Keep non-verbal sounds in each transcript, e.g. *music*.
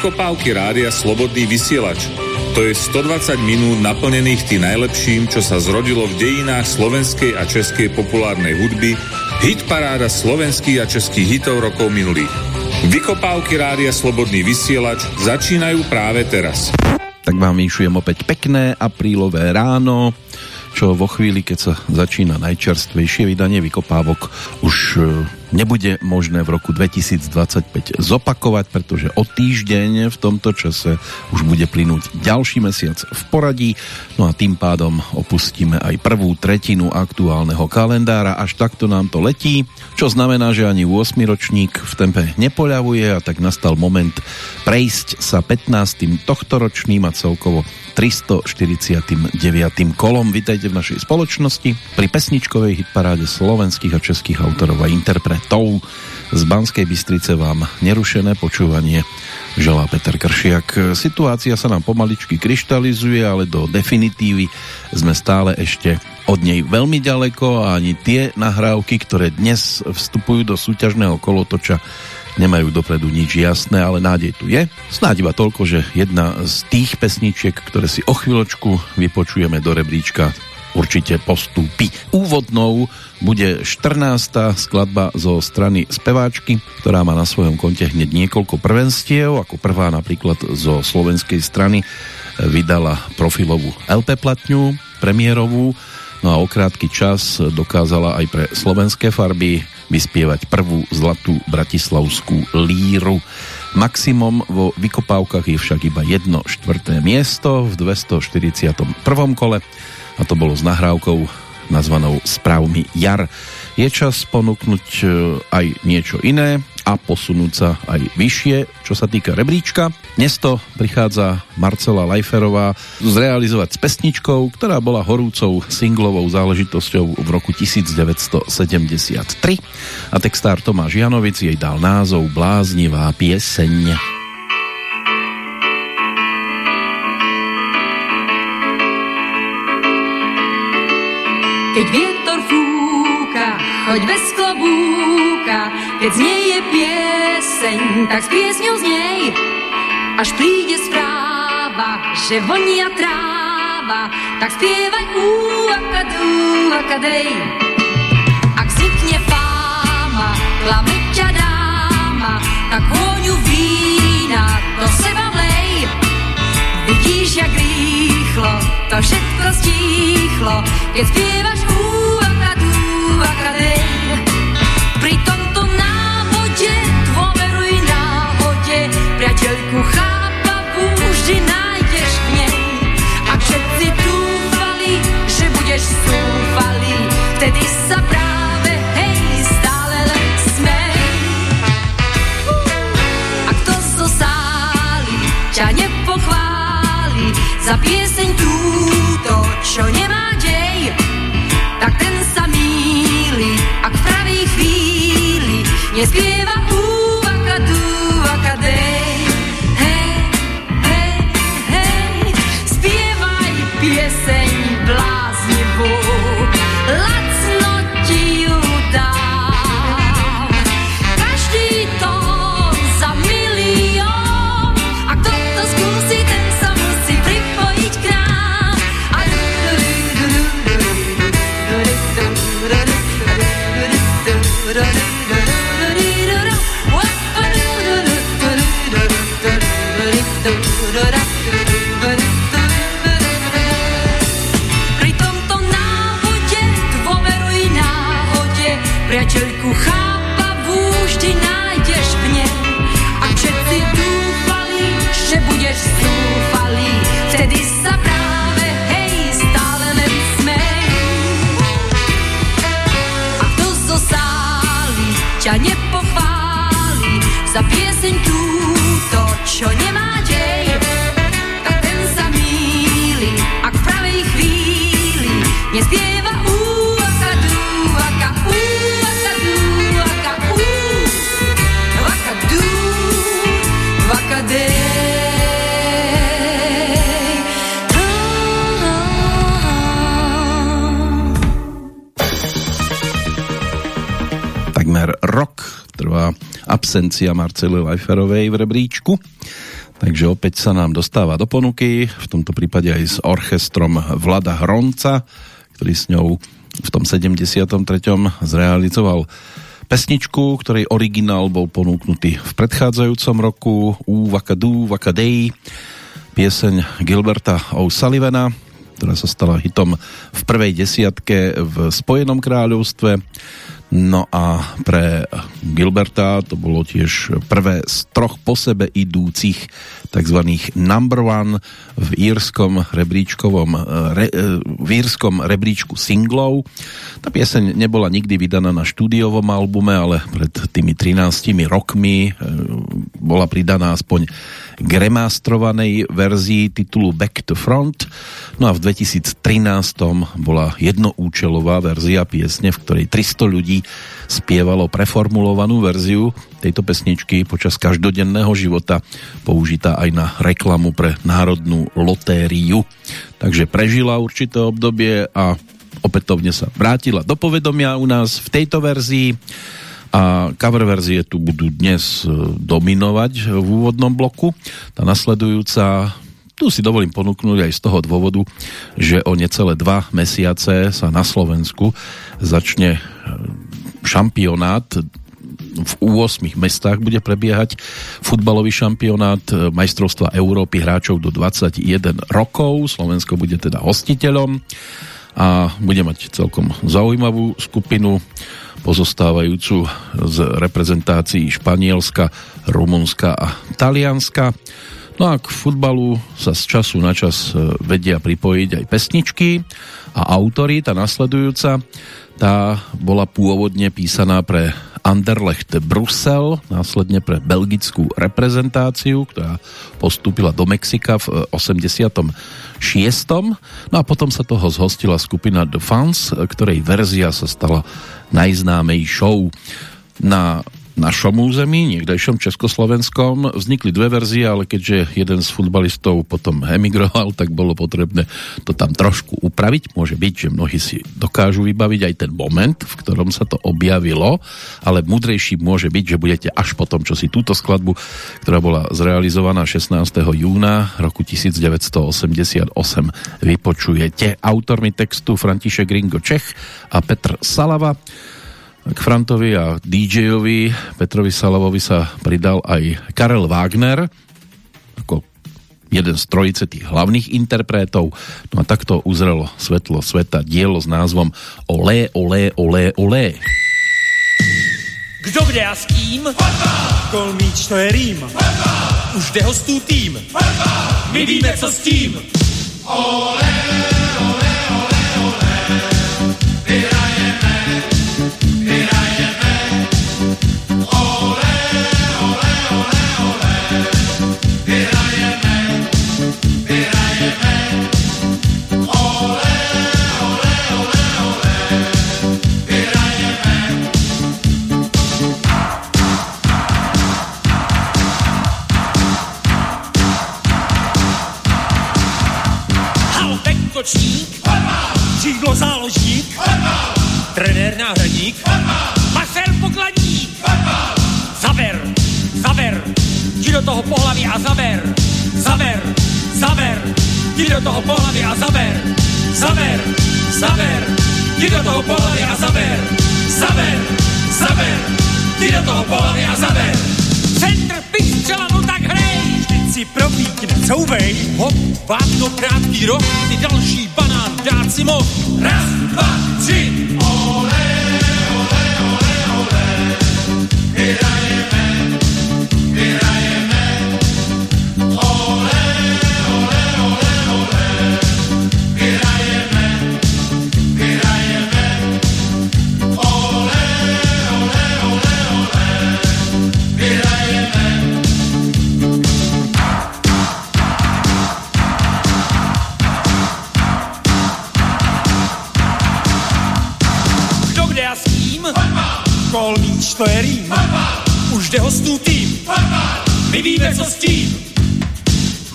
Vykopávky rádia Slobodný vysielač. To je 120 minút naplnených tým najlepším, čo sa zrodilo v dejinách slovenskej a českej populárnej hudby, hit paráda slovenských a českých hitov rokov minulých. Vykopávky rádia Slobodný vysielač začínajú práve teraz. Tak vám vyšujem opäť pekné aprílové ráno čo vo chvíli, keď sa začína najčerstvejšie vydanie vykopávok, už e, nebude možné v roku 2025 zopakovať, pretože o týždeň v tomto čase už bude plynúť ďalší mesiac v poradí, no a tým pádom opustíme aj prvú tretinu aktuálneho kalendára, až takto nám to letí, čo znamená, že ani 8 ročník v tempe nepoľavuje a tak nastal moment prejsť sa 15. tohtoročným a celkovo 349. kolom. Vítajte v našej spoločnosti pri pesničkovej hitparáde slovenských a českých autorov a interpretov. Z Banskej Bystrice vám nerušené počúvanie želá Peter Kršiak. Situácia sa nám pomaličky kryštalizuje, ale do definitívy sme stále ešte od nej veľmi ďaleko a ani tie nahrávky, ktoré dnes vstupujú do súťažného kolotoča nemajú dopredu nič jasné, ale nádej tu je. Snáď iba toľko, že jedna z tých pesničiek, ktoré si o chvíľočku vypočujeme do rebríčka, určite postúpi. Úvodnou bude 14. skladba zo strany speváčky, ktorá má na svojom konte hneď niekoľko prvenstiev, ako prvá napríklad zo slovenskej strany vydala profilovú LP platňu, premiérovú, no a o krátky čas dokázala aj pre slovenské farby vyspievať prvú zlatú bratislavskú líru. Maximum vo vykopávkach je však iba jedno štvrté miesto v 241. kole a to bolo s nahrávkou nazvanou Správmi jar. Je čas ponúknuť e, aj niečo iné a posunúť sa aj vyššie, čo sa týka rebríčka. Dnes to prichádza Marcela Lajferová zrealizovať s pesničkou, ktorá bola horúcou singlovou záležitosťou v roku 1973 a textár Tomáš Janovic jej dal názov Bláznivá pieseň. Keď vietor fúka, choď bez klobúka, keď je pieseň, tak s piesňou z nej, až príde správa, že vonia tráva, tak spievaj úakadú, akadej. Ak vznikne fáma, klame ťa dáma, tak vôňu vína do seba vlej. Vidíš, jak to všetko stíchlo, keď spievaš úakadú, akadej. Pri tomto návode dôveruj náhode, priateľku chápavú vždy nájdeš v nej. Ak všetci dúfali, že budeš súfali, vtedy sa práve hej stále len smej. A kto zo sály ťa nepochváli za pieseň ten sa míli, ak v pravej chvíli nespieva za pieseň túto, čo nemá dej, tak ten sa míli, ak v pravej chvíli nespieva úakadú, aka úakadú, aka ú, vakadú, vakadej. Takmer rok absencia Marcely Lajferovej v rebríčku. Takže opäť sa nám dostáva do ponuky, v tomto prípade aj s orchestrom Vlada Hronca, ktorý s ňou v tom 73. zrealizoval pesničku, ktorej originál bol ponúknutý v predchádzajúcom roku U Vakadu Vakadei, pieseň Gilberta O'Sullivana, ktorá sa stala hitom v prvej desiatke v Spojenom kráľovstve No a pre Gilberta to bolo tiež prvé z troch po sebe idúcich tzv. number one v írskom rebríčkovom re, v írskom rebríčku singlov. Tá pieseň nebola nikdy vydaná na štúdiovom albume, ale pred tými 13 rokmi e, bola pridaná aspoň k remastrovanej verzii titulu Back to Front. No a v 2013 bola jednoúčelová verzia piesne, v ktorej 300 ľudí spievalo preformulovanú verziu tejto pesničky počas každodenného života, použitá aj na reklamu pre národnú lotériu. Takže prežila určité obdobie a opätovne sa vrátila do povedomia u nás v tejto verzii a cover verzie tu budú dnes e, dominovať v úvodnom bloku. Tá nasledujúca tu si dovolím ponúknuť aj z toho dôvodu, že o necelé dva mesiace sa na Slovensku začne e, šampionát v 8 mestách bude prebiehať futbalový šampionát e, majstrovstva Európy hráčov do 21 rokov. Slovensko bude teda hostiteľom a bude mať celkom zaujímavú skupinu pozostávajúcu z reprezentácií Španielska, Rumunska a Talianska. No a k futbalu sa z času na čas e, vedia pripojiť aj pesničky a autory, tá nasledujúca, tá bola pôvodne písaná pre Anderlecht Brusel, následne pre belgickú reprezentáciu, ktorá postúpila do Mexika v 86. E, no a potom sa toho zhostila skupina The Fans, ktorej verzia sa stala najznámejšou. Na našom území, niekdejšom Československom, vznikli dve verzie, ale keďže jeden z futbalistov potom emigroval, *laughs* tak bolo potrebné to tam trošku upraviť. Môže byť, že mnohí si dokážu vybaviť aj ten moment, v ktorom sa to objavilo, ale múdrejší môže byť, že budete až potom, čo si túto skladbu, ktorá bola zrealizovaná 16. júna roku 1988 vypočujete. Autormi textu František Ringo Čech a Petr Salava k Frantovi a DJ-ovi Petrovi Salavovi sa pridal aj Karel Wagner ako jeden z trojice tých hlavných interpretov. No a takto uzrelo svetlo sveta dielo s názvom Olé, olé, olé, olé. Kdo kde a s kým? Kolmíč to je rým. Už jde hostů tým. My víme, co s tím. Olé, útočník, křídlo záložník, trenér náhradník, Marcel Pokladník, zaber, zaber, ti do toho pohlaví a zaber, zaber, zaber, ti do toho pohlaví a zaber, zaber, zaber, ti do toho pohlaví a zaber, zaber, zaber, ti do toho pohlaví a zaber. Centr, pik, střela, no tak hrej! Si propíkne, couvej, hop, vápno, krátký roh, ty další banán, dát si moh. Raz, dva, tři, Už jde hostů tým. My víme, co s tím.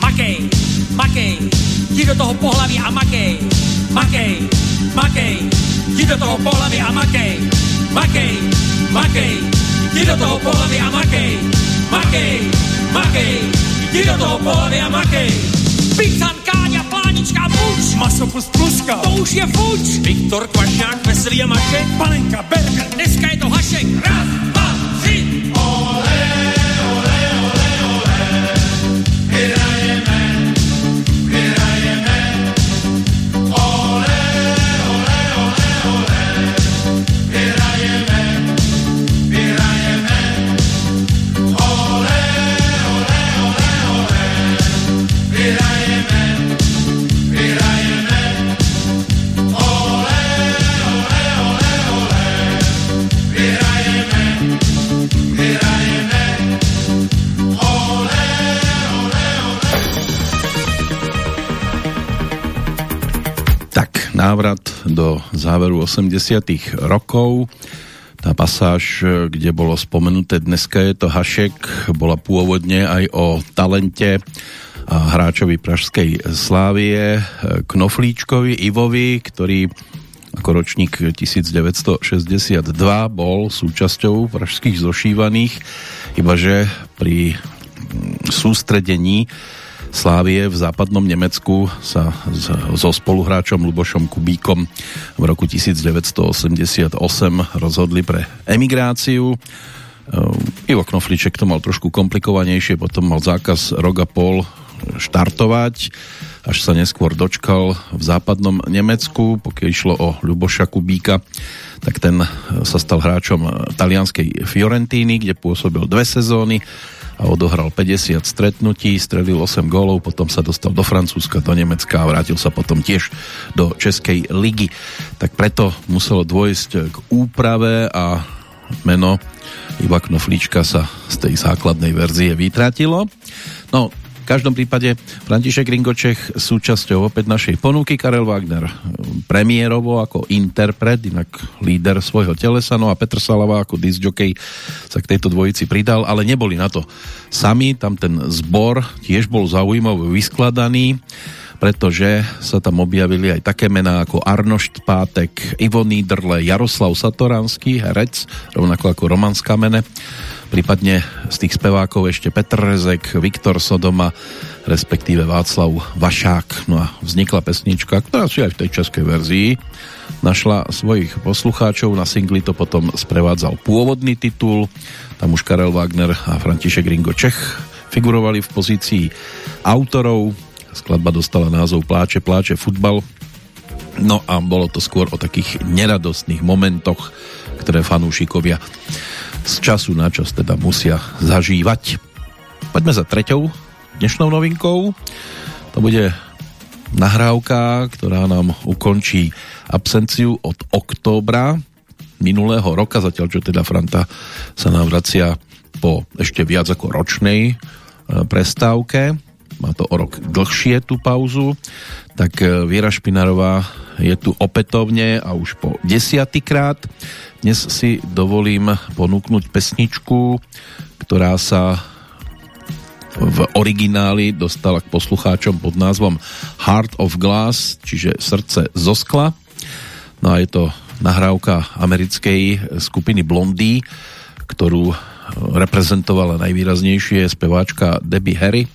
Makej, makej, jdi do toho pohlaví a makej. Makej, makej, jdi do toho pohlaví a makej. Makej, makej, jdi do toho pohlaví a makej. Makej, makej, Jdi do toho polavy a makej. Pizan, Káňa, Plánička, Puč. Maso plus pluska. To už je fuč. Viktor Kvašňák, Veselý a Mašek. Panenka, Berger. Dneska je to Hašek. Raz, návrat do záveru 80 rokov. Tá pasáž, kde bolo spomenuté dneska je to Hašek, bola pôvodne aj o talente a hráčovi Pražskej Slávie Knoflíčkovi Ivovi, ktorý ako ročník 1962 bol súčasťou pražských zošívaných, ibaže pri sústredení Slávie v západnom Nemecku sa so spoluhráčom Lubošom Kubíkom v roku 1988 rozhodli pre emigráciu. Ivo Knoflíček to mal trošku komplikovanejšie, potom mal zákaz rok a pol štartovať, až sa neskôr dočkal v západnom Nemecku, pokiaľ išlo o Ľuboša Kubíka, tak ten sa stal hráčom talianskej Fiorentíny, kde pôsobil dve sezóny a odohral 50 stretnutí, strelil 8 gólov, potom sa dostal do Francúzska, do Nemecka a vrátil sa potom tiež do Českej ligy. Tak preto muselo dôjsť k úprave a meno Iva Knoflíčka sa z tej základnej verzie vytratilo. No, v každom prípade František Ringočech súčasťou opäť našej ponuky, Karel Wagner premiérovo ako interpret, inak líder svojho telesa, no a Petr Salava ako disjockey sa k tejto dvojici pridal, ale neboli na to sami, tam ten zbor tiež bol zaujímavo vyskladaný, pretože sa tam objavili aj také mená ako Arnošt Pátek, Ivo Nídrle, Jaroslav Satoranský, herec, rovnako ako Roman Skamene, prípadne z tých spevákov ešte Petr Rezek, Viktor Sodoma, respektíve Václav Vašák. No a vznikla pesnička, ktorá si aj v tej českej verzii našla svojich poslucháčov. Na singli to potom sprevádzal pôvodný titul. Tam už Karel Wagner a František Ringo Čech figurovali v pozícii autorov. Skladba dostala názov Pláče, pláče, futbal. No a bolo to skôr o takých neradostných momentoch, ktoré fanúšikovia z času na čas teda musia zažívať. Poďme za treťou dnešnou novinkou. To bude nahrávka, ktorá nám ukončí absenciu od októbra minulého roka, zatiaľ čo teda Franta sa nám vracia po ešte viac ako ročnej e, prestávke. Má to o rok dlhšie tú pauzu. Tak e, Viera Špinarová je tu opätovne a už po desiatýkrát. Dnes si dovolím ponúknuť pesničku, ktorá sa v origináli dostala k poslucháčom pod názvom Heart of Glass, čiže srdce zo skla. No a je to nahrávka americkej skupiny Blondie, ktorú reprezentovala najvýraznejšie speváčka Debbie Harry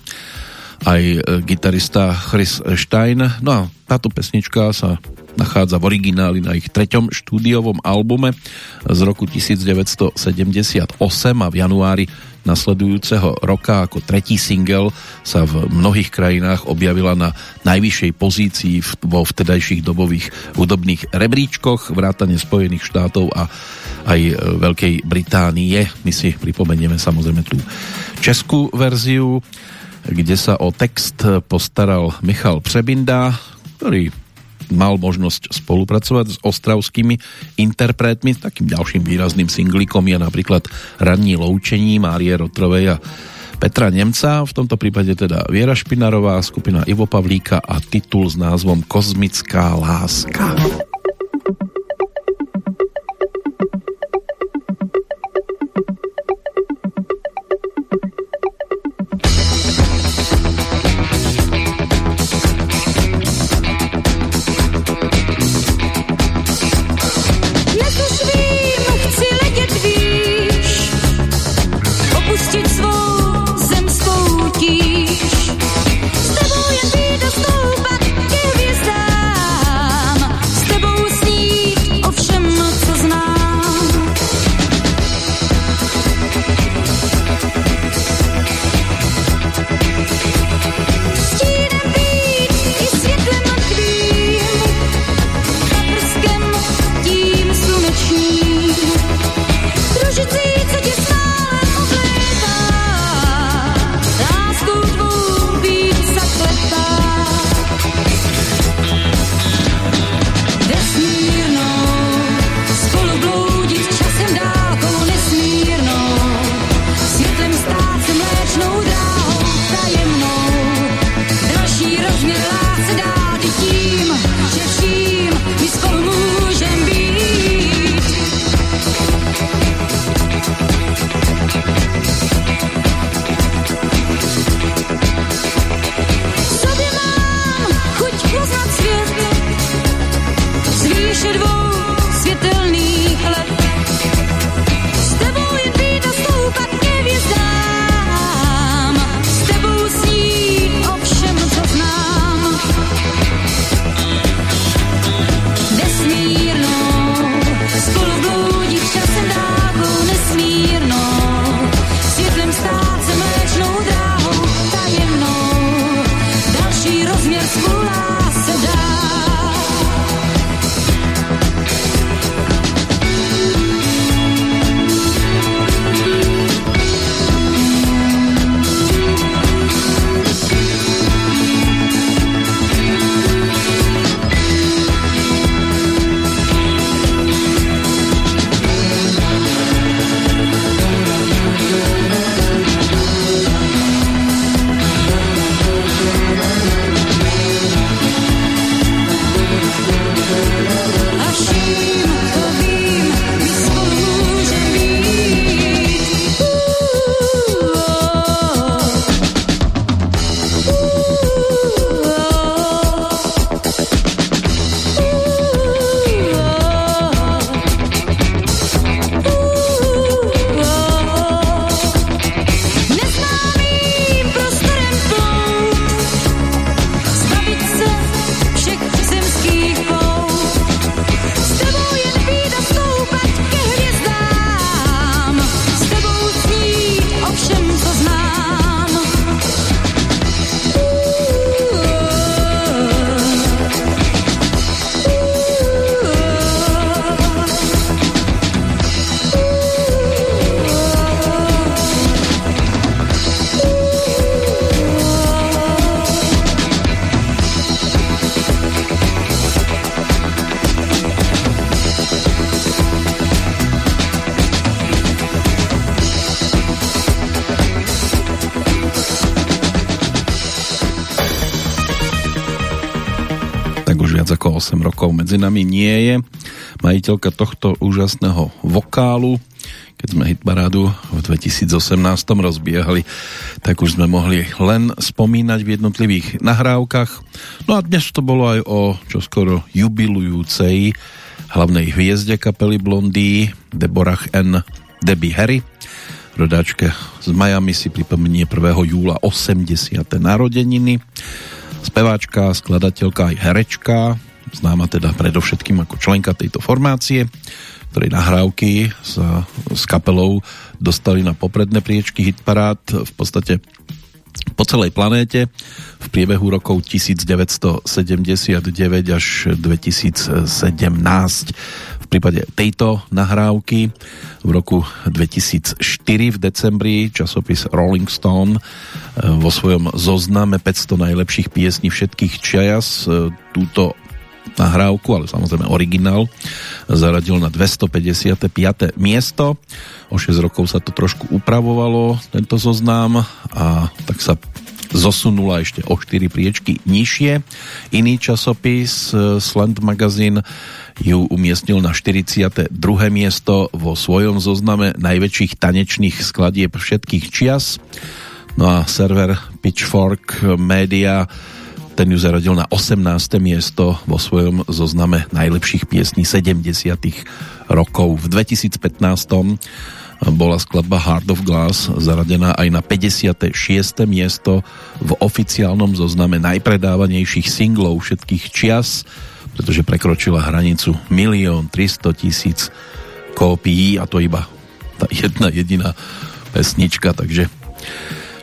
aj gitarista Chris Stein. No a táto pesnička sa nachádza v origináli na ich treťom štúdiovom albume z roku 1978 a v januári nasledujúceho roka ako tretí single sa v mnohých krajinách objavila na najvyššej pozícii vo vtedajších dobových hudobných rebríčkoch vrátane Spojených štátov a aj Veľkej Británie. My si pripomenieme samozrejme tú českú verziu, kde sa o text postaral Michal Přebinda, ktorý mal možnosť spolupracovať s ostravskými interpretmi. Takým ďalším výrazným singlikom je napríklad Ranní loučení Márie Rotrovej a Petra Nemca, v tomto prípade teda Viera Špinarová, skupina Ivo Pavlíka a titul s názvom Kozmická láska. Ako 8 rokov medzi nami nie je. Majiteľka tohto úžasného vokálu, keď sme hitparádu v 2018 rozbiehali, tak už sme mohli len spomínať v jednotlivých nahrávkach. No a dnes to bolo aj o čoskoro jubilujúcej hlavnej hviezde kapely Blondie, Deborah N. Debbie Harry. Rodáčke z Miami si pripomenie 1. júla 80. narodeniny speváčka, skladateľka aj herečka, známa teda predovšetkým ako členka tejto formácie, ktorej nahrávky sa s kapelou dostali na popredné priečky hitparád v podstate po celej planéte v priebehu rokov 1979 až 2017. Prípade tejto nahrávky v roku 2004 v decembri časopis Rolling Stone eh, vo svojom zozname 500 najlepších piesní všetkých čias eh, túto nahrávku, ale samozrejme originál, zaradil na 255. miesto. O 6 rokov sa to trošku upravovalo, tento zoznam, a tak sa zosunula ešte o 4 priečky nižšie. Iný časopis, eh, Slant Magazine, ju umiestnil na 42. miesto vo svojom zozname najväčších tanečných skladieb všetkých čias. No a server Pitchfork Media ten ju zaradil na 18. miesto vo svojom zozname najlepších piesní 70. rokov. V 2015 bola skladba Heart of Glass zaradená aj na 56. miesto v oficiálnom zozname najpredávanejších singlov všetkých čias, pretože prekročila hranicu 1 300 tisíc kópií a to iba tá jedna jediná pesnička, takže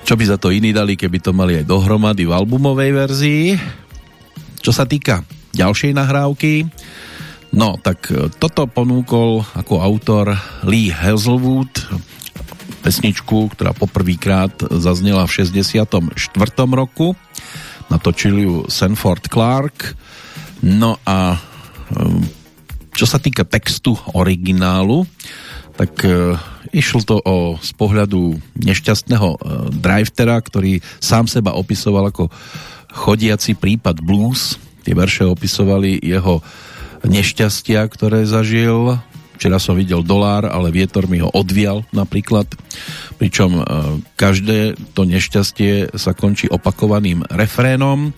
čo by za to iní dali, keby to mali aj dohromady v albumovej verzii. Čo sa týka ďalšej nahrávky, no tak toto ponúkol ako autor Lee Hazelwood, pesničku, ktorá poprvýkrát zaznela v 64. roku. Natočil ju Sanford Clark. No a čo sa týka textu originálu, tak e, išlo to o z pohľadu nešťastného e, drivetera, ktorý sám seba opisoval ako chodiaci prípad blues. Tie verše opisovali jeho nešťastia, ktoré zažil, Včera som videl dolár, ale vietor mi ho odvial napríklad. Pričom e, každé to nešťastie sa končí opakovaným refrénom.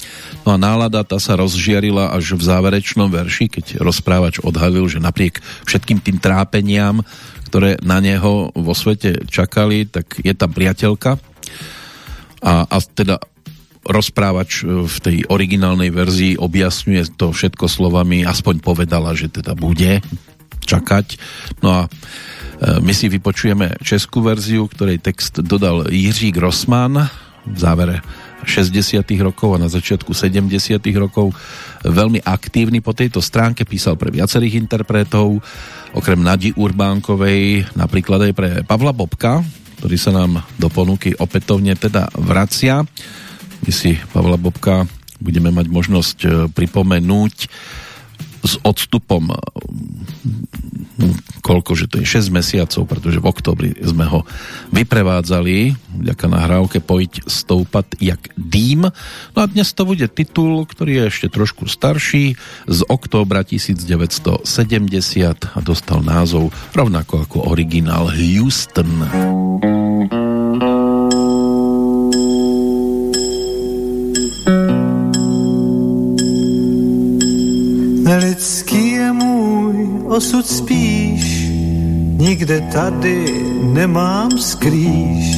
No a nálada tá sa rozžiarila až v záverečnom verši, keď rozprávač odhalil, že napriek všetkým tým trápeniam, ktoré na neho vo svete čakali, tak je tam priateľka. A, a teda rozprávač v tej originálnej verzii objasňuje to všetko slovami, aspoň povedala, že teda bude čakať. No a e, my si vypočujeme českú verziu, ktorej text dodal Jiří Grossman v závere 60. rokov a na začiatku 70. rokov veľmi aktívny po tejto stránke, písal pre viacerých interpretov, okrem Nadi Urbánkovej, napríklad aj pre Pavla Bobka, ktorý sa nám do ponuky opätovne teda vracia. My si Pavla Bobka budeme mať možnosť e, pripomenúť s odstupom hm, koľko, že to je 6 mesiacov, pretože v oktobri sme ho vyprevádzali vďaka nahrávke Pojiť stoupat jak dým. No a dnes to bude titul, ktorý je ešte trošku starší z októbra 1970 a dostal názov rovnako ako originál Houston. Nelidský je můj osud spíš, nikde tady nemám skrýš,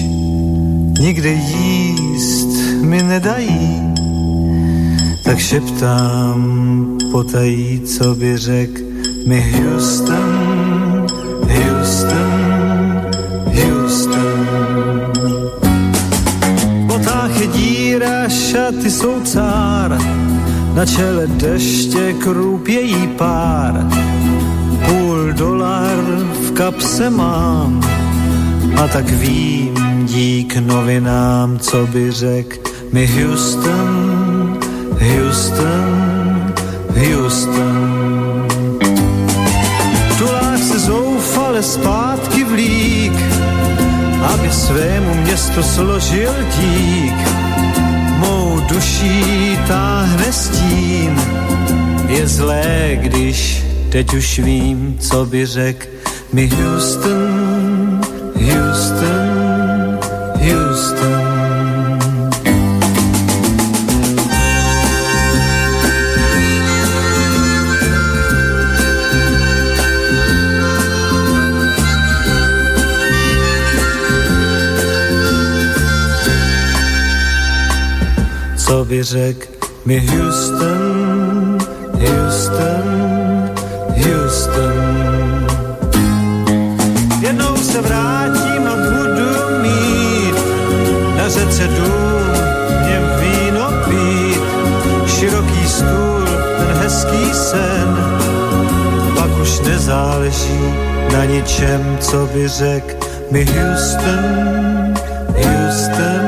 nikde jíst mi nedají, tak šeptám potají, co by řek mi Houston, Houston, Houston. V botách je díra, šaty jsou cára, na čele deště krůpějí pár. Půl dolar v kapse mám a tak vím dík novinám, co by řek mi Houston, Houston, Houston. Tulák se zoufale zpátky vlík, aby svému městu složil dík duší táhne stín. Je zlé, když teď už vím, co by řek mi Houston, Houston, Houston. Co by řek mi Houston, Houston, Houston. Jednou se vrátím a budu mít na řece dům, v víno pít, široký stůl, ten hezký sen, pak už nezáleží na ničem, co by řek mi Houston, Houston.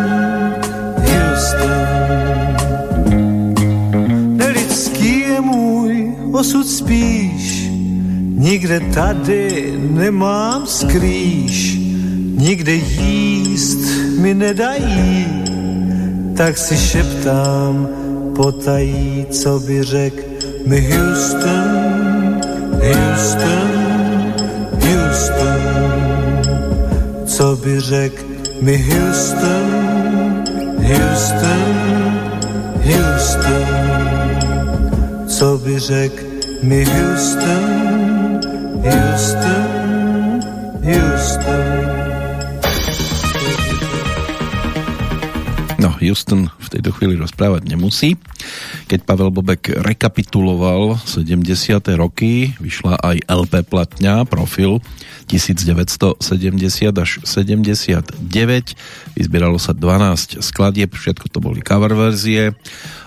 Osud spíš, nikde tady nemám skrýš, nikde jíst mi nedají, tak si šeptám potají, co by řek mi Houston, Houston, Houston, co by řek mi Houston, Houston, Houston, co by řek mi Houston, Houston, Houston. No, Houston v tejto chvíli rozprávať nemusí. Keď Pavel Bobek rekapituloval 70. roky, vyšla aj LP platňa, profil 1970 až 79. Vyzbieralo sa 12 skladieb, všetko to boli cover verzie,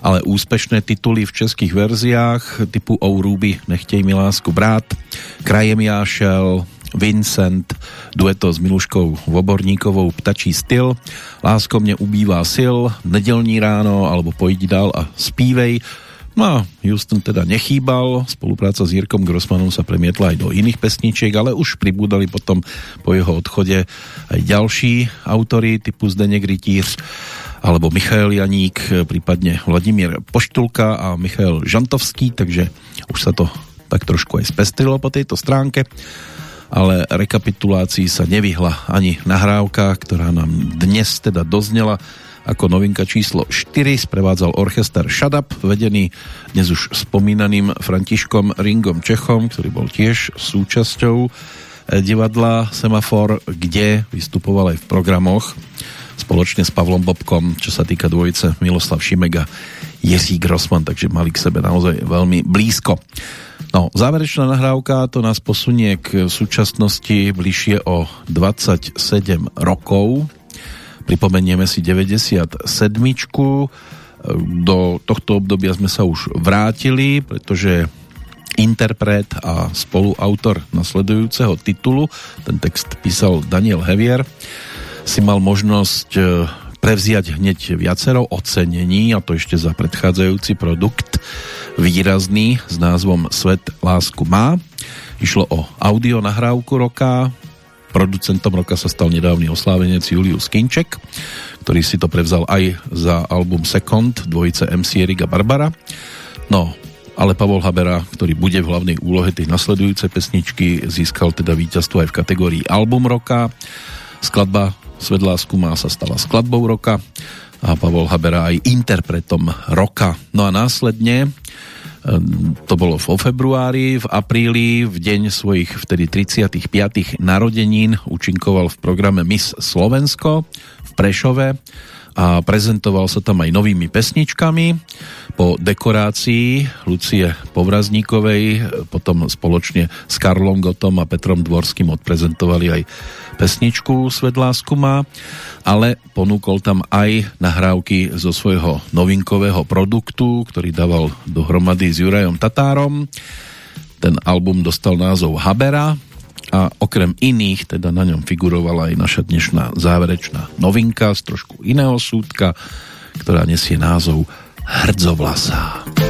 ale úspešné tituly v českých verziách typu O Ruby, Nechtej mi lásku brát, Krajem jášel, Vincent, dueto s Miluškou Voborníkovou Ptačí styl, Lásko mne ubývá sil, Nedelní ráno alebo Pojď dál a zpívej. No a Houston teda nechýbal, spolupráca s Jirkom Grossmanom sa premietla aj do iných pesničiek, ale už pribúdali potom po jeho odchode aj ďalší autory typu Zdeněk Rytíř alebo Michael Janík, prípadne Vladimír Poštulka a Michal Žantovský, takže už sa to tak trošku aj spestrilo po tejto stránke, ale rekapitulácii sa nevyhla ani nahrávka, ktorá nám dnes teda doznela ako novinka číslo 4 sprevádzal orchester Shut vedený dnes už spomínaným Františkom Ringom Čechom, ktorý bol tiež súčasťou eh, divadla Semafor, kde vystupoval aj v programoch spoločne s Pavlom Bobkom, čo sa týka dvojice Miloslav Šimek a Jesí Grossman, takže mali k sebe naozaj veľmi blízko. No, záverečná nahrávka to nás posunie k súčasnosti bližšie o 27 rokov Pripomenieme si 97. Do tohto obdobia sme sa už vrátili, pretože interpret a spoluautor nasledujúceho titulu, ten text písal Daniel Hevier, si mal možnosť e, prevziať hneď viacero ocenení, a to ešte za predchádzajúci produkt výrazný s názvom Svet lásku má. Išlo o audio nahrávku roka, Producentom roka sa stal nedávny oslávenec Julius Kinček, ktorý si to prevzal aj za album Second dvojice MC Erika Barbara. No, ale Pavol Habera, ktorý bude v hlavnej úlohe tej nasledujúcej pesničky, získal teda víťazstvo aj v kategórii Album roka. Skladba Svedlásku má sa stala skladbou roka a Pavol Habera aj interpretom roka. No a následne Ehm, to bolo vo februári, v apríli, v deň svojich vtedy 35. narodenín účinkoval v programe Miss Slovensko v Prešove a prezentoval sa tam aj novými pesničkami. Po dekorácii Lucie Povrazníkovej potom spoločne s Karlom Gotom a Petrom Dvorským odprezentovali aj pesničku Svedlásku má, ale ponúkol tam aj nahrávky zo svojho novinkového produktu, ktorý dával dohromady s Jurajom Tatárom. Ten album dostal názov Habera a okrem iných teda na ňom figurovala aj naša dnešná záverečná novinka z trošku iného súdka, ktorá nesie názov Hrdzovlasá. také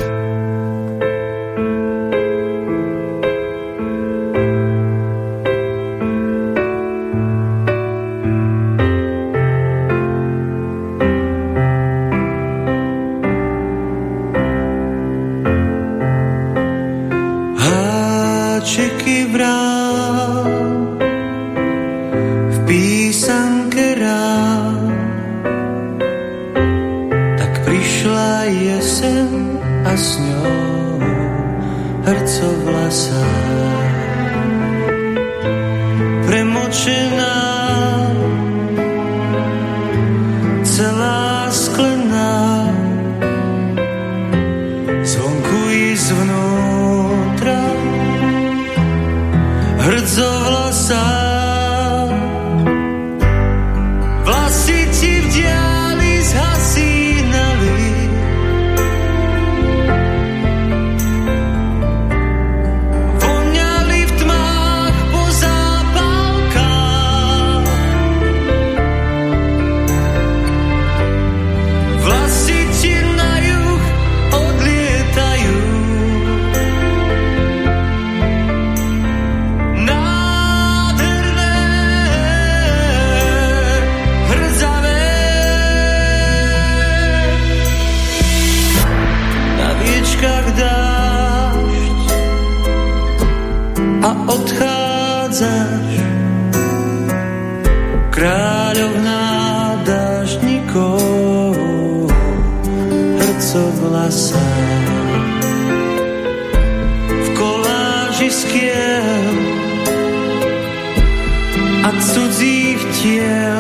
básňou hrcovlasá. Premočená 天。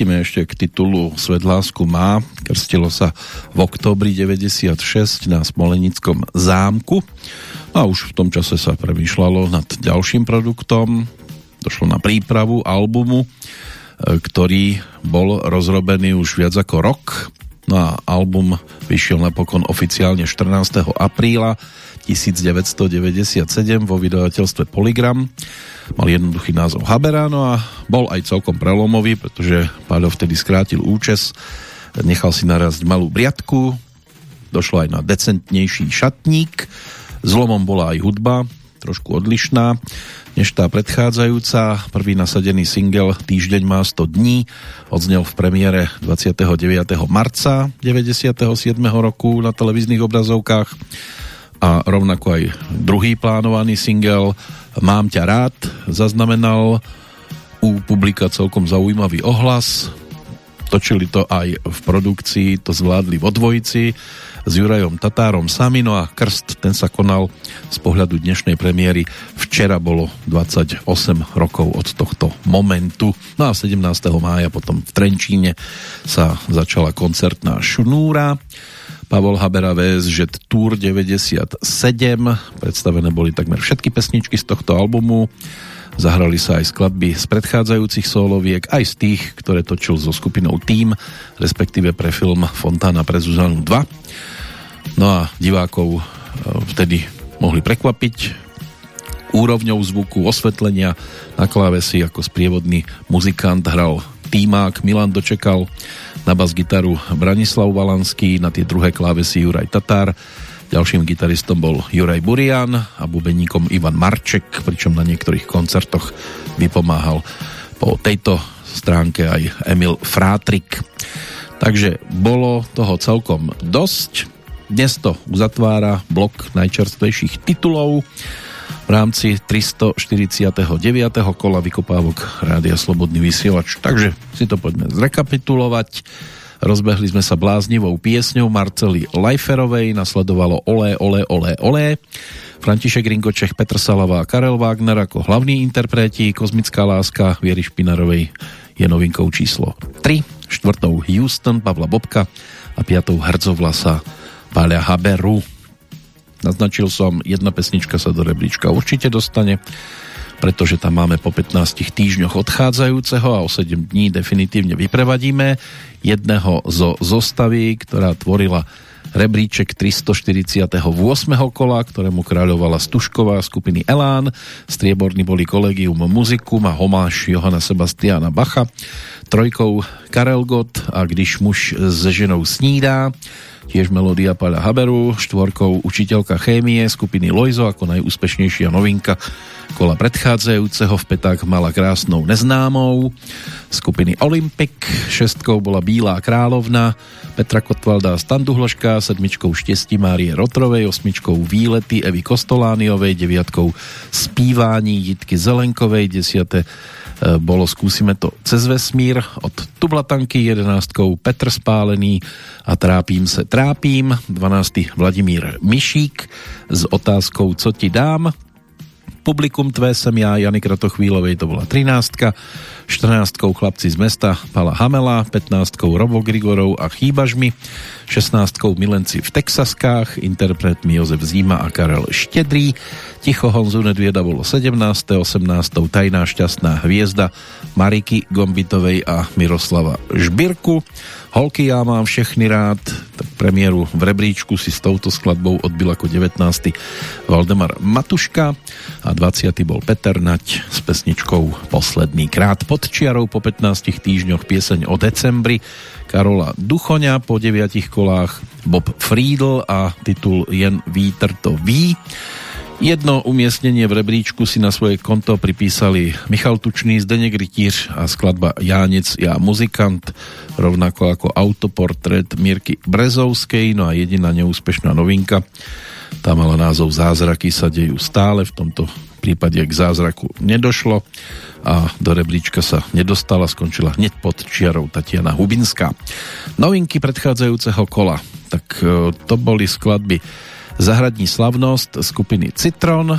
Vrátime ešte k titulu Svet má, krstilo sa v oktobri 96 na Smolenickom zámku a už v tom čase sa premýšľalo nad ďalším produktom. Došlo na prípravu albumu, e, ktorý bol rozrobený už viac ako rok. No a album vyšiel napokon oficiálne 14. apríla 1997 vo vydavateľstve Polygram mal jednoduchý názov Habera, no a bol aj celkom prelomový, pretože Páľo vtedy skrátil účes, nechal si narazť malú briadku, došlo aj na decentnejší šatník, zlomom bola aj hudba, trošku odlišná, než tá predchádzajúca. Prvý nasadený single Týždeň má 100 dní odznel v premiére 29. marca 97. roku na televíznych obrazovkách a rovnako aj druhý plánovaný single Mám ťa rád zaznamenal u publika celkom zaujímavý ohlas. Točili to aj v produkcii, to zvládli vo dvojici s Jurajom Tatárom sami, a krst ten sa konal z pohľadu dnešnej premiéry. Včera bolo 28 rokov od tohto momentu. No a 17. mája potom v Trenčíne sa začala koncertná šnúra. Pavol Habera že Tour 97. Predstavené boli takmer všetky pesničky z tohto albumu. Zahrali sa aj skladby z predchádzajúcich soloviek, aj z tých, ktoré točil so skupinou Team, respektíve pre film Fontána pre Zuzanu 2. No a divákov e, vtedy mohli prekvapiť úrovňou zvuku, osvetlenia na klávesi ako sprievodný muzikant hral Týmák, Milan dočekal na bas-gitaru Branislav Valanský, na tie druhé klávesy Juraj Tatár, ďalším gitaristom bol Juraj Burian a bubeníkom Ivan Marček, pričom na niektorých koncertoch vypomáhal po tejto stránke aj Emil Frátrik. Takže bolo toho celkom dosť. Dnes to uzatvára blok najčerstvejších titulov v rámci 349. kola vykopávok Rádia Slobodný vysielač. Takže si to poďme zrekapitulovať. Rozbehli sme sa bláznivou piesňou Marcely Lajferovej, nasledovalo Olé, Olé, Olé, Olé. František Ringočech, Petr Salava a Karel Wagner ako hlavní interpreti, Kozmická láska Viery Špinarovej je novinkou číslo 3, štvrtou Houston Pavla Bobka a piatou Hercovlasa Pália Haberu. Naznačil som, jedna pesnička sa do rebríčka určite dostane, pretože tam máme po 15 týždňoch odchádzajúceho a o 7 dní definitívne vyprevadíme jedného zo zostavy, ktorá tvorila rebríček 348. kola, ktorému kráľovala Stušková skupiny Elán, strieborní boli Collegium Musicum a homáš Johana Sebastiana Bacha, trojkou Karel Gott a Když muž s ženou snídá, tiež melódia Paľa Haberu, štvorkou učiteľka chémie skupiny Lojzo ako najúspešnejšia novinka kola predchádzajúceho v petách mala krásnou neznámou. Skupiny Olympic, šestkou bola Bílá královna, Petra Kotvalda Standu Hloška, sedmičkou Štesti Márie Rotrovej, osmičkou Výlety Evy Kostolániovej, deviatkou Spívání Jitky Zelenkovej, desiate bolo Skúsime to cez vesmír od Tublatanky, 11. Petr Spálený a Trápím se trápím, 12. Vladimír Mišík s otázkou Co ti dám, Publikum Tvé sem ja, Jany Kratochvílovej, to bola 13 14 Chlapci z mesta Pala Hamela, 15 Robo Grigorov a Chýbažmi, 16 Milenci v Texaskách, interpretmi Jozef Zíma a Karel Štedrý, Ticho Honzu Nedvieda bolo 17. 18. Tajná šťastná hviezda Mariky Gombitovej a Miroslava Žbirku. Holky ja mám všechny rád, premiéru v rebríčku si s touto skladbou odbil ako 19. Valdemar Matuška a 20. bol Peter Nať s pesničkou Posledný krát pod čiarou po 15 týždňoch pieseň o decembri Karola Duchoňa po 9 kolách Bob Friedl a titul Jen vítr to ví. Jedno umiestnenie v rebríčku si na svoje konto pripísali Michal Tučný, Zdeněk Rytíř a skladba Jánec, ja muzikant, rovnako ako autoportrét Mirky Brezovskej, no a jediná neúspešná novinka, tá mala názov Zázraky sa dejú stále, v tomto prípade k zázraku nedošlo a do rebríčka sa nedostala, skončila hneď pod čiarou Tatiana Hubinská. Novinky predchádzajúceho kola, tak e, to boli skladby Zahradní slavnosť skupiny Citron,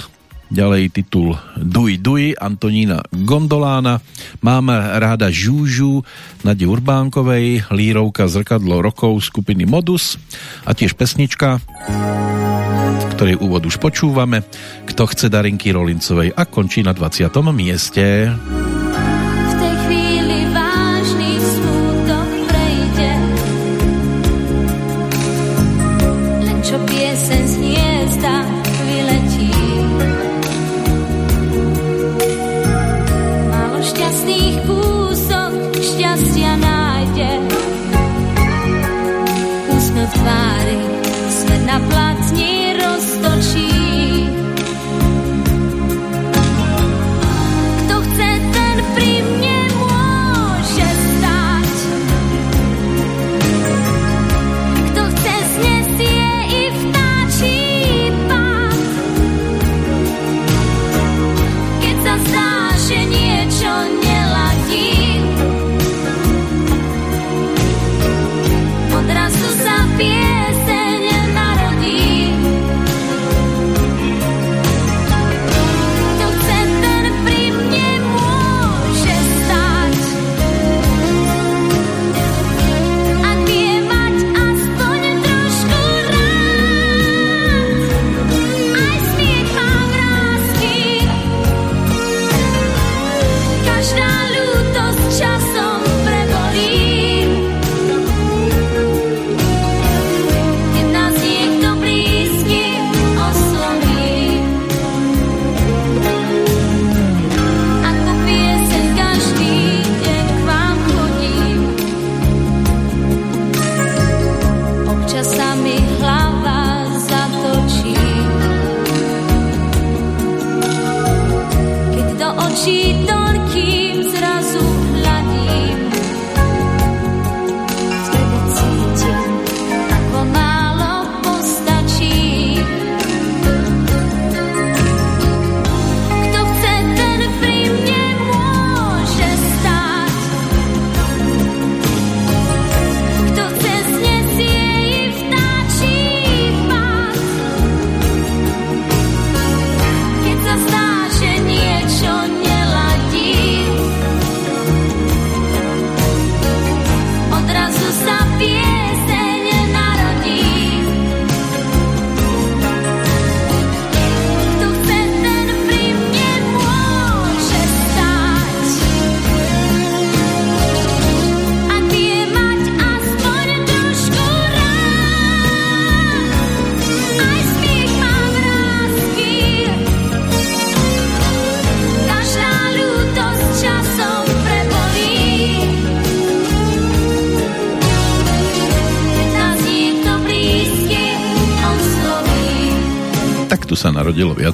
ďalej titul Duj Duj Antonína Gondolána, Mám ráda Žúžu Nadi Urbánkovej, Lírovka Zrkadlo rokov skupiny Modus a tiež pesnička ktorej úvod už počúvame. Kto chce Darinky Rolincovej a končí na 20. mieste.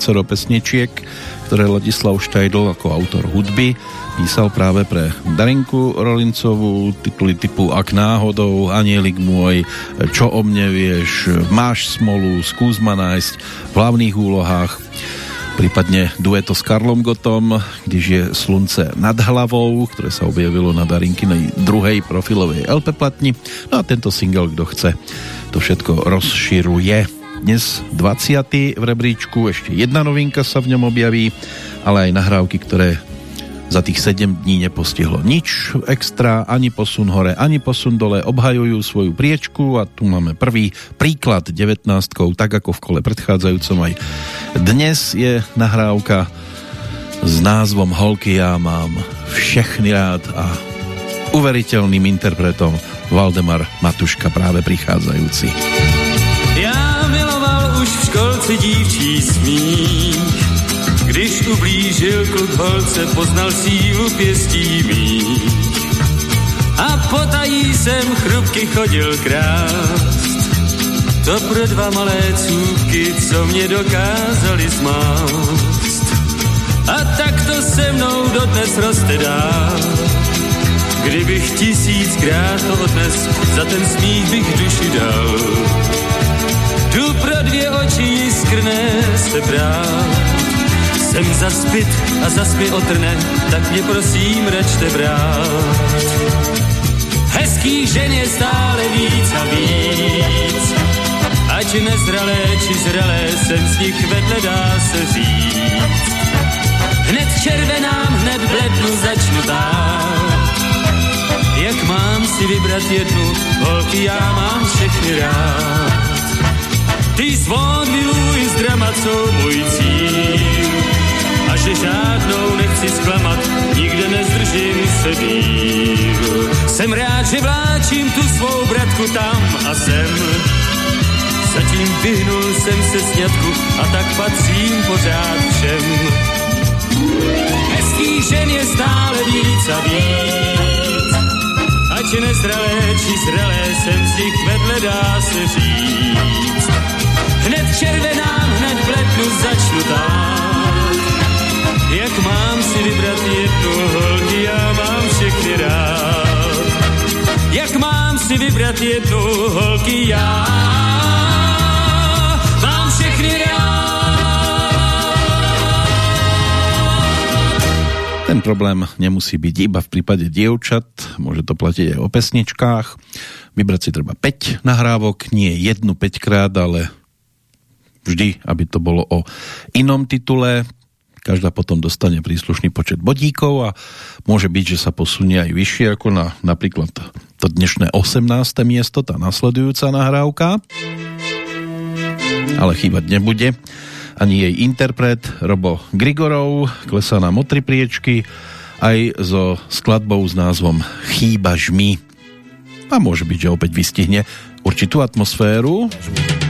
Viacero pesničiek, ktoré Ladislav Štajdl ako autor hudby písal práve pre Darinku Rolincovú, tituly typu Ak náhodou, Anielik môj, Čo o mne vieš, Máš smolu, Skús ma nájsť v hlavných úlohách, prípadne dueto s Karlom Gotom, když je Slunce nad hlavou, ktoré sa objavilo na Darinkinej druhej profilovej LP platni. No a tento single, kto chce, to všetko rozširuje dnes 20. v rebríčku, ešte jedna novinka sa v ňom objaví, ale aj nahrávky, ktoré za tých 7 dní nepostihlo nič extra, ani posun hore, ani posun dole, obhajujú svoju priečku a tu máme prvý príklad 19 tak ako v kole predchádzajúcom aj dnes je nahrávka s názvom Holky ja mám všechny rád a uveriteľným interpretom Valdemar Matuška práve prichádzajúci školce dívčí smích. Když ublížil kluk holce, poznal sílu pěstí mých. A potají jsem chrupky chodil krást. To pro dva malé cůvky, co mě dokázali zmást. A tak to se mnou dodnes roste dál. Kdybych tisíckrát to odnes, za ten smích bych duši dal oči jiskrné se brát. Jsem zaspit a zas mi otrne, tak mě prosím račte brát. Hezký žen je stále víc a víc, ať nezralé či zralé jsem z nich vedle dá se říct. Hned červenám, hned v lednu začnu tát. Jak mám si vybrat jednu, holky já mám všechny rád. Ty svod miluj z dramat jsou můj cíl. A že žádnou nechci zklamat, nikde nezdržím se díl. Jsem rád, že vláčím tu svou bratku tam a sem. Zatím vyhnul jsem se sňatku a tak patřím pořád všem. Hezký žen je stále víc a víc, ať nezralé či zralé jsem z nich vedle dá se říct. Hned červenám, hned v lednu začnu tát. Jak mám si vybrat jednu holky, já mám všechny rád. Jak mám si vybrat jednu holky, já mám všechny rád. Ten problém nemusí byť iba v prípade dievčat, môže to platiť aj o pesničkách. Vybrať si treba 5 nahrávok, nie jednu 5 krát, ale vždy, aby to bolo o inom titule. Každá potom dostane príslušný počet bodíkov a môže byť, že sa posunie aj vyššie ako na napríklad to dnešné 18. miesto, tá nasledujúca nahrávka. Ale chýbať nebude ani jej interpret Robo Grigorov, klesá nám o tri priečky, aj so skladbou s názvom Chýbaš mi. A môže byť, že opäť vystihne určitú atmosféru. chýbaš,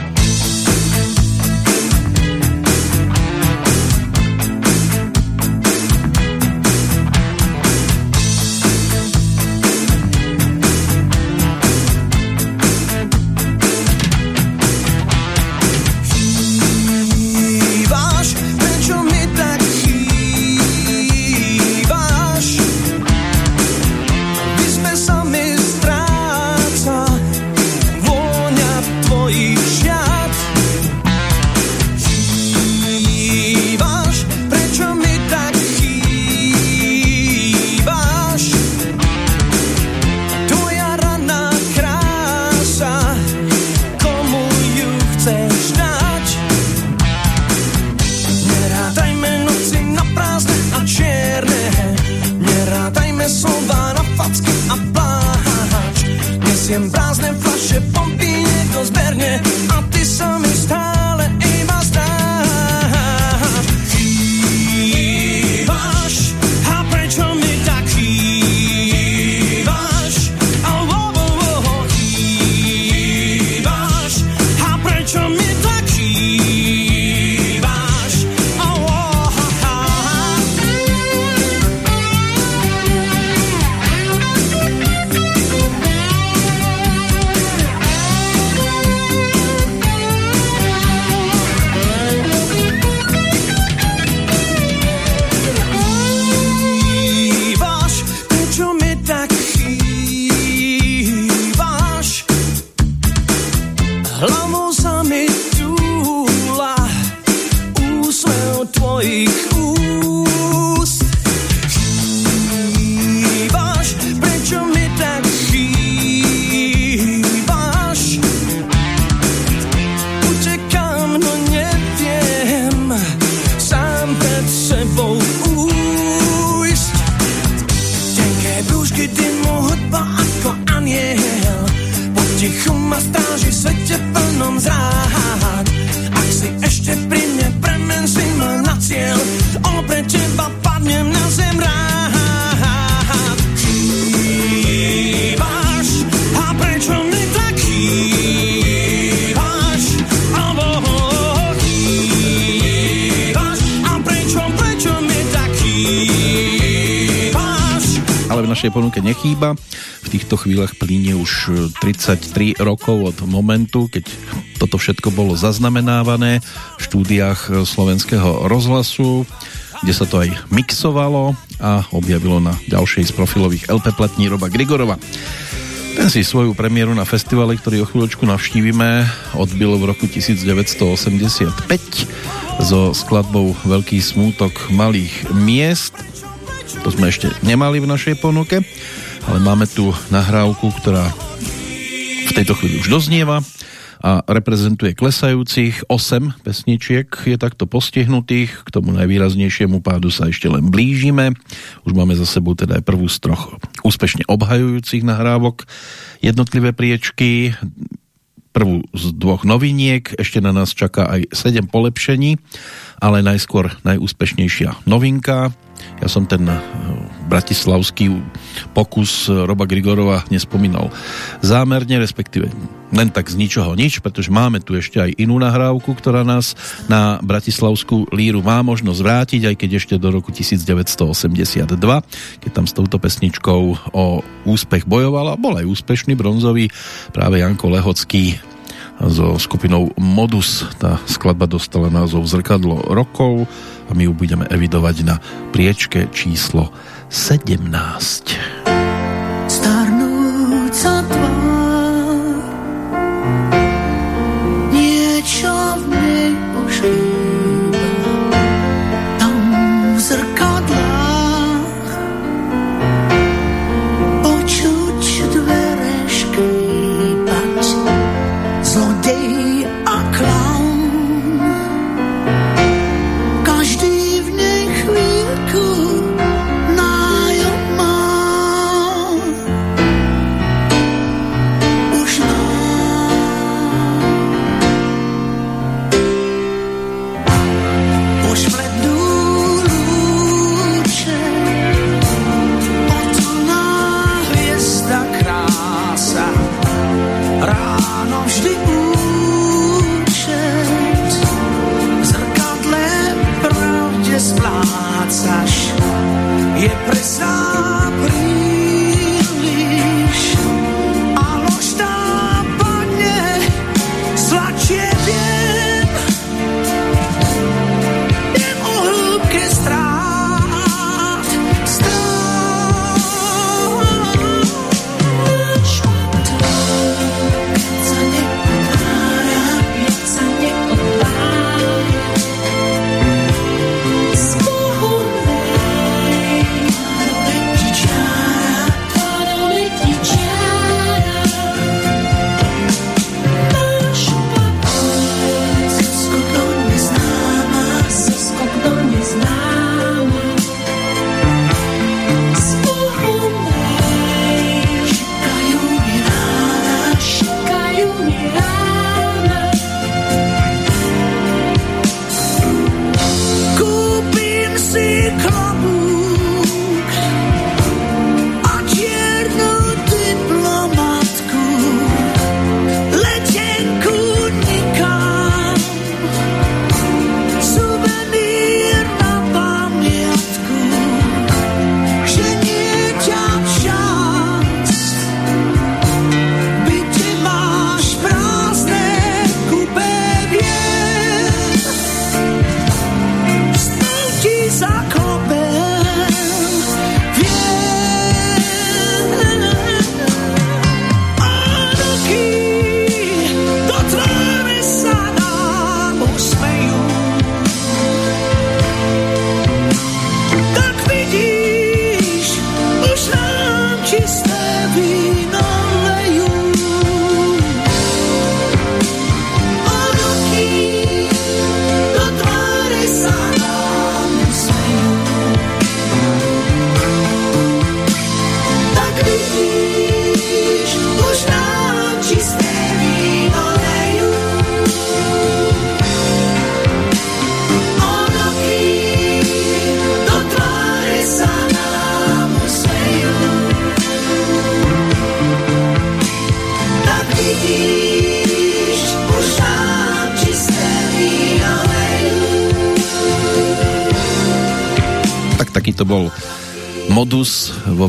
33 rokov od momentu, keď toto všetko bolo zaznamenávané v štúdiách slovenského rozhlasu, kde sa to aj mixovalo a objavilo na ďalšej z profilových LP platní Roba Grigorova. Ten si svoju premiéru na festivale, ktorý o chvíľočku navštívime, odbil v roku 1985 so skladbou Veľký smútok malých miest. To sme ešte nemali v našej ponuke, ale máme tu nahrávku, ktorá v tejto chvíli už doznieva a reprezentuje klesajúcich 8 pesničiek je takto postihnutých, k tomu najvýraznejšiemu pádu sa ešte len blížime. Už máme za sebou teda aj prvú z troch úspešne obhajujúcich nahrávok. Jednotlivé priečky, prvú z dvoch noviniek, ešte na nás čaká aj 7 polepšení, ale najskôr najúspešnejšia novinka. Ja som ten eh, bratislavský pokus Roba Grigorova nespomínal zámerne, respektíve len tak z ničoho nič, pretože máme tu ešte aj inú nahrávku, ktorá nás na Bratislavskú líru má možnosť vrátiť, aj keď ešte do roku 1982, keď tam s touto pesničkou o úspech a bol aj úspešný bronzový práve Janko Lehocký so skupinou Modus. Tá skladba dostala názov Zrkadlo rokov a my ju budeme evidovať na priečke číslo 17.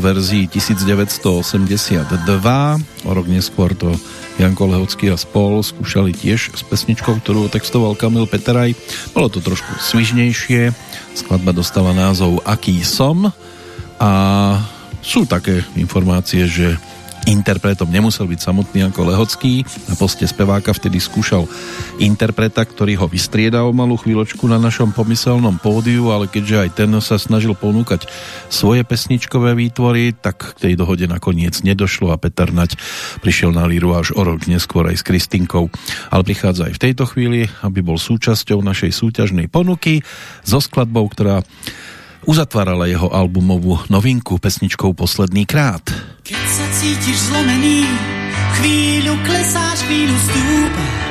verzii 1982. O rok neskôr to Janko Lehocký a spol skúšali tiež s pesničkou, ktorú textoval Kamil Peteraj. Bolo to trošku svižnejšie. Skladba dostala názov Aký som a sú také informácie, že Interpretom nemusel byť samotný ako Lehocký. Na poste speváka vtedy skúšal interpreta, ktorý ho vystriedal malú chvíľočku na našom pomyselnom pódiu, ale keďže aj ten sa snažil ponúkať svoje pesničkové výtvory, tak k tej dohode nakoniec nedošlo a Peter Nať prišiel na líru až o rok neskôr aj s Kristinkou. Ale prichádza aj v tejto chvíli, aby bol súčasťou našej súťažnej ponuky so skladbou, ktorá uzatvárala jeho albumovú novinku pesničkou Posledný krát. Keď sa cítiš zlomený, chvíľu klesáš, chvíľu stúpaš.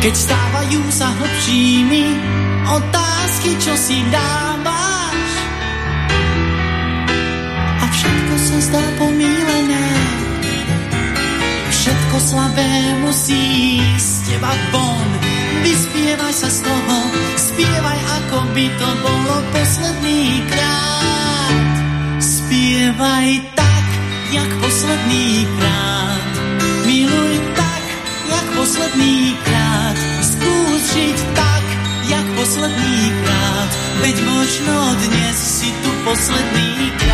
Keď stávajú sa hlbšími otázky, čo si dávaš. A všetko sa zdá pomílené, všetko slabé musí z teba von. Vyspievaj sa z toho, spievaj ako by to bolo posledný krát. Spievaj tak, jak posledný krát. Miluj tak, jak posledný krát. Žiť tak, jak posledný krát. Veď možno dnes si tu posledný krát.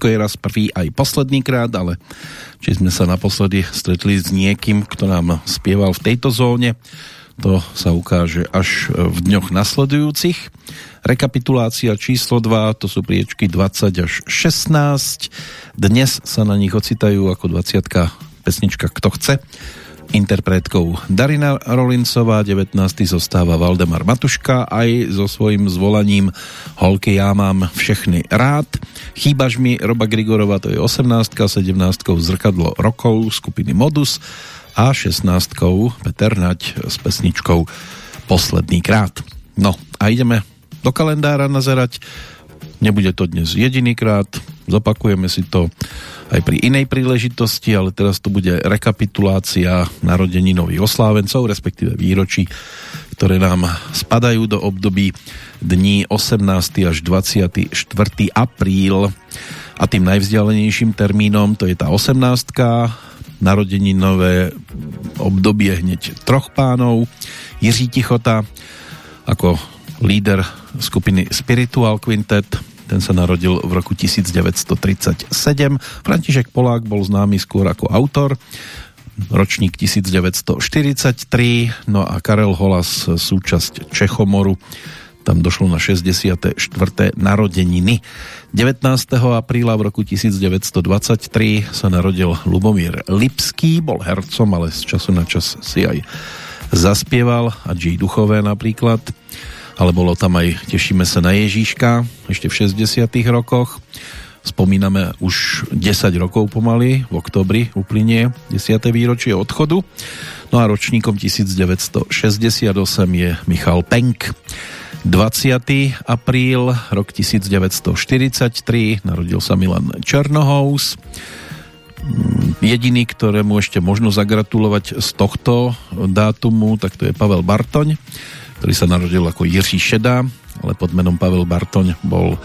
Všetko je raz prvý aj posledný krát, ale či sme sa naposledy stretli s niekým, kto nám spieval v tejto zóne, to sa ukáže až v dňoch nasledujúcich. Rekapitulácia číslo 2, to sú priečky 20 až 16. Dnes sa na nich ocitajú ako 20 pesnička Kto chce. Interpretkou Darina Rolincová, 19. zostáva Valdemar Matuška aj so svojím zvolaním Holky ja mám všechny rád. Chýbaš mi Roba Grigorova, to je 18. 17. Zrkadlo rokov skupiny Modus a 16. Peter Nať s pesničkou Posledný krát. No a ideme do kalendára nazerať. Nebude to dnes jedinýkrát, zopakujeme si to aj pri inej príležitosti, ale teraz to bude rekapitulácia narodení nových oslávencov, respektíve výročí, ktoré nám spadajú do období dní 18. až 24. apríl a tým najvzdialenejším termínom to je tá 18. narodeninové obdobie hneď troch pánov Jiří Tichota ako líder skupiny Spiritual Quintet ten sa narodil v roku 1937. František Polák bol známy skôr ako autor ročník 1943, no a Karel Holas, súčasť Čechomoru, tam došlo na 64. narodeniny. 19. apríla v roku 1923 sa narodil Lubomír Lipský, bol hercom, ale z času na čas si aj zaspieval, a G. Duchové napríklad, ale bolo tam aj Tešíme sa na Ježíška ešte v 60. rokoch. Spomíname už 10 rokov pomaly, v oktobri uplynie 10. výročie odchodu. No a ročníkom 1968 je Michal Penk. 20. apríl, rok 1943, narodil sa Milan Černohous. Jediný, ktorému ešte možno zagratulovať z tohto dátumu, tak to je Pavel Bartoň, ktorý sa narodil ako Jiří Šedá, ale pod menom Pavel Bartoň bol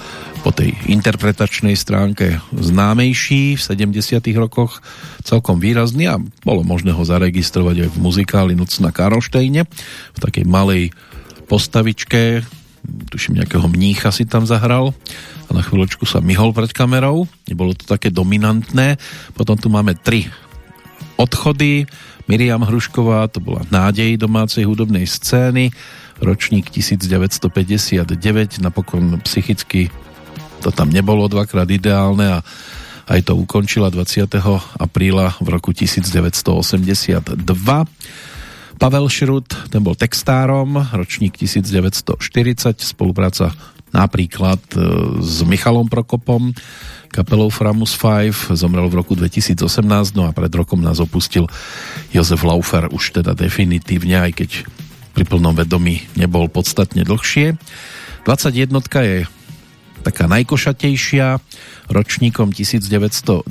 po tej interpretačnej stránke známejší v 70 rokoch celkom výrazný a bolo možné ho zaregistrovať aj v muzikáli Nuc na Karolštejne v takej malej postavičke, tuším nejakého mnícha si tam zahral a na chvíľočku sa myhol pred kamerou, nebolo to také dominantné. Potom tu máme tri odchody, Miriam Hrušková, to bola nádej domácej hudobnej scény, ročník 1959, napokon psychicky to tam nebolo dvakrát ideálne a aj to ukončila 20. apríla v roku 1982. Pavel Šrut, ten bol textárom, ročník 1940, spolupráca napríklad e, s Michalom Prokopom, kapelou Framus 5, zomrel v roku 2018, no a pred rokom nás opustil Jozef Laufer, už teda definitívne, aj keď pri plnom vedomí nebol podstatne dlhšie. 21 je taká najkošatejšia. Ročníkom 1929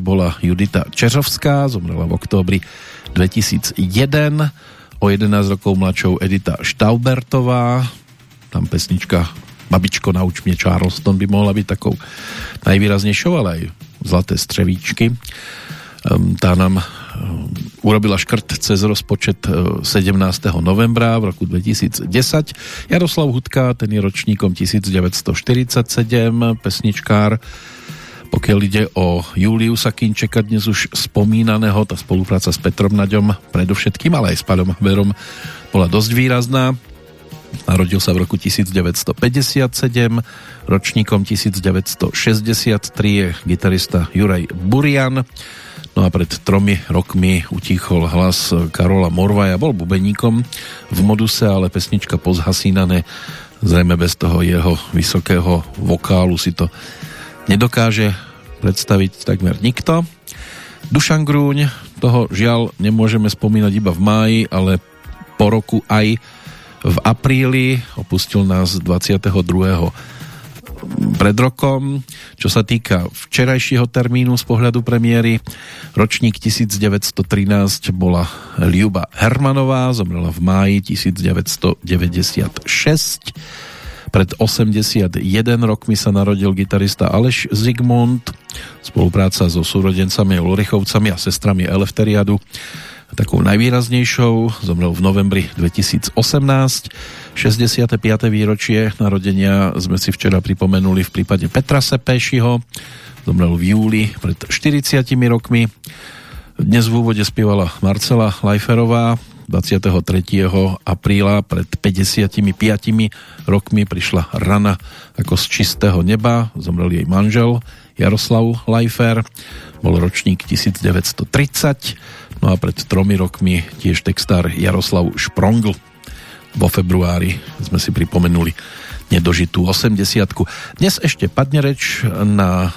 bola Judita Čeřovská, zomrela v októbri 2001. O 11 rokov mladšou Edita Štaubertová, tam pesnička Babičko, nauč mě Charleston by mohla byť takou najvýraznejšou, ale aj Zlaté střevíčky. Ehm, tá nám urobila škrt cez rozpočet 17. E, novembra v roku 2010. Jaroslav Hudka, ten je ročníkom 1947, pesničkár, pokiaľ ide o Juliusa Kinčeka, dnes už spomínaného, tá spolupráca s Petrom Naďom predovšetkým, ale aj s Padom Haberom bola dosť výrazná. Narodil sa v roku 1957, ročníkom 1963 je gitarista Juraj Burian, no a pred tromi rokmi utíchol hlas Karola Morvaja, bol bubeníkom v moduse, ale pesnička pozhasínané zrejme bez toho jeho vysokého vokálu si to nedokáže predstaviť takmer nikto. Dušan Grúň, toho žiaľ nemôžeme spomínať iba v máji, ale po roku aj v apríli, opustil nás 22 pred rokom. Čo sa týka včerajšieho termínu z pohľadu premiéry, ročník 1913 bola Liuba Hermanová, zomrela v máji 1996. Pred 81 rokmi sa narodil gitarista Aleš Zigmund, spolupráca so súrodencami Lorichovcami a sestrami Elefteriadu. Takou najvýraznejšou zomrel v novembri 2018. 65. výročie narodenia sme si včera pripomenuli v prípade Petra Sepešiho. Zomrel v júli pred 40 rokmi. Dnes v úvode spievala Marcela Lajferová, 23. apríla pred 55 rokmi prišla rana ako z čistého neba, zomrel jej manžel Jaroslav Lajfer, bol ročník 1930, no a pred tromi rokmi tiež textár Jaroslav Šprongl. Vo februári sme si pripomenuli nedožitú 80 Dnes ešte padne reč na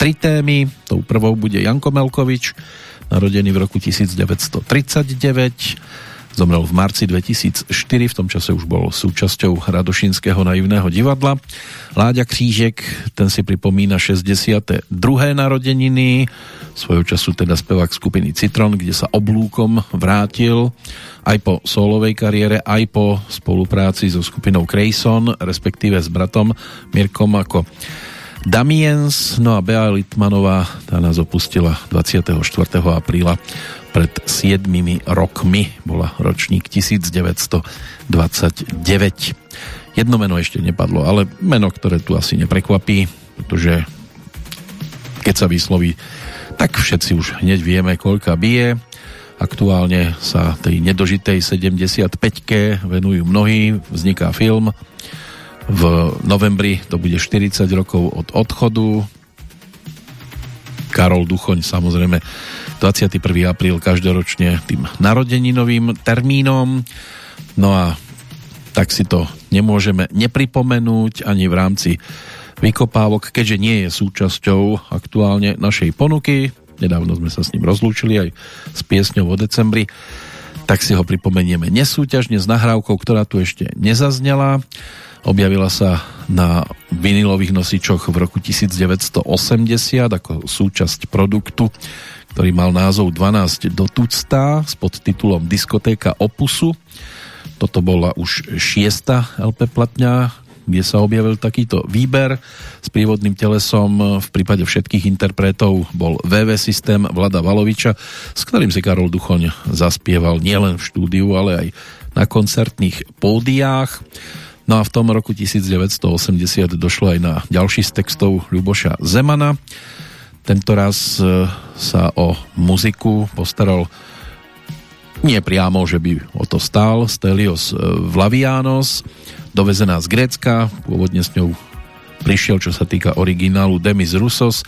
tri témy. Tou prvou bude Janko Melkovič, narodený v roku 1939, zomrel v marci 2004, v tom čase už bol súčasťou Radošinského naivného divadla. Láďa Křížek, ten si pripomína 62. narodeniny, svojho času teda spevák skupiny Citron, kde sa oblúkom vrátil aj po solovej kariére, aj po spolupráci so skupinou Crayson, respektíve s bratom Mirkom ako Damiens, no a Bea Litmanová, tá nás opustila 24. apríla pred 7 rokmi, bola ročník 1929. Jedno meno ešte nepadlo, ale meno, ktoré tu asi neprekvapí, pretože keď sa vysloví tak všetci už hneď vieme, koľka bije. Aktuálne sa tej nedožitej 75-ke venujú mnohí, vzniká film. V novembri to bude 40 rokov od odchodu. Karol Duchoň samozrejme 21. apríl každoročne tým narodeninovým termínom. No a tak si to nemôžeme nepripomenúť ani v rámci vykopávok, keďže nie je súčasťou aktuálne našej ponuky. Nedávno sme sa s ním rozlúčili aj s piesňou o decembri tak si ho pripomenieme nesúťažne s nahrávkou, ktorá tu ešte nezaznela. Objavila sa na vinilových nosičoch v roku 1980 ako súčasť produktu, ktorý mal názov 12 do tucta s podtitulom Diskotéka Opusu. Toto bola už šiesta LP platňa, kde sa objavil takýto výber. S prívodným telesom v prípade všetkých interpretov bol VV systém Vlada Valoviča, s ktorým si Karol Duchoň zaspieval nielen v štúdiu, ale aj na koncertných pódiách. No a v tom roku 1980 došlo aj na ďalší z textov Ľuboša Zemana. Tento raz e, sa o muziku postaral nie priamo, že by o to stál Stelios Vlavianos, dovezená z Grécka, pôvodne s ňou prišiel, čo sa týka originálu Demis Rusos.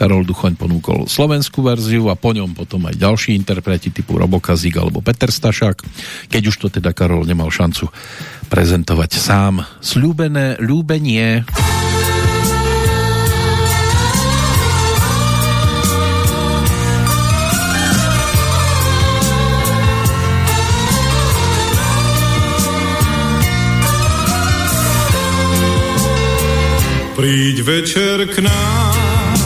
Karol Duchoň ponúkol slovenskú verziu a po ňom potom aj ďalší interpreti typu Robokazík alebo Peter Stašák, keď už to teda Karol nemal šancu prezentovať sám. Sľúbené ľúbenie. Príď večer k nám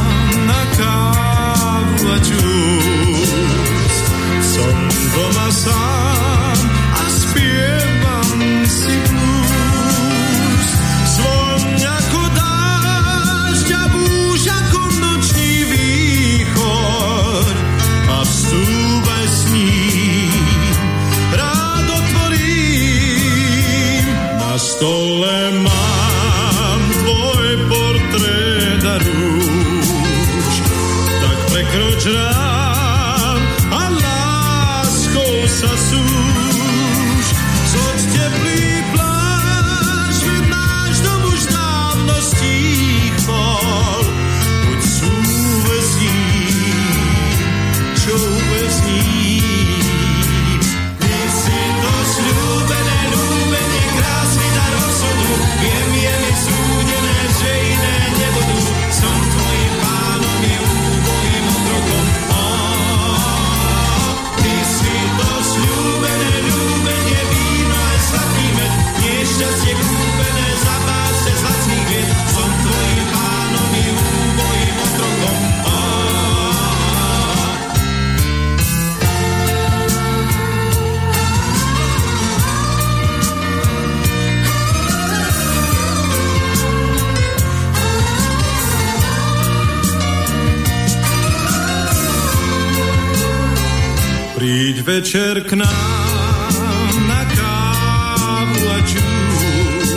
večer k nám na kávu a čus.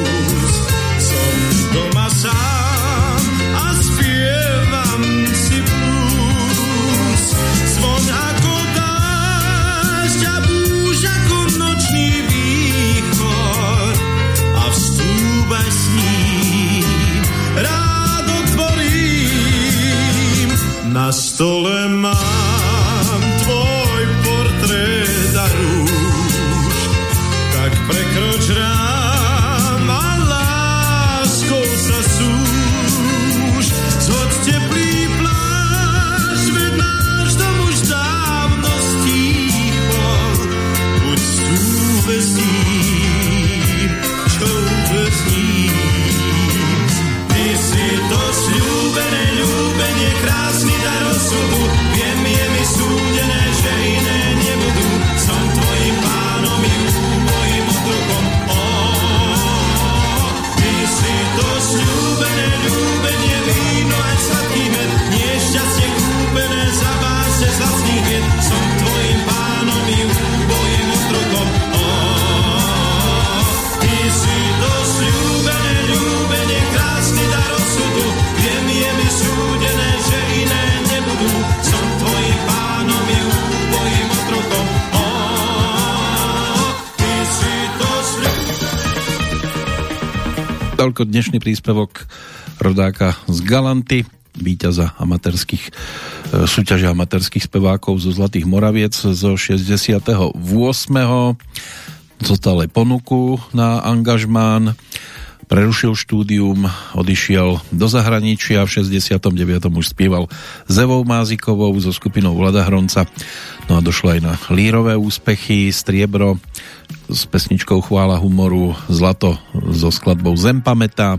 Som doma sám a spievam si blues. Zvoň ako dážď a búž ako nočný východ a vstúpaj s ním. Rád otvorím, na stole Toľko dnešný príspevok rodáka z Galanty, víťaza amatérských e, súťaže amatérských spevákov zo Zlatých Moraviec zo 68. Zostal aj ponuku na angažmán, prerušil štúdium, odišiel do zahraničia, v 69. už spieval s Evou Mázikovou so skupinou Vlada Hronca, no a došlo aj na lírové úspechy, striebro s pesničkou Chvála humoru, zlato so skladbou Zem pamätá,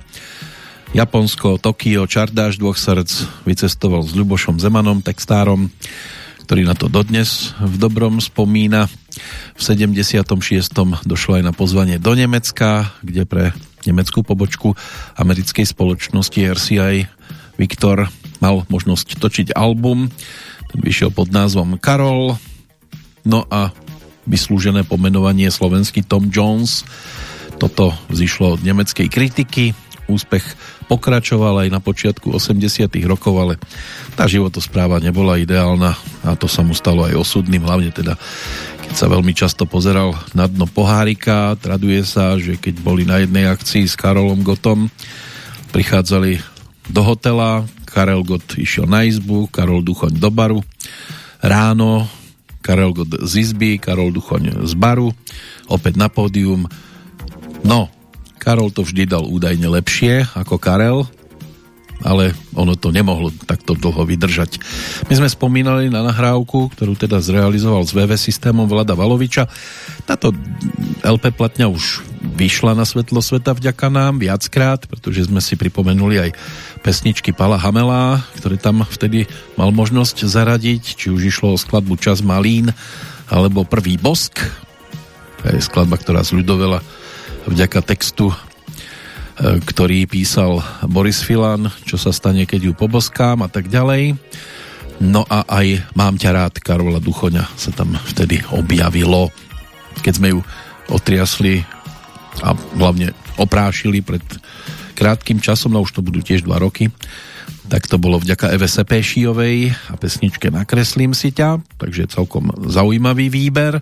Japonsko, Tokio, Čardáš dvoch srdc, vycestoval s Ľubošom Zemanom, textárom, ktorý na to dodnes v dobrom spomína. V 76. došlo aj na pozvanie do Nemecka, kde pre nemeckú pobočku americkej spoločnosti RCI Viktor mal možnosť točiť album. Ten vyšiel pod názvom Karol. No a vyslúžené pomenovanie slovenský Tom Jones. Toto zišlo od nemeckej kritiky. Úspech pokračoval aj na počiatku 80 rokov, ale tá životospráva nebola ideálna a to sa mu stalo aj osudným, hlavne teda keď sa veľmi často pozeral na dno pohárika. Traduje sa, že keď boli na jednej akcii s Karolom Gotom, prichádzali do hotela, Karel Gott išiel na izbu, Karol Duchoň do baru. Ráno Karel Gott z izby, Karol Duchoň z baru, opäť na pódium. No, Karol to vždy dal údajne lepšie ako Karel, ale ono to nemohlo takto dlho vydržať. My sme spomínali na nahrávku, ktorú teda zrealizoval s VV systémom Vlada Valoviča. Táto LP platňa už vyšla na svetlo sveta vďaka nám viackrát, pretože sme si pripomenuli aj pesničky Pala Hamela, ktoré tam vtedy mal možnosť zaradiť, či už išlo o skladbu Čas Malín alebo Prvý bosk. To je skladba, ktorá zľudovela vďaka textu e, ktorý písal Boris Filan, čo sa stane, keď ju poboskám a tak ďalej. No a aj Mám ťa rád Karola Duchoňa sa tam vtedy objavilo, keď sme ju otriasli a hlavne oprášili pred krátkým časom, no už to budú tiež dva roky, tak to bolo vďaka Eve Sepešijovej a pesničke Nakreslím si ťa, takže celkom zaujímavý výber,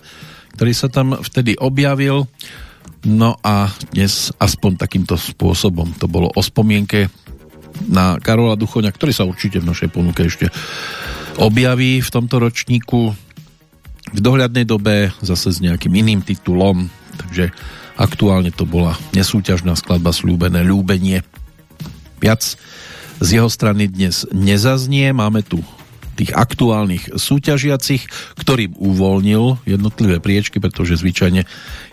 ktorý sa tam vtedy objavil. No a dnes aspoň takýmto spôsobom. To bolo o spomienke na Karola Duchoňa, ktorý sa určite v našej ponuke ešte objaví v tomto ročníku. V dohľadnej dobe zase s nejakým iným titulom, takže Aktuálne to bola nesúťažná skladba Sľúbené ľúbenie. Viac z jeho strany dnes nezaznie, máme tu tých aktuálnych súťažiacich, ktorým uvoľnil jednotlivé priečky, pretože zvyčajne,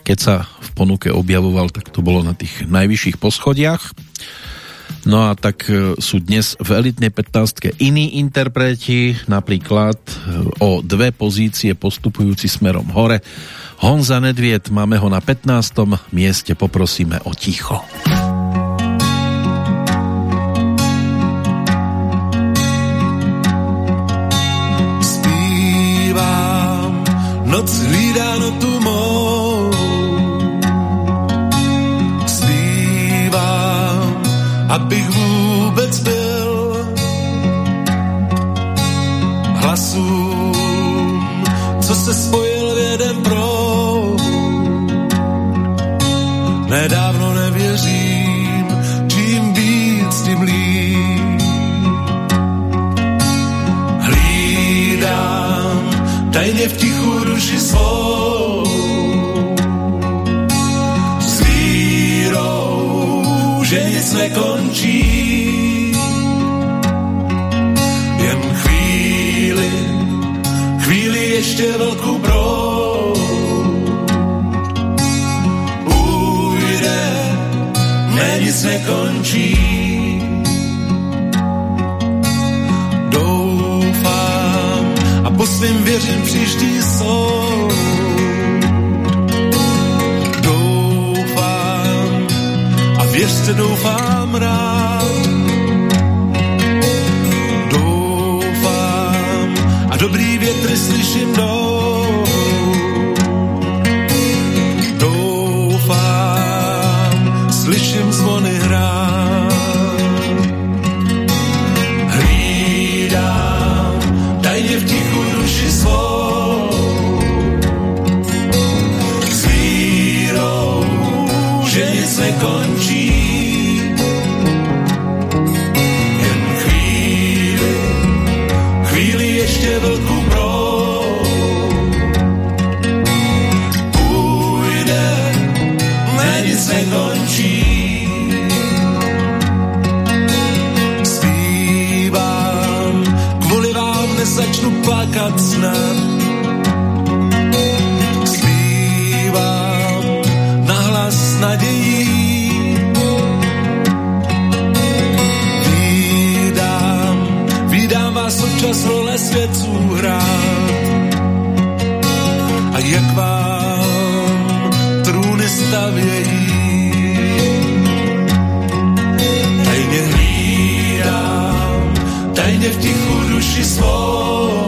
keď sa v ponuke objavoval, tak to bolo na tých najvyšších poschodiach. No a tak e, sú dnes v elitnej 15 iní interpreti, napríklad e, o dve pozície postupujúci smerom hore Honza Nedviet, máme ho na 15. mieste, poprosíme o ticho. Spívam, noc hlídá tu mou. Spívam, abych vůbec byl hlasům, co se spojil v jeden pro Nedávno nevěřím, čím víc, tím líp. Hlídám tajně v tichu duši svou. S vírou, že nic nekončí. Jen chvíli, chvíli ještě velkou brou. nic nekončí. Svým věřím příští soud. Doufám a věřte, doufám rád. Doufám a dobrý větry slyším. Doufám, plakať snad. na hlas nadejí, Vydám, vydám vás občas role světců hrát. A jak vám trúny stavějí, tajne hlídám, tajne v tichu duši svoj.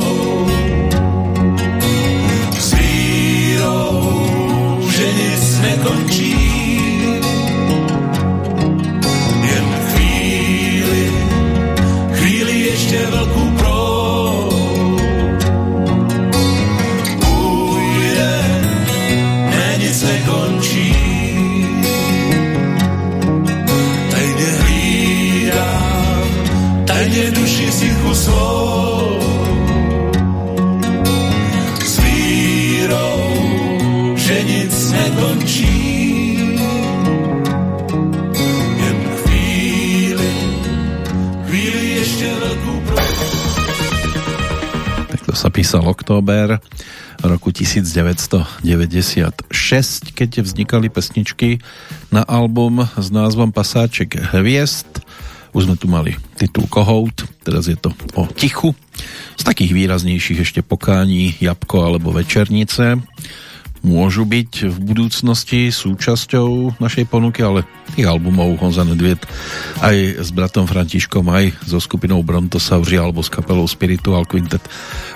Sa písal október roku 1996, keď vznikali pesničky na album s názvom Pasáček hviezd. Už sme tu mali titul Kohout, teraz je to o tichu. Z takých výraznejších ešte pokání Jabko alebo Večernice môžu byť v budúcnosti súčasťou našej ponuky, ale tých albumov Honza Nedviet aj s bratom Františkom, aj so skupinou Brontosauri alebo s kapelou Spiritual Quintet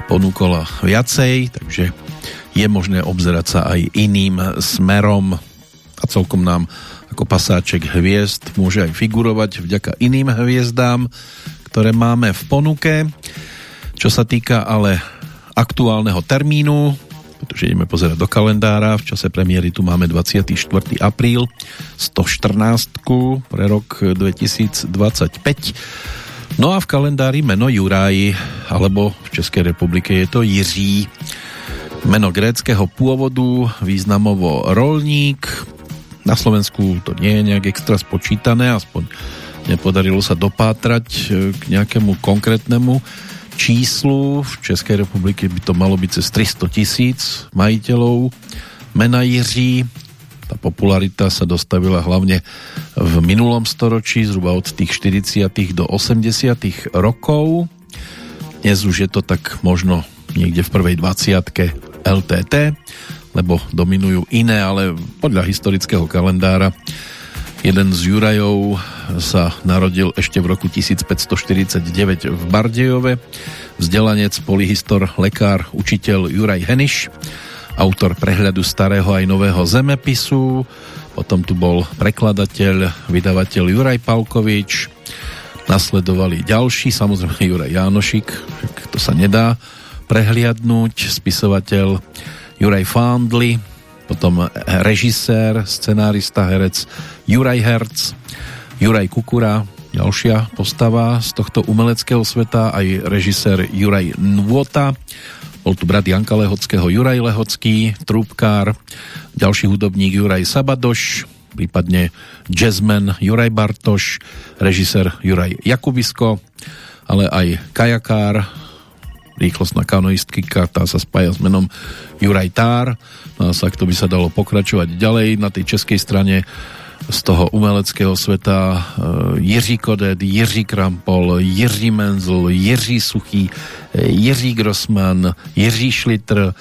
ponúkola viacej, takže je možné obzerať sa aj iným smerom a celkom nám ako pasáček hviezd môže aj figurovať vďaka iným hviezdám, ktoré máme v ponuke. Čo sa týka ale aktuálneho termínu, pretože ideme pozerať do kalendára. V čase premiéry tu máme 24. apríl 114 pre rok 2025. No a v kalendári meno Juraj, alebo v Českej republike je to Jiří. Meno gréckého pôvodu, významovo rolník. Na Slovensku to nie je nejak extra spočítané, aspoň nepodarilo sa dopátrať e, k nejakému konkrétnemu číslu. V Českej republike by to malo byť cez 300 tisíc majiteľov mena Jiří. Tá popularita sa dostavila hlavne v minulom storočí, zhruba od tých 40. do 80. rokov. Dnes už je to tak možno niekde v prvej 20. LTT, lebo dominujú iné, ale podľa historického kalendára Jeden z Jurajov sa narodil ešte v roku 1549 v Bardejove. Vzdelanec, polyhistor, lekár, učiteľ Juraj Heniš, autor prehľadu starého aj nového zemepisu. Potom tu bol prekladateľ, vydavateľ Juraj Palkovič. Nasledovali ďalší, samozrejme Juraj Jánošik, to sa nedá prehliadnúť, spisovateľ Juraj Fándly, potom režisér, scenárista, herec Juraj Herc, Juraj Kukura, ďalšia postava z tohto umeleckého sveta, aj režisér Juraj Nvota, bol tu brat Janka Lehockého Juraj Lehocký, trúbkár, ďalší hudobník Juraj Sabadoš, prípadne jazzman Juraj Bartoš, režisér Juraj Jakubisko, ale aj kajakár, rýchlostná kanoistka, tá sa spája s menom Juraj Tár. No a sa to by sa dalo pokračovať ďalej na tej českej strane z toho umeleckého sveta e, Jiří Kodet, Jiří Krampol, Jiří Menzl, Jiří Suchý, e, Jiří Grossman, Jiří Šlitr,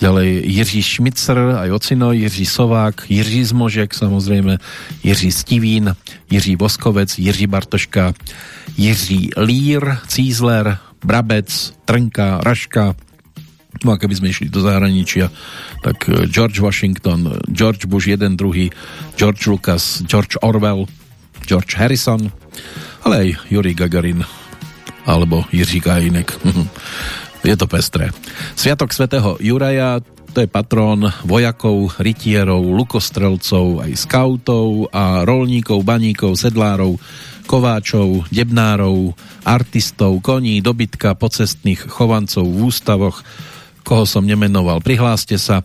ďalej Jiří Šmicer, aj ocino, Jiří Sovák, Jiří Zmožek, samozrejme, Jiří Stivín, Jiří Voskovec, Jiří Bartoška, Jiří Lír, Cízler, Brabec, Trnka, Raška. No a keby sme išli do zahraničia, tak eh, George Washington, George Bush 1, 2, George Lucas, George Orwell, George Harrison, ale aj Juri Gagarin alebo Jiří Kajinek. *laughs* je to pestré. Sviatok svätého Juraja, to je patrón vojakov, rytierov, lukostrelcov, aj skautov a rolníkov, baníkov, sedlárov, kováčov, debnárov, artistov, koní, dobytka, pocestných chovancov v ústavoch, koho som nemenoval. Prihláste sa.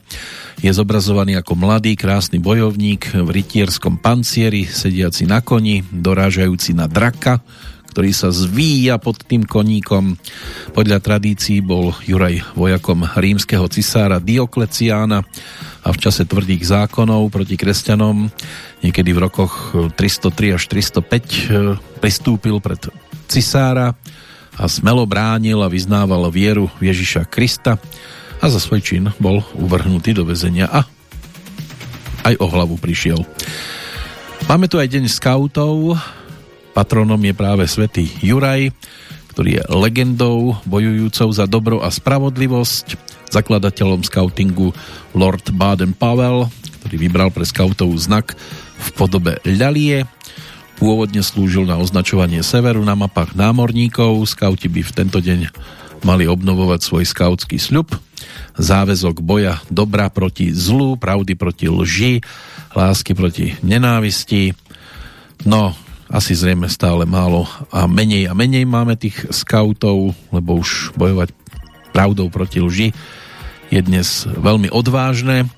Je zobrazovaný ako mladý, krásny bojovník v rytierskom pancieri, sediaci na koni, dorážajúci na draka, ktorý sa zvíja pod tým koníkom. Podľa tradícií bol Juraj vojakom rímskeho cisára Diokleciána a v čase tvrdých zákonov proti kresťanom niekedy v rokoch 303 až 305 pristúpil pred cisára a smelo bránil a vyznával vieru Ježiša Krista a za svoj čin bol uvrhnutý do väzenia a aj o hlavu prišiel. Máme tu aj deň skautov, patronom je práve svätý Juraj, ktorý je legendou bojujúcou za dobro a spravodlivosť, zakladateľom skautingu Lord Baden-Powell, ktorý vybral pre skautov znak v podobe ľalie. Pôvodne slúžil na označovanie severu na mapách námorníkov. Skauti by v tento deň mali obnovovať svoj skautský sľub. Záväzok boja dobra proti zlu, pravdy proti lži, lásky proti nenávisti. No, asi zrejme stále málo a menej a menej máme tých skautov, lebo už bojovať pravdou proti lži je dnes veľmi odvážne.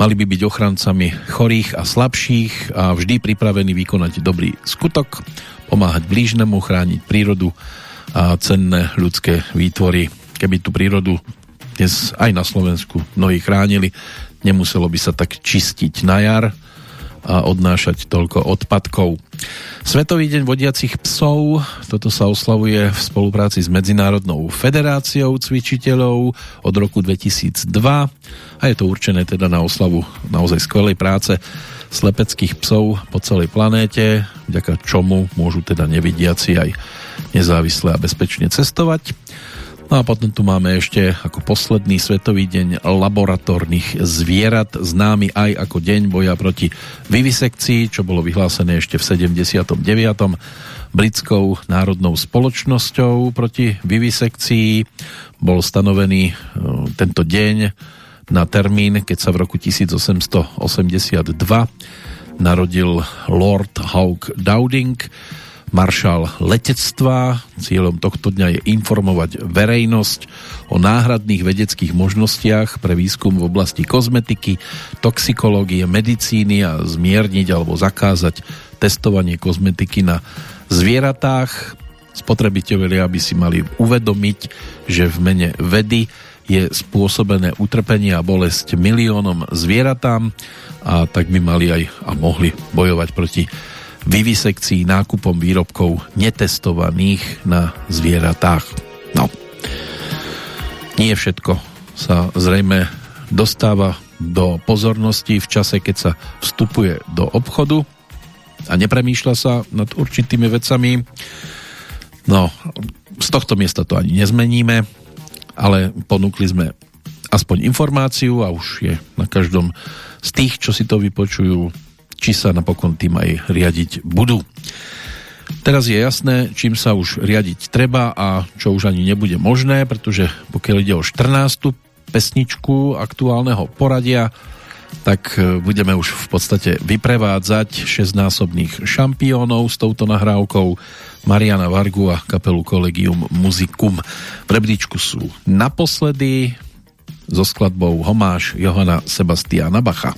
Mali by byť ochrancami chorých a slabších a vždy pripravení vykonať dobrý skutok, pomáhať blížnemu, chrániť prírodu a cenné ľudské výtvory. Keby tú prírodu dnes aj na Slovensku mnohí chránili, nemuselo by sa tak čistiť na jar, a odnášať toľko odpadkov. Svetový deň vodiacich psov, toto sa oslavuje v spolupráci s Medzinárodnou federáciou cvičiteľov od roku 2002 a je to určené teda na oslavu naozaj skvelej práce slepeckých psov po celej planéte, vďaka čomu môžu teda nevidiaci aj nezávisle a bezpečne cestovať. No a potom tu máme ešte ako posledný svetový deň laboratórnych zvierat, známy aj ako deň boja proti vivisekcii, čo bolo vyhlásené ešte v 79. britskou národnou spoločnosťou proti vivisekcii. Bol stanovený e, tento deň na termín, keď sa v roku 1882 narodil Lord Hawke Dowding, maršál letectva. Cieľom tohto dňa je informovať verejnosť o náhradných vedeckých možnostiach pre výskum v oblasti kozmetiky, toxikológie, medicíny a zmierniť alebo zakázať testovanie kozmetiky na zvieratách. Spotrebitelia by si mali uvedomiť, že v mene vedy je spôsobené utrpenie a bolesť miliónom zvieratám a tak by mali aj a mohli bojovať proti vivisekcií nákupom výrobkov netestovaných na zvieratách. No, nie všetko sa zrejme dostáva do pozornosti v čase, keď sa vstupuje do obchodu a nepremýšľa sa nad určitými vecami. No, z tohto miesta to ani nezmeníme, ale ponúkli sme aspoň informáciu a už je na každom z tých, čo si to vypočujú, či sa napokon tým aj riadiť budú. Teraz je jasné, čím sa už riadiť treba a čo už ani nebude možné, pretože pokiaľ ide o 14. pesničku aktuálneho poradia, tak e, budeme už v podstate vyprevádzať šestnásobných šampiónov s touto nahrávkou Mariana Vargu a kapelu Collegium Musicum. V rebríčku sú naposledy so skladbou Homáš Johana Sebastiana Bacha.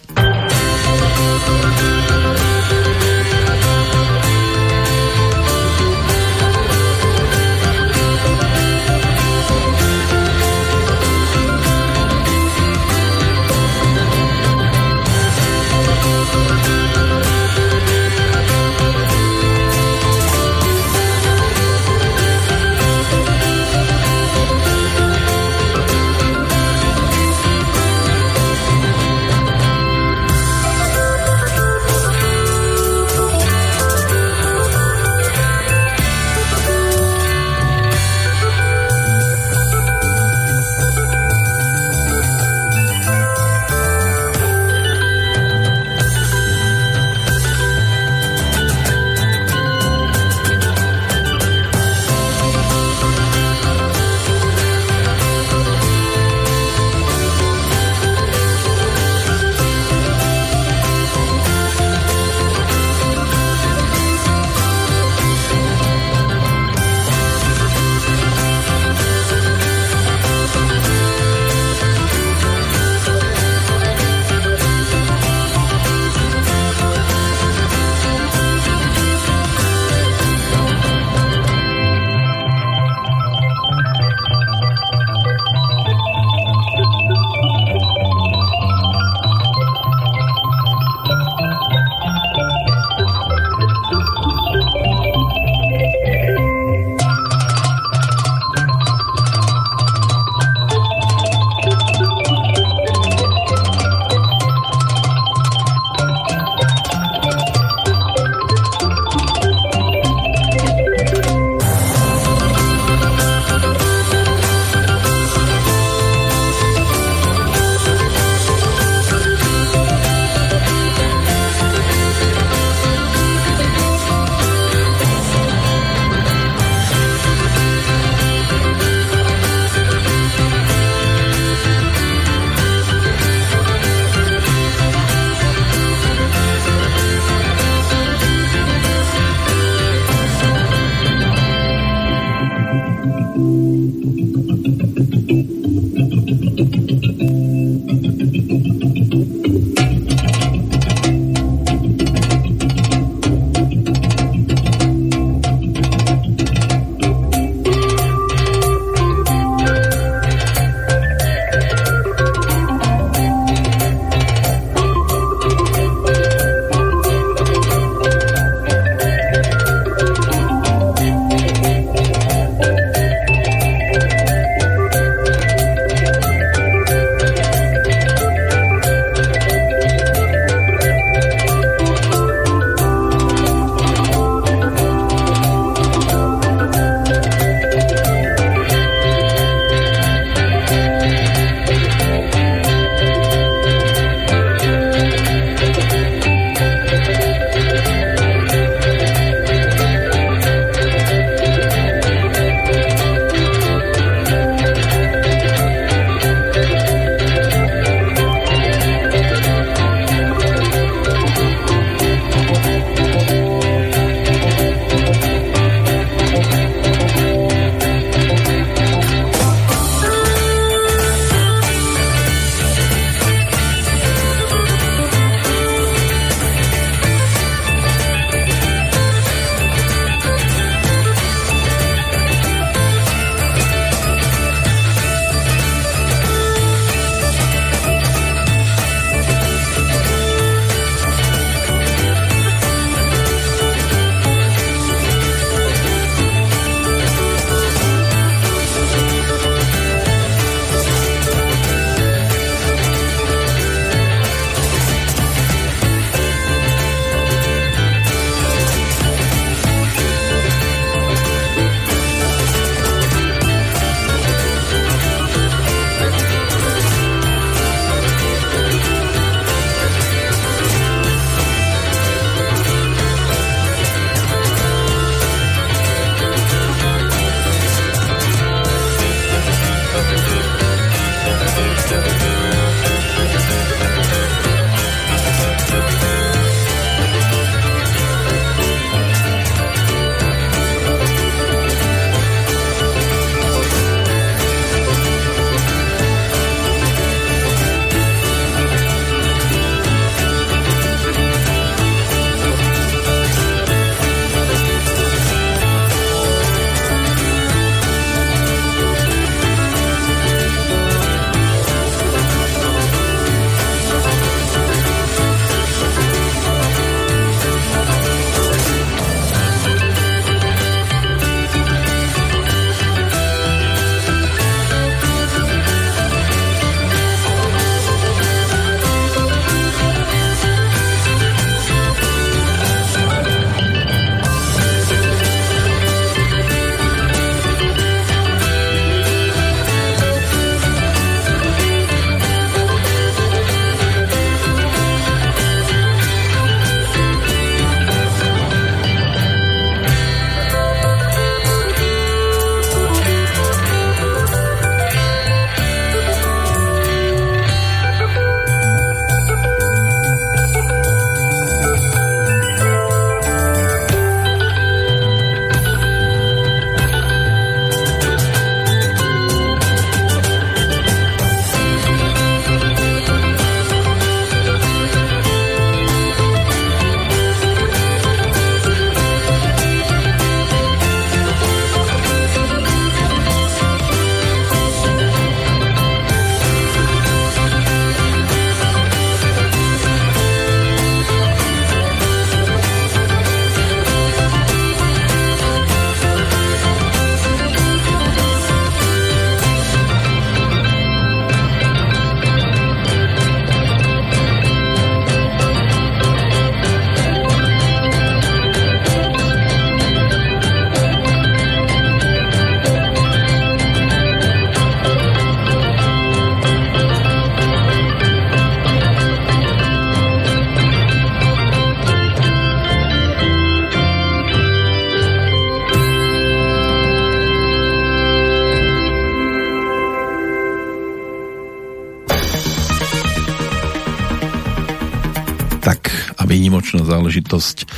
Záležitosť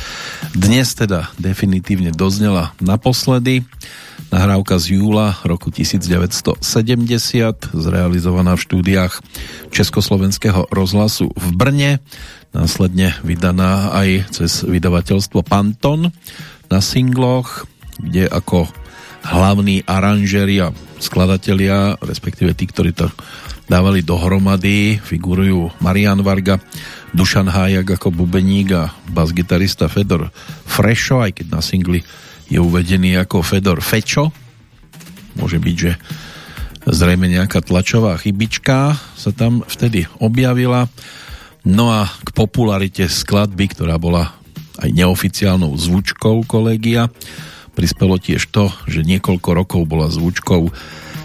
dnes teda definitívne doznela naposledy. Nahrávka z júla roku 1970, zrealizovaná v štúdiách Československého rozhlasu v Brne, následne vydaná aj cez vydavateľstvo Panton na singloch, kde ako hlavní aranžeri a skladatelia, respektíve tí, ktorí to dávali dohromady, figurujú Marian Varga, Dušan Hájak ako bubeník a basgitarista Fedor Frešo, aj keď na singli je uvedený ako Fedor Fečo. Môže byť, že zrejme nejaká tlačová chybička sa tam vtedy objavila. No a k popularite skladby, ktorá bola aj neoficiálnou zvučkou kolegia, prispelo tiež to, že niekoľko rokov bola zvučkou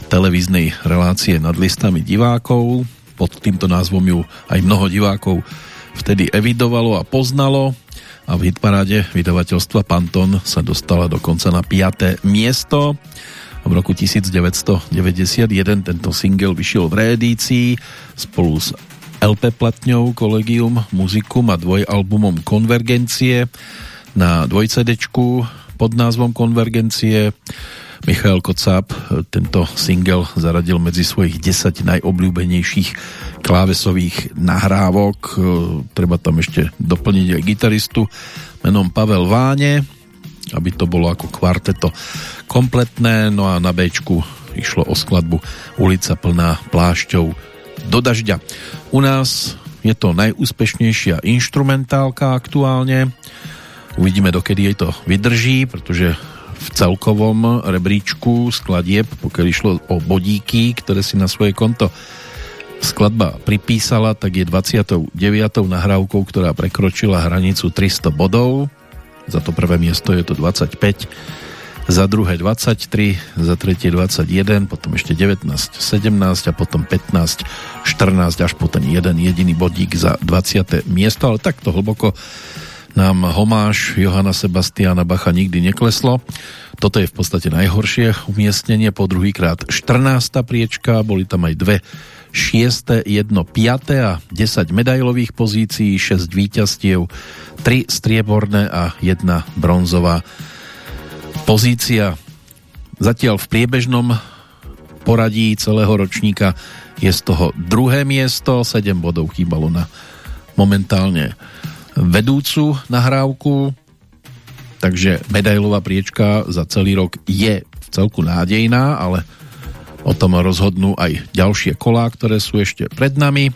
televíznej relácie nad listami divákov. Pod týmto názvom ju aj mnoho divákov vtedy evidovalo a poznalo a v hitparáde vydavateľstva Panton sa dostala dokonca na 5. miesto. V roku 1991 tento single vyšiel v reedícii spolu s LP platňou Collegium Musicum a dvojalbumom Konvergencie na dvojcedečku pod názvom Konvergencie. Michal Kocáb tento single zaradil medzi svojich 10 najobľúbenejších klávesových nahrávok. Treba tam ešte doplniť aj gitaristu menom Pavel Váne, aby to bolo ako kvarteto kompletné. No a na B išlo o skladbu Ulica plná plášťou do dažďa. U nás je to najúspešnejšia instrumentálka aktuálne. Uvidíme, dokedy jej to vydrží, pretože v celkovom rebríčku skladieb, pokiaľ išlo o bodíky, ktoré si na svoje konto skladba pripísala, tak je 29. nahrávkou, ktorá prekročila hranicu 300 bodov. Za to prvé miesto je to 25, za druhé 23, za tretie 21, potom ešte 19, 17 a potom 15, 14 až po jeden jediný bodík za 20. miesto, ale takto hlboko nám homáš Johana Sebastiana Bacha nikdy nekleslo. Toto je v podstate najhoršie umiestnenie, po druhýkrát 14. priečka, boli tam aj dve 6. 1. 5. a 10 medailových pozícií, 6 víťastiev, 3 strieborné a 1 bronzová pozícia. Zatiaľ v priebežnom poradí celého ročníka je z toho druhé miesto, 7 bodov chýbalo na momentálne vedúcu nahrávku, takže medailová priečka za celý rok je v celku nádejná, ale O tom rozhodnú aj ďalšie kolá, ktoré sú ešte pred nami.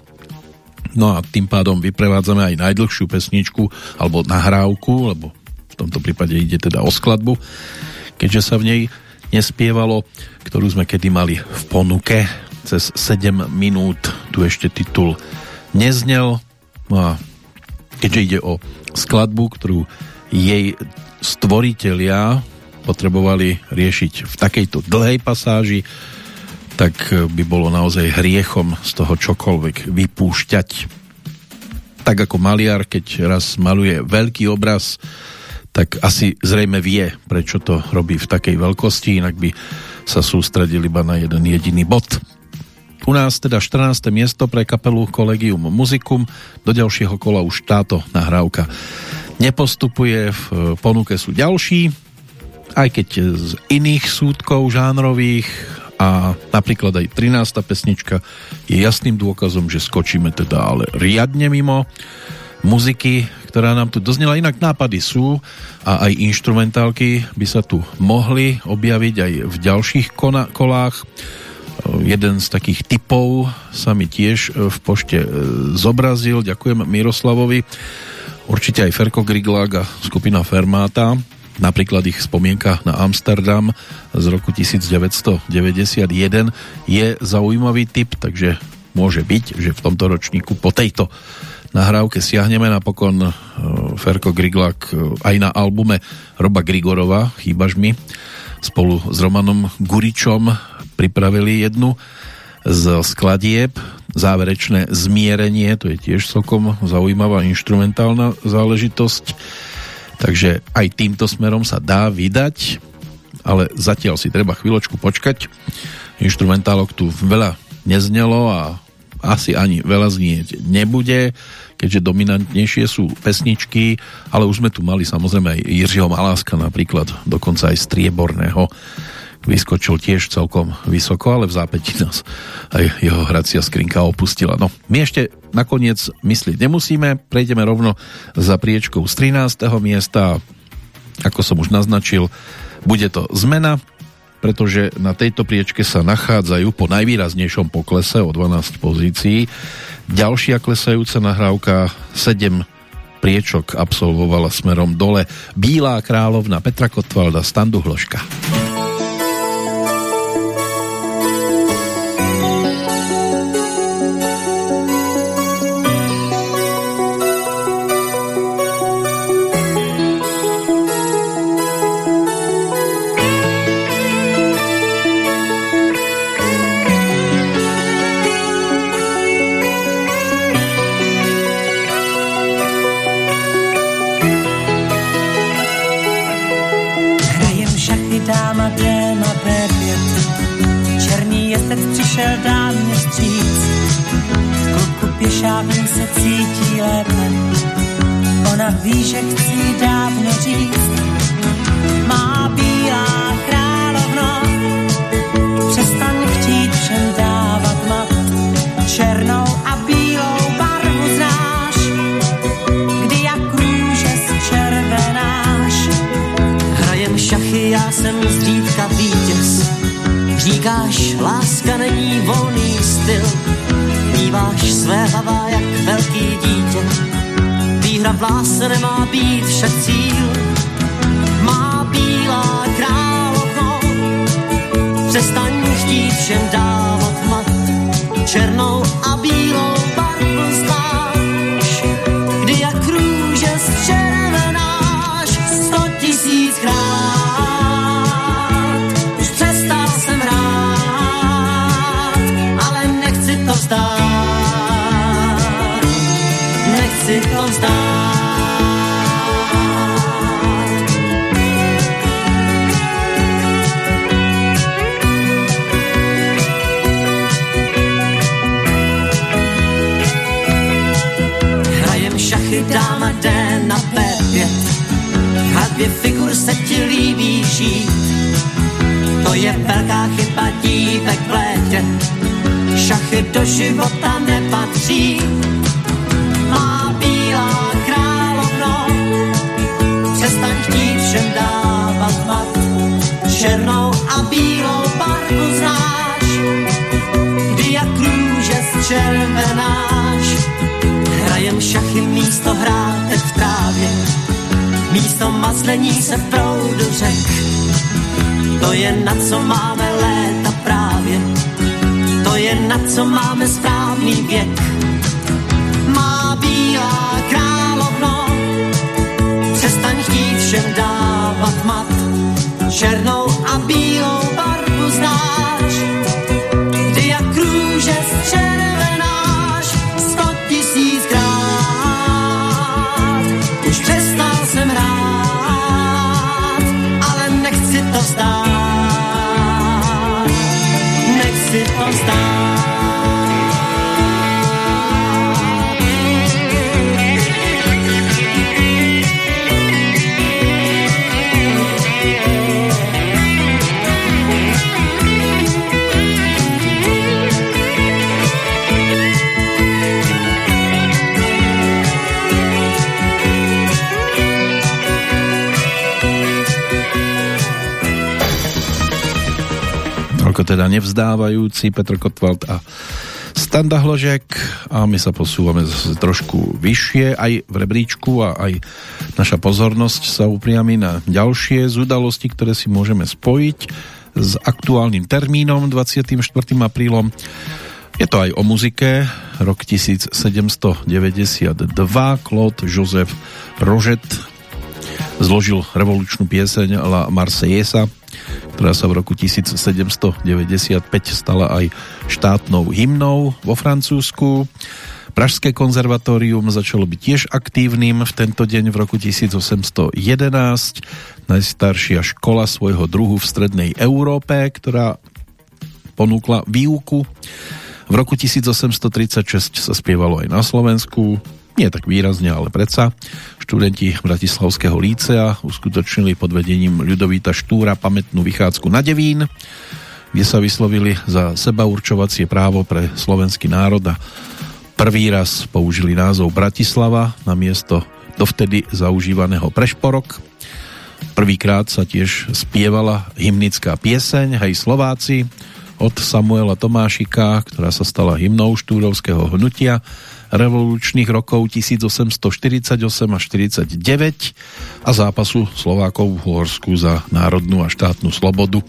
No a tým pádom vyprevádzame aj najdlhšiu pesničku alebo nahrávku, lebo v tomto prípade ide teda o skladbu, keďže sa v nej nespievalo, ktorú sme kedy mali v ponuke cez 7 minút. Tu ešte titul neznel. No a keďže ide o skladbu, ktorú jej stvoritelia potrebovali riešiť v takejto dlhej pasáži, tak by bolo naozaj hriechom z toho čokoľvek vypúšťať. Tak ako maliar, keď raz maluje veľký obraz, tak asi zrejme vie, prečo to robí v takej veľkosti, inak by sa sústredil iba na jeden jediný bod. U nás teda 14. miesto pre kapelu Collegium Musicum, do ďalšieho kola už táto nahrávka nepostupuje, v ponuke sú ďalší, aj keď z iných súdkov žánrových, a napríklad aj 13. pesnička je jasným dôkazom, že skočíme teda ale riadne mimo muziky, ktorá nám tu doznela. Inak nápady sú a aj instrumentálky by sa tu mohli objaviť aj v ďalších kolách. Jeden z takých typov sa mi tiež v pošte e, zobrazil. Ďakujem Miroslavovi. Určite aj Ferko Griglák a skupina Fermáta Napríklad ich spomienka na Amsterdam z roku 1991 je zaujímavý typ, takže môže byť, že v tomto ročníku po tejto nahrávke siahneme napokon e, Ferko Griglak e, aj na albume Roba Grigorova Chýbaš mi spolu s Romanom Guričom pripravili jednu z skladieb záverečné zmierenie, to je tiež celkom zaujímavá instrumentálna záležitosť takže aj týmto smerom sa dá vydať, ale zatiaľ si treba chvíľočku počkať. Instrumentálok tu veľa neznelo a asi ani veľa znieť nebude, keďže dominantnejšie sú pesničky, ale už sme tu mali samozrejme aj Jiřího Maláska napríklad, dokonca aj Strieborného, vyskočil tiež celkom vysoko, ale v zápäti nás aj jeho hracia skrinka opustila. No, my ešte nakoniec myslieť nemusíme, prejdeme rovno za priečkou z 13. miesta. Ako som už naznačil, bude to zmena, pretože na tejto priečke sa nachádzajú po najvýraznejšom poklese o 12 pozícií. Ďalšia klesajúca nahrávka 7 priečok absolvovala smerom dole Bílá královna Petra Kotvalda Standu Hloška. Pěšáků se cítí lépe. Ona ví, že chci dávno říct Má bílá královno Přestaň chtít všem dávat mat. Černou a bílou barvu znáš. Kdy jak růže zčervenáš. Hrajem šachy, já jsem zřídka vítěz. Říkáš, láska není volný styl. Míváš své hlava jak velký dítě. Výhra v lásce nemá být však cíl. Má bílá královno, přestaň chtít všem dávat mat. Černou a bílou Hradbě figur se ti líbí žít. To je velká chyba dívek v létě. Šachy do života nepatří. Má bílá královno, přestaň chtít všem dávat mat. Černou a bílou barvu znáš, kdy jak růže zčervenáš. Hrajem místo mazlení se proudu řek. To je na co máme léta právě, to je na co máme správný věk. Má bílá královno, přestaň chtít všem dávat mat. Černou a bílou teda nevzdávajúci Petr Kotwald a Standa Hložek a my sa posúvame zase trošku vyššie aj v rebríčku a aj naša pozornosť sa upriami na ďalšie z udalosti, ktoré si môžeme spojiť s aktuálnym termínom 24. aprílom. Je to aj o muzike, rok 1792, Claude Joseph Rožet zložil revolučnú pieseň La Marseillaise, ktorá sa v roku 1795 stala aj štátnou hymnou vo Francúzsku. Pražské konzervatórium začalo byť tiež aktívnym v tento deň v roku 1811. Najstaršia škola svojho druhu v strednej Európe, ktorá ponúkla výuku V roku 1836 sa spievalo aj na Slovensku, nie tak výrazne, ale predsa. Študenti Bratislavského lícea uskutočnili pod vedením Ľudovíta Štúra pamätnú vychádzku na Devín, kde sa vyslovili za seba určovacie právo pre slovenský národ a prvý raz použili názov Bratislava na miesto dovtedy zaužívaného Prešporok. Prvýkrát sa tiež spievala hymnická pieseň Hej Slováci od Samuela Tomášika, ktorá sa stala hymnou štúrovského hnutia revolučných rokov 1848 a 49 a zápasu Slovákov v Horsku za národnú a štátnu slobodu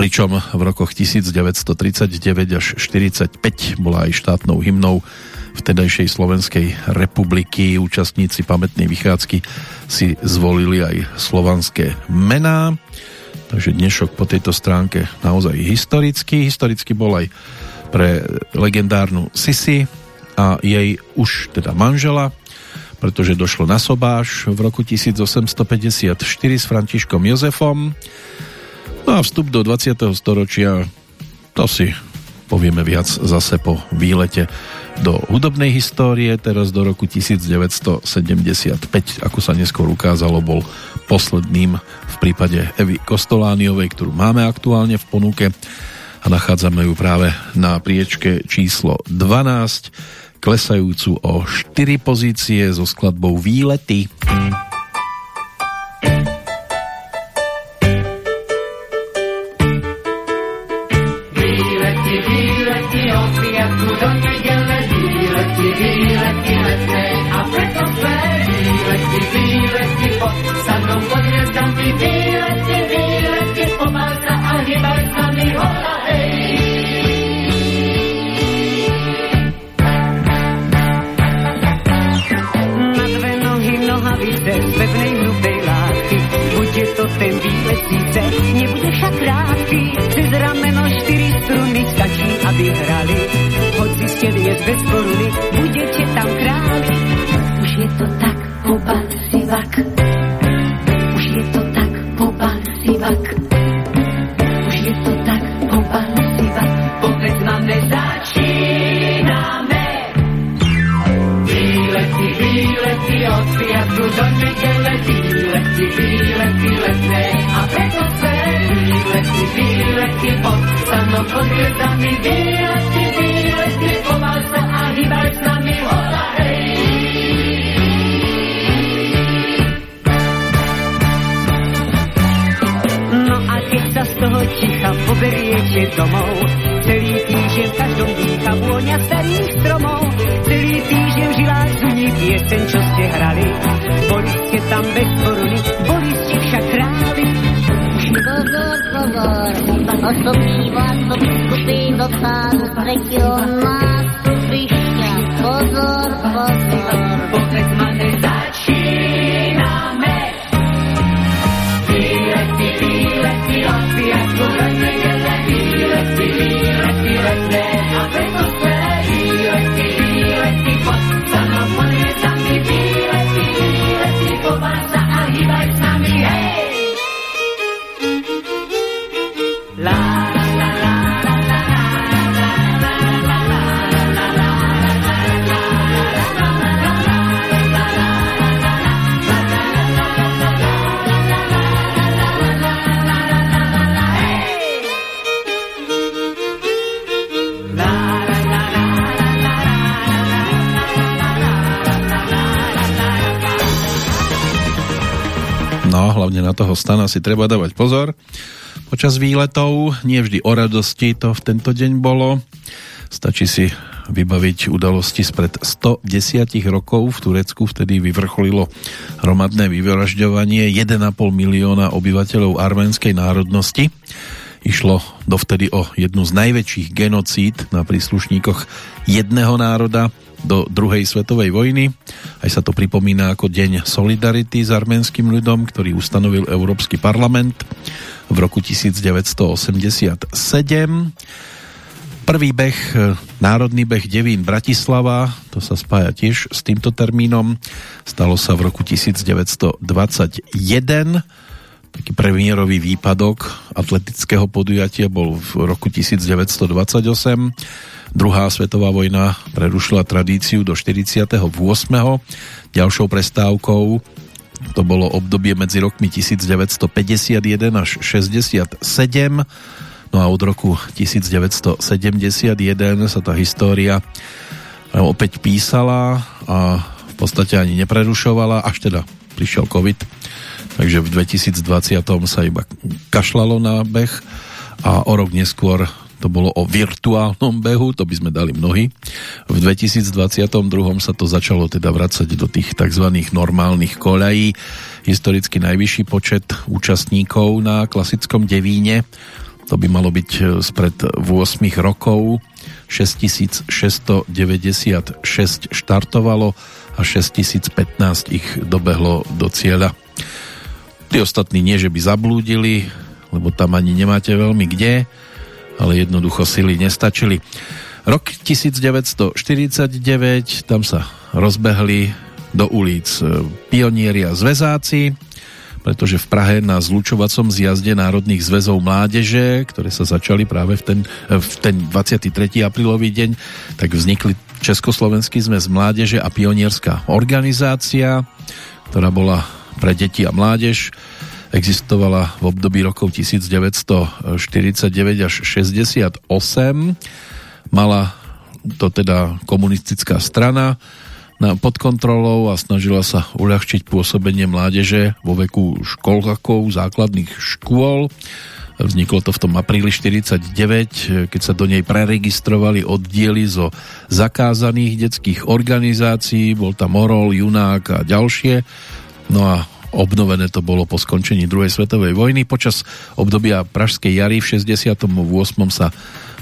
pričom v rokoch 1939 až 45 bola aj štátnou hymnou vtedajšej Slovenskej republiky. Účastníci pamätnej vychádzky si zvolili aj slovanské mená. Takže dnešok po tejto stránke naozaj historický. Historicky bol aj pre legendárnu Sisi, a jej už teda manžela, pretože došlo na sobáš v roku 1854 s Františkom Jozefom. No a vstup do 20. storočia, to si povieme viac zase po výlete do hudobnej histórie, teraz do roku 1975, ako sa neskôr ukázalo, bol posledným v prípade Evy Kostolániovej, ktorú máme aktuálne v ponuke a nachádzame ju práve na priečke číslo 12 klesajúcu o 4 pozície so skladbou Výlety. Výlety, It's pe unii, op single time. Stana si treba dávať pozor. Počas výletov, nie vždy o radosti to v tento deň bolo. Stačí si vybaviť udalosti spred 110 rokov v Turecku, vtedy vyvrcholilo hromadné vyvražďovanie 1,5 milióna obyvateľov arménskej národnosti. Išlo dovtedy o jednu z najväčších genocíd na príslušníkoch jedného národa do druhej svetovej vojny. Aj sa to pripomína ako Deň Solidarity s arménskym ľudom, ktorý ustanovil Európsky parlament v roku 1987. Prvý beh, Národný beh Devín Bratislava, to sa spája tiež s týmto termínom, stalo sa v roku 1921. taký premiérový výpadok atletického podujatia bol v roku 1928. Druhá svetová vojna prerušila tradíciu do 48. Ďalšou prestávkou to bolo obdobie medzi rokmi 1951 až 67 no a od roku 1971 sa tá história opäť písala a v podstate ani neprerušovala, až teda prišiel COVID takže v 2020 sa iba kašlalo na beh a o rok neskôr to bolo o virtuálnom behu, to by sme dali mnohí. V 2022 sa to začalo teda vracať do tých tzv. normálnych koľají. Historicky najvyšší počet účastníkov na klasickom devíne, to by malo byť e, spred 8 rokov. 6696 štartovalo a 6015 ich dobehlo do cieľa. Tí ostatní nie, že by zablúdili, lebo tam ani nemáte veľmi kde, ale jednoducho sily nestačili. Rok 1949, tam sa rozbehli do ulic e, pionieri a zväzáci, pretože v Prahe na zlučovacom zjazde Národných zväzov mládeže, ktoré sa začali práve v ten, e, v ten 23. aprílový deň, tak vznikli Československý zväz mládeže a pionierská organizácia, ktorá bola pre deti a mládež existovala v období rokov 1949 až 68. Mala to teda komunistická strana na, pod kontrolou a snažila sa uľahčiť pôsobenie mládeže vo veku školakov základných škôl. Vzniklo to v tom apríli 49, keď sa do nej preregistrovali oddiely zo zakázaných detských organizácií, bol tam Morol, Junák a ďalšie No a obnovené to bolo po skončení druhej svetovej vojny. Počas obdobia Pražskej jary v 68. sa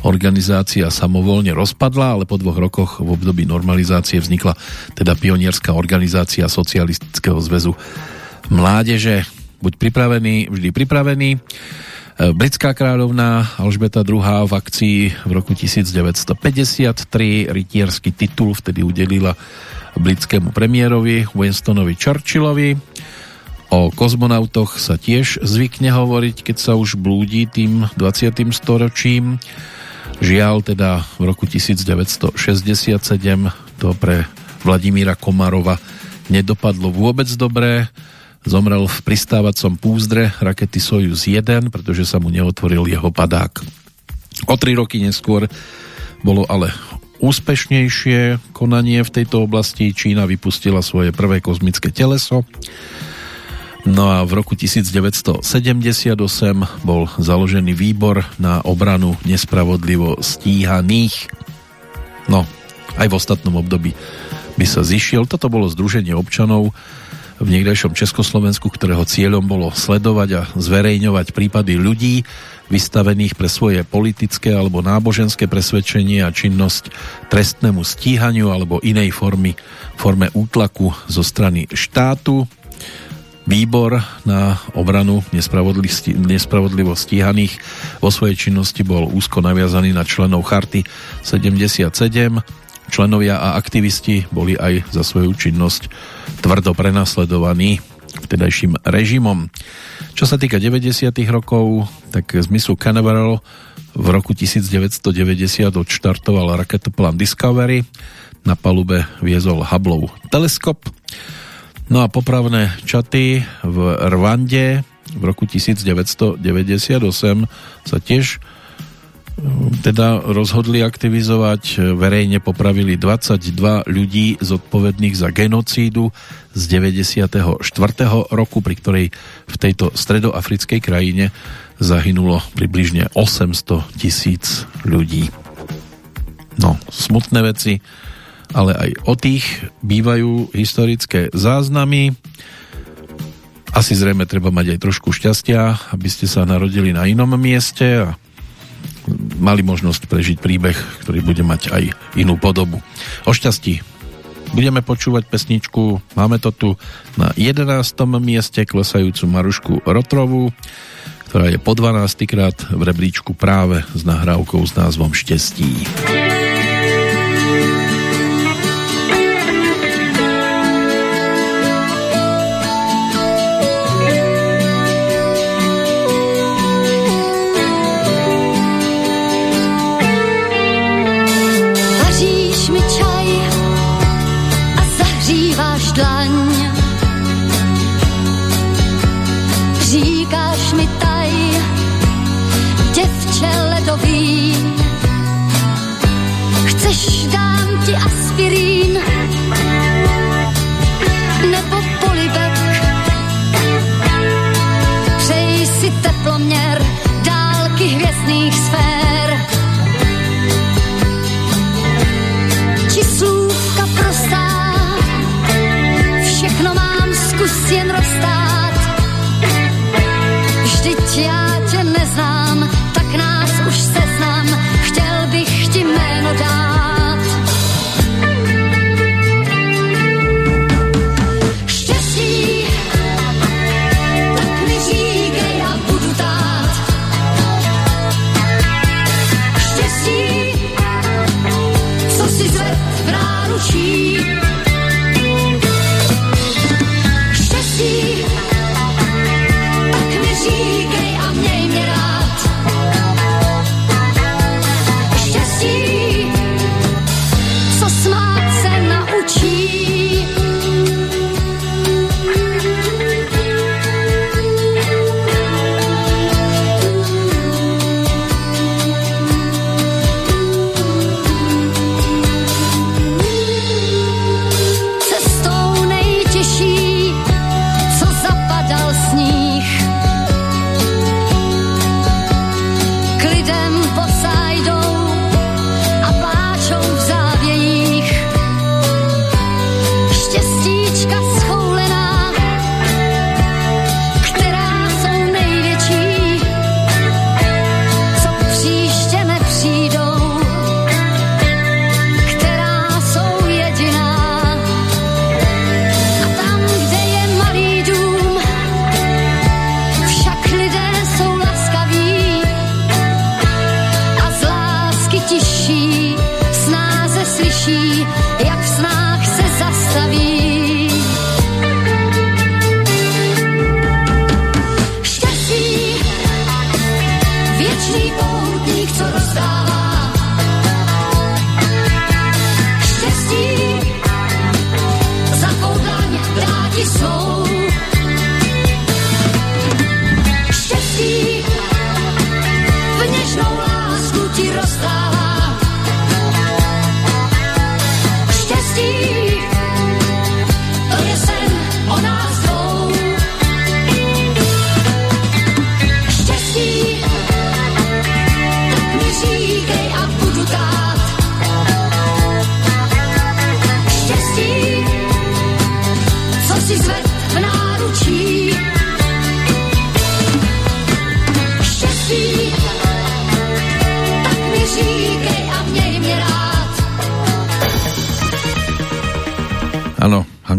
organizácia samovolne rozpadla, ale po dvoch rokoch v období normalizácie vznikla teda pionierská organizácia Socialistického zväzu mládeže. Buď pripravený, vždy pripravený. E, britská kráľovná Alžbeta II v akcii v roku 1953 rytierský titul vtedy udelila britskému premiérovi Winstonovi Churchillovi. O kozmonautoch sa tiež zvykne hovoriť, keď sa už blúdi tým 20. storočím. Žiaľ teda v roku 1967 to pre Vladimíra Komarova nedopadlo vôbec dobré. Zomrel v pristávacom púzdre rakety Sojus 1, pretože sa mu neotvoril jeho padák. O tri roky neskôr bolo ale úspešnejšie konanie v tejto oblasti. Čína vypustila svoje prvé kozmické teleso. No a v roku 1978 bol založený výbor na obranu nespravodlivo stíhaných. No, aj v ostatnom období by sa zišiel. Toto bolo Združenie občanov v niekdejšom Československu, ktorého cieľom bolo sledovať a zverejňovať prípady ľudí, vystavených pre svoje politické alebo náboženské presvedčenie a činnosť trestnému stíhaniu alebo inej formy, forme útlaku zo strany štátu. Výbor na obranu nespravodlivo stíhaných vo svojej činnosti bol úzko naviazaný na členov Charty 77. Členovia a aktivisti boli aj za svoju činnosť tvrdo prenasledovaní vtedajším režimom. Čo sa týka 90. rokov, tak z misu Canaveral v roku 1990 odštartoval raketoplán Discovery, na palube viezol Hubbleov teleskop. No a popravné čaty v Rwande v roku 1998 sa tiež teda rozhodli aktivizovať, verejne popravili 22 ľudí zodpovedných za genocídu z 94. roku, pri ktorej v tejto stredoafrickej krajine zahynulo približne 800 tisíc ľudí. No, smutné veci, ale aj o tých bývajú historické záznamy. Asi zrejme treba mať aj trošku šťastia, aby ste sa narodili na inom mieste a mali možnosť prežiť príbeh, ktorý bude mať aj inú podobu. O šťastí budeme počúvať pesničku, máme to tu na 11. mieste klesajúcu Marušku Rotrovú, ktorá je po 12. krát v rebríčku práve s nahrávkou s názvom Štestí. nahříváš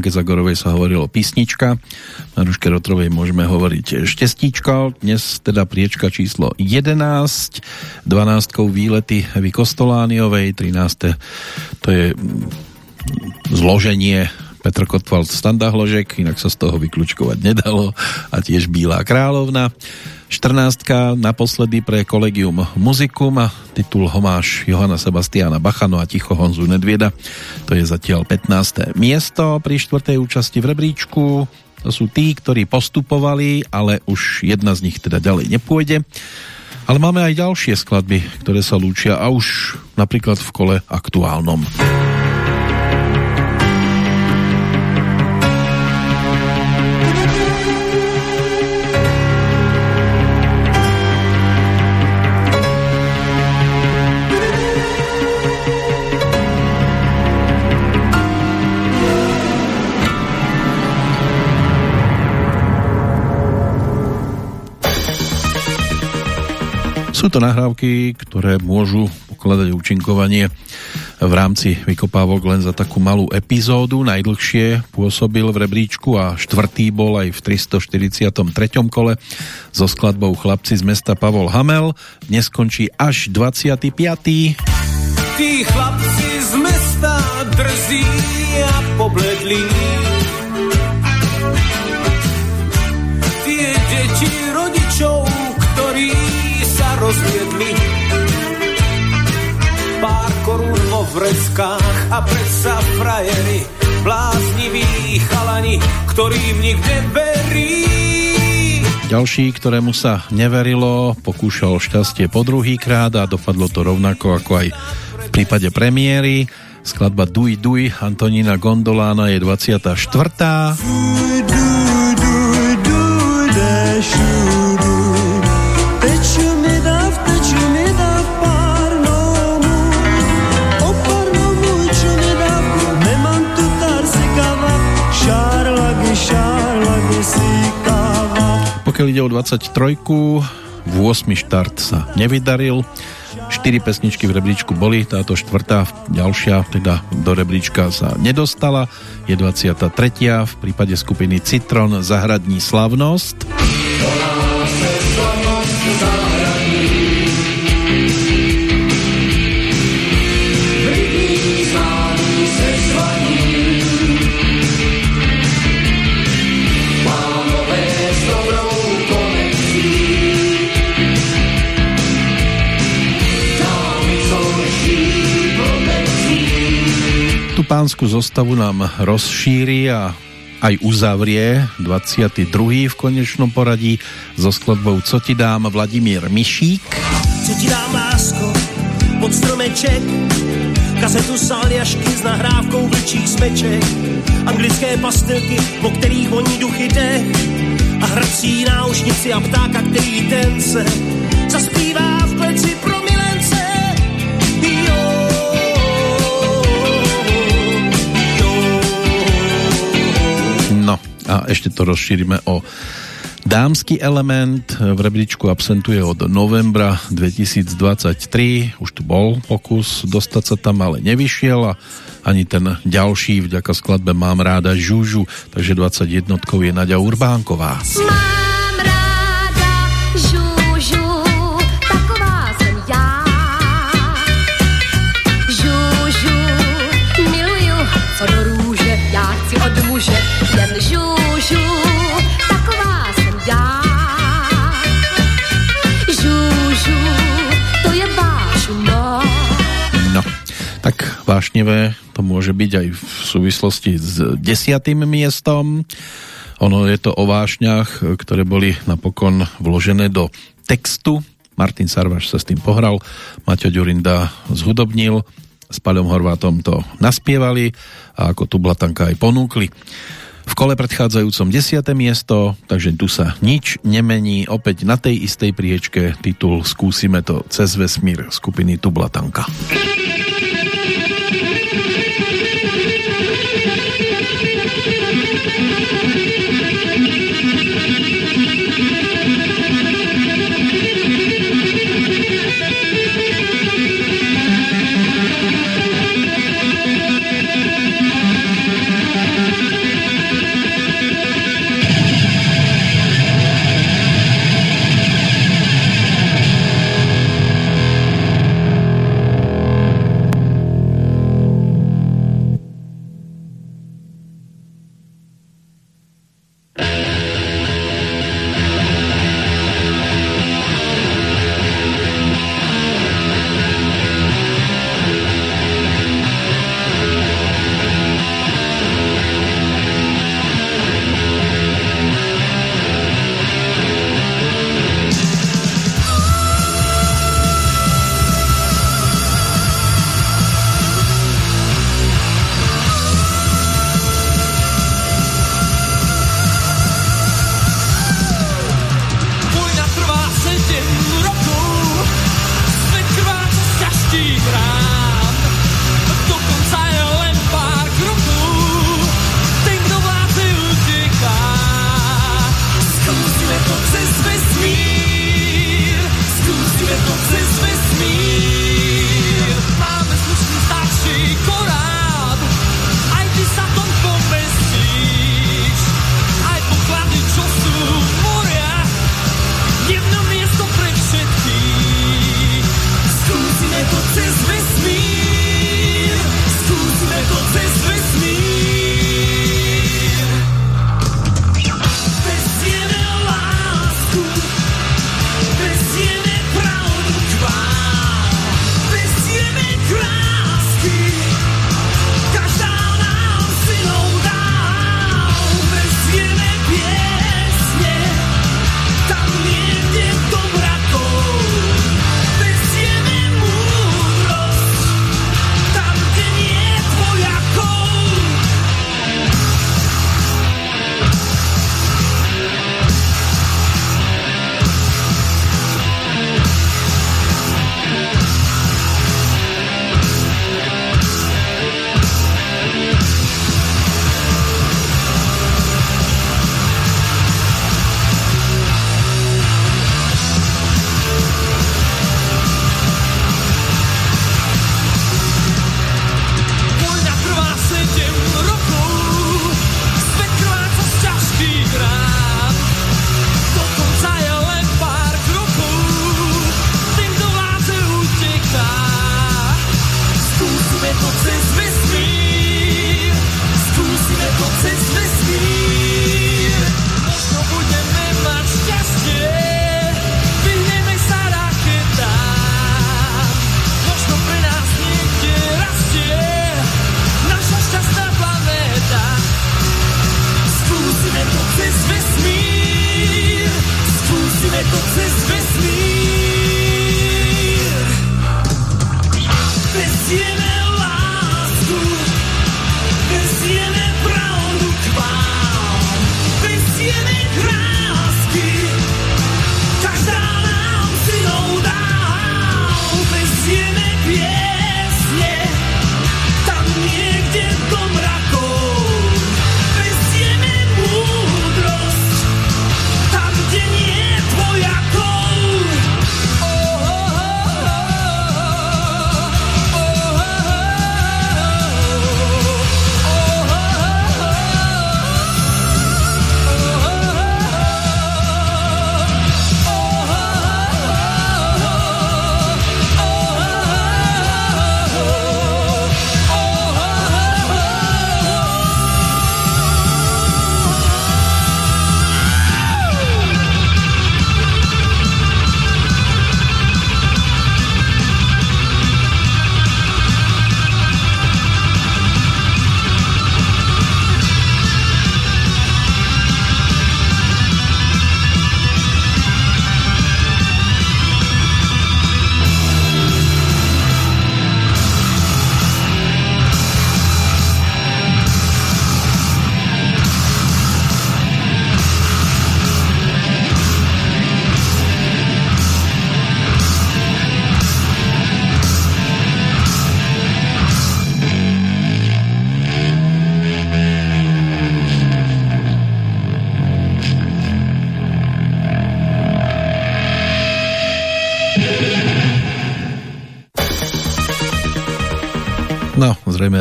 Hanke Zagorovej sa hovorilo písnička, Maruške Rotrovej môžeme hovoriť štestíčka, dnes teda priečka číslo 11, 12 výlety Evy Kostolániovej, 13. to je zloženie Petr Kotwald Standa Hložek, inak sa z toho vyklúčkovať nedalo. A tiež Bílá královna. 14. naposledy pre Kolegium Muzikum a titul Homáš Johana Sebastiana Bachano a Ticho Honzu Nedvieda. To je zatiaľ 15. miesto pri štvrtej účasti v rebríčku. To sú tí, ktorí postupovali, ale už jedna z nich teda ďalej nepôjde. Ale máme aj ďalšie skladby, ktoré sa lúčia a už napríklad v kole aktuálnom. Sú to nahrávky, ktoré môžu pokladať účinkovanie v rámci vykopávok len za takú malú epizódu. Najdlhšie pôsobil v rebríčku a štvrtý bol aj v 343. kole so skladbou Chlapci z mesta Pavol Hamel. Dnes skončí až 25. Tí chlapci z mesta drzí a pobledlí. Rozviedli. Pár korún vo vreckách a predsa frajeri, blázni mladí chalani, ktorým nikde verí. Ďalší, ktorému sa neverilo, pokúšal šťastie po druhý krát a dopadlo to rovnako ako aj v prípade premiéry. Skladba Duj Duj Antonína Gondolána je 24. Pokiaľ ide o 23 v 8. štart sa nevydaril 4 pesničky v rebríčku boli, táto štvrtá, ďalšia teda do rebríčka sa nedostala, je 23. v prípade skupiny Citron Zahradní slavnosť. Tú pánsku zostavu nám rozšíri a aj uzavrie 22. v konečnom poradí so skladbou Co ti dám Vladimír Mišík. Co ti dám lásko, pod stromeček, kazetu saljašky s nahrávkou vlčích smeček, anglické pastilky, po kterých voní duchy dech, a hrací náušnici a ptáka, který ten se a ešte to rozšírime o dámsky element. V rebríčku absentuje od novembra 2023. Už tu bol pokus dostať sa tam, ale nevyšiel a ani ten ďalší vďaka skladbe Mám ráda Žužu, takže 21 je Nadia Urbánková. Mám tak vášnivé to môže byť aj v súvislosti s desiatým miestom. Ono je to o vášňach, ktoré boli napokon vložené do textu. Martin Sarvaš sa s tým pohral, Maťo Ďurinda zhudobnil, s Paľom Horvátom to naspievali a ako tu Blatanka aj ponúkli. V kole predchádzajúcom 10. miesto, takže tu sa nič nemení. Opäť na tej istej priečke titul Skúsime to cez vesmír skupiny Tublatanka. to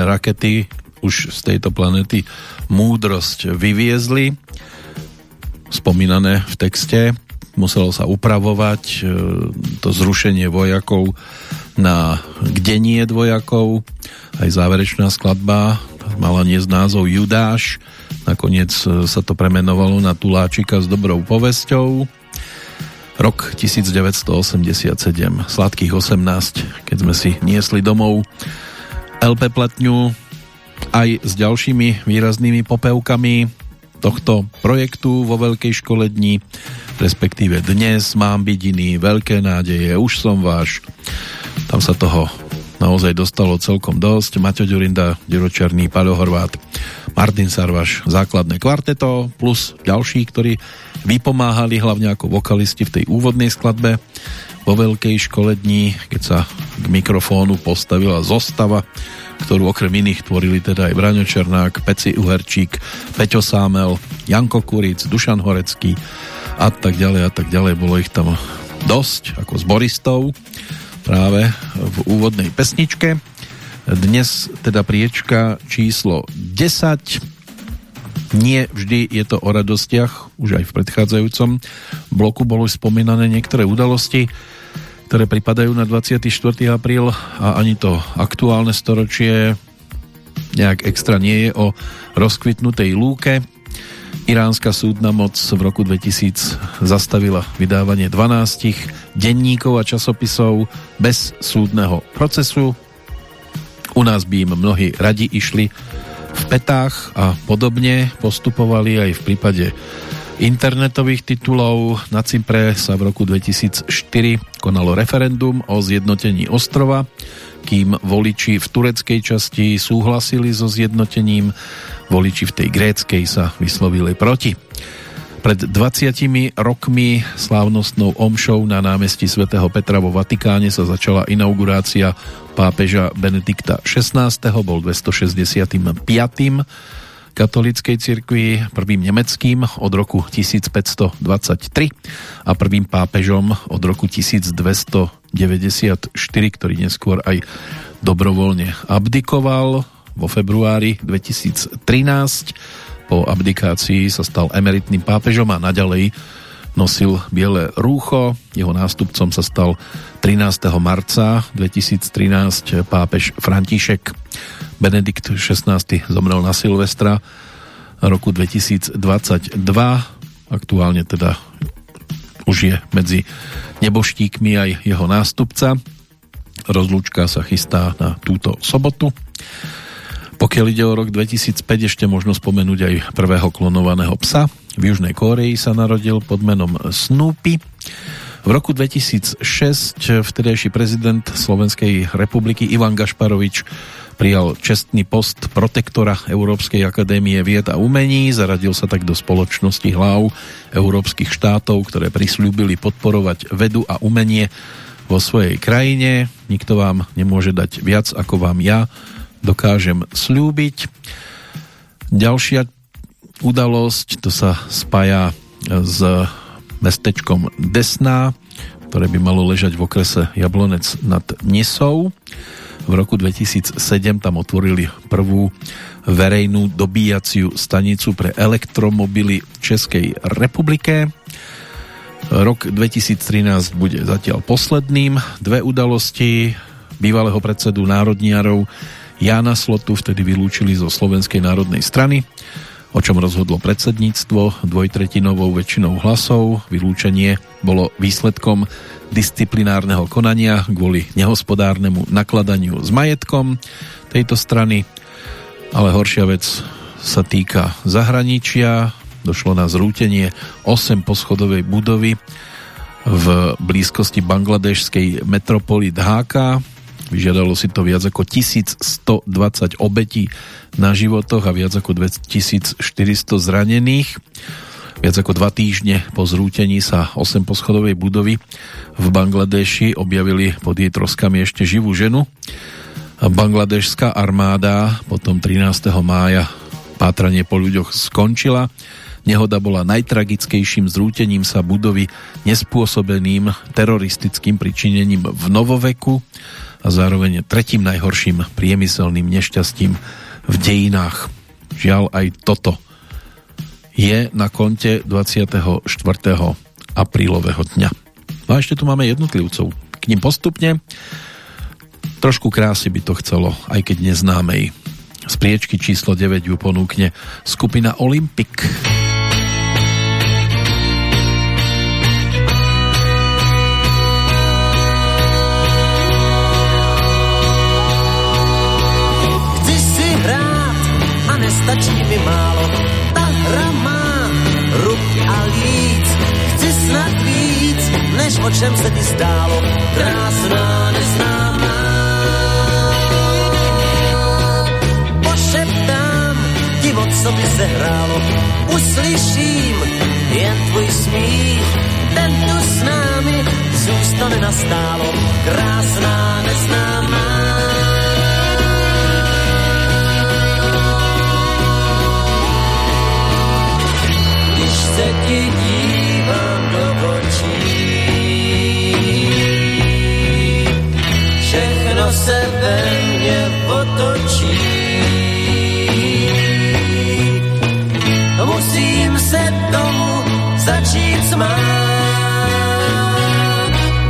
rakety už z tejto planety múdrosť vyviezli. Spomínané v texte. Muselo sa upravovať e, to zrušenie vojakov na gdenie dvojakov. Aj záverečná skladba mala z názov Judáš. Nakoniec e, sa to premenovalo na Tuláčika s dobrou povesťou. Rok 1987, sladkých 18, keď sme si niesli domov LP platňu aj s ďalšími výraznými popevkami tohto projektu vo Veľkej škole dní, respektíve dnes mám byť iný, veľké nádeje, už som váš. Tam sa toho naozaj dostalo celkom dosť. Maťo Ďurinda, Diročerný, Paľo Horvát, Martin Sarvaš, základné kvarteto, plus ďalší, ktorí vypomáhali hlavne ako vokalisti v tej úvodnej skladbe vo Veľkej škole dní, keď sa k mikrofónu postavila zostava, ktorú okrem iných tvorili teda aj Braňo Černák, Peci Uherčík, Peťo Sámel, Janko Kuric, Dušan Horecký a tak ďalej a tak ďalej. Bolo ich tam dosť, ako zboristov práve v úvodnej pesničke. Dnes teda priečka číslo 10 nie vždy je to o radostiach, už aj v predchádzajúcom bloku boli spomínané niektoré udalosti, ktoré pripadajú na 24. apríl a ani to aktuálne storočie nejak extra nie je o rozkvitnutej lúke. Iránska súdna moc v roku 2000 zastavila vydávanie 12 denníkov a časopisov bez súdneho procesu. U nás by im mnohí radi išli petách a podobne postupovali aj v prípade internetových titulov. Na Cypre sa v roku 2004 konalo referendum o zjednotení ostrova, kým voliči v tureckej časti súhlasili so zjednotením, voliči v tej gréckej sa vyslovili proti. Pred 20 rokmi slávnostnou omšou na námestí svätého Petra vo Vatikáne sa začala inaugurácia pápeža Benedikta XVI. Bol 265 katolíckej cirkvi, prvým nemeckým od roku 1523 a prvým pápežom od roku 1294, ktorý neskôr aj dobrovoľne abdikoval vo februári 2013. Po abdikácii sa stal emeritným pápežom a naďalej nosil biele rúcho. Jeho nástupcom sa stal 13. marca 2013 pápež František Benedikt XVI zomrel na Silvestra roku 2022. Aktuálne teda už je medzi neboštíkmi aj jeho nástupca. Rozlúčka sa chystá na túto sobotu. Pokiaľ ide o rok 2005, ešte možno spomenúť aj prvého klonovaného psa. V Južnej Kóreji sa narodil pod menom Snoopy. V roku 2006 vtedajší prezident Slovenskej republiky Ivan Gašparovič prijal čestný post protektora Európskej akadémie vied a umení, zaradil sa tak do spoločnosti hlav európskych štátov, ktoré prislúbili podporovať vedu a umenie vo svojej krajine. Nikto vám nemôže dať viac, ako vám ja dokážem slúbiť. Ďalšia udalosť, to sa spája s mestečkom Desná, ktoré by malo ležať v okrese Jablonec nad Nisou. V roku 2007 tam otvorili prvú verejnú dobíjaciu stanicu pre elektromobily v Českej republike. Rok 2013 bude zatiaľ posledným. Dve udalosti bývalého predsedu národniarov Jána Slotu vtedy vylúčili zo Slovenskej národnej strany, o čom rozhodlo predsedníctvo dvojtretinovou väčšinou hlasov. Vylúčenie bolo výsledkom disciplinárneho konania kvôli nehospodárnemu nakladaniu s majetkom tejto strany. Ale horšia vec sa týka zahraničia. Došlo na zrútenie 8 poschodovej budovy v blízkosti bangladešskej metropoly Dháka Vyžiadalo si to viac ako 1120 obetí na životoch a viac ako 2400 zranených. Viac ako dva týždne po zrútení sa 8 poschodovej budovy v Bangladeši objavili pod jej troskami ešte živú ženu. Bangladešská armáda potom 13. mája pátranie po ľuďoch skončila. Nehoda bola najtragickejším zrútením sa budovy nespôsobeným teroristickým pričinením v novoveku a zároveň tretím najhorším priemyselným nešťastím v dejinách. Žiaľ aj toto je na konte 24. aprílového dňa. No a ešte tu máme jednotlivcov. K ním postupne trošku krásy by to chcelo, aj keď neznámej. Z priečky číslo 9 ju ponúkne skupina Olympic. Olympic. O čem se ti zdálo. Krásná, neznámá. Pošeptám ti, o co by se hrálo, uslyším jen tvůj smích, ten tu s námi zůstane nastálo. Krásná, neznámá. se ti dívám Všechno se ve mne otočí. Musím se tomu začít smát.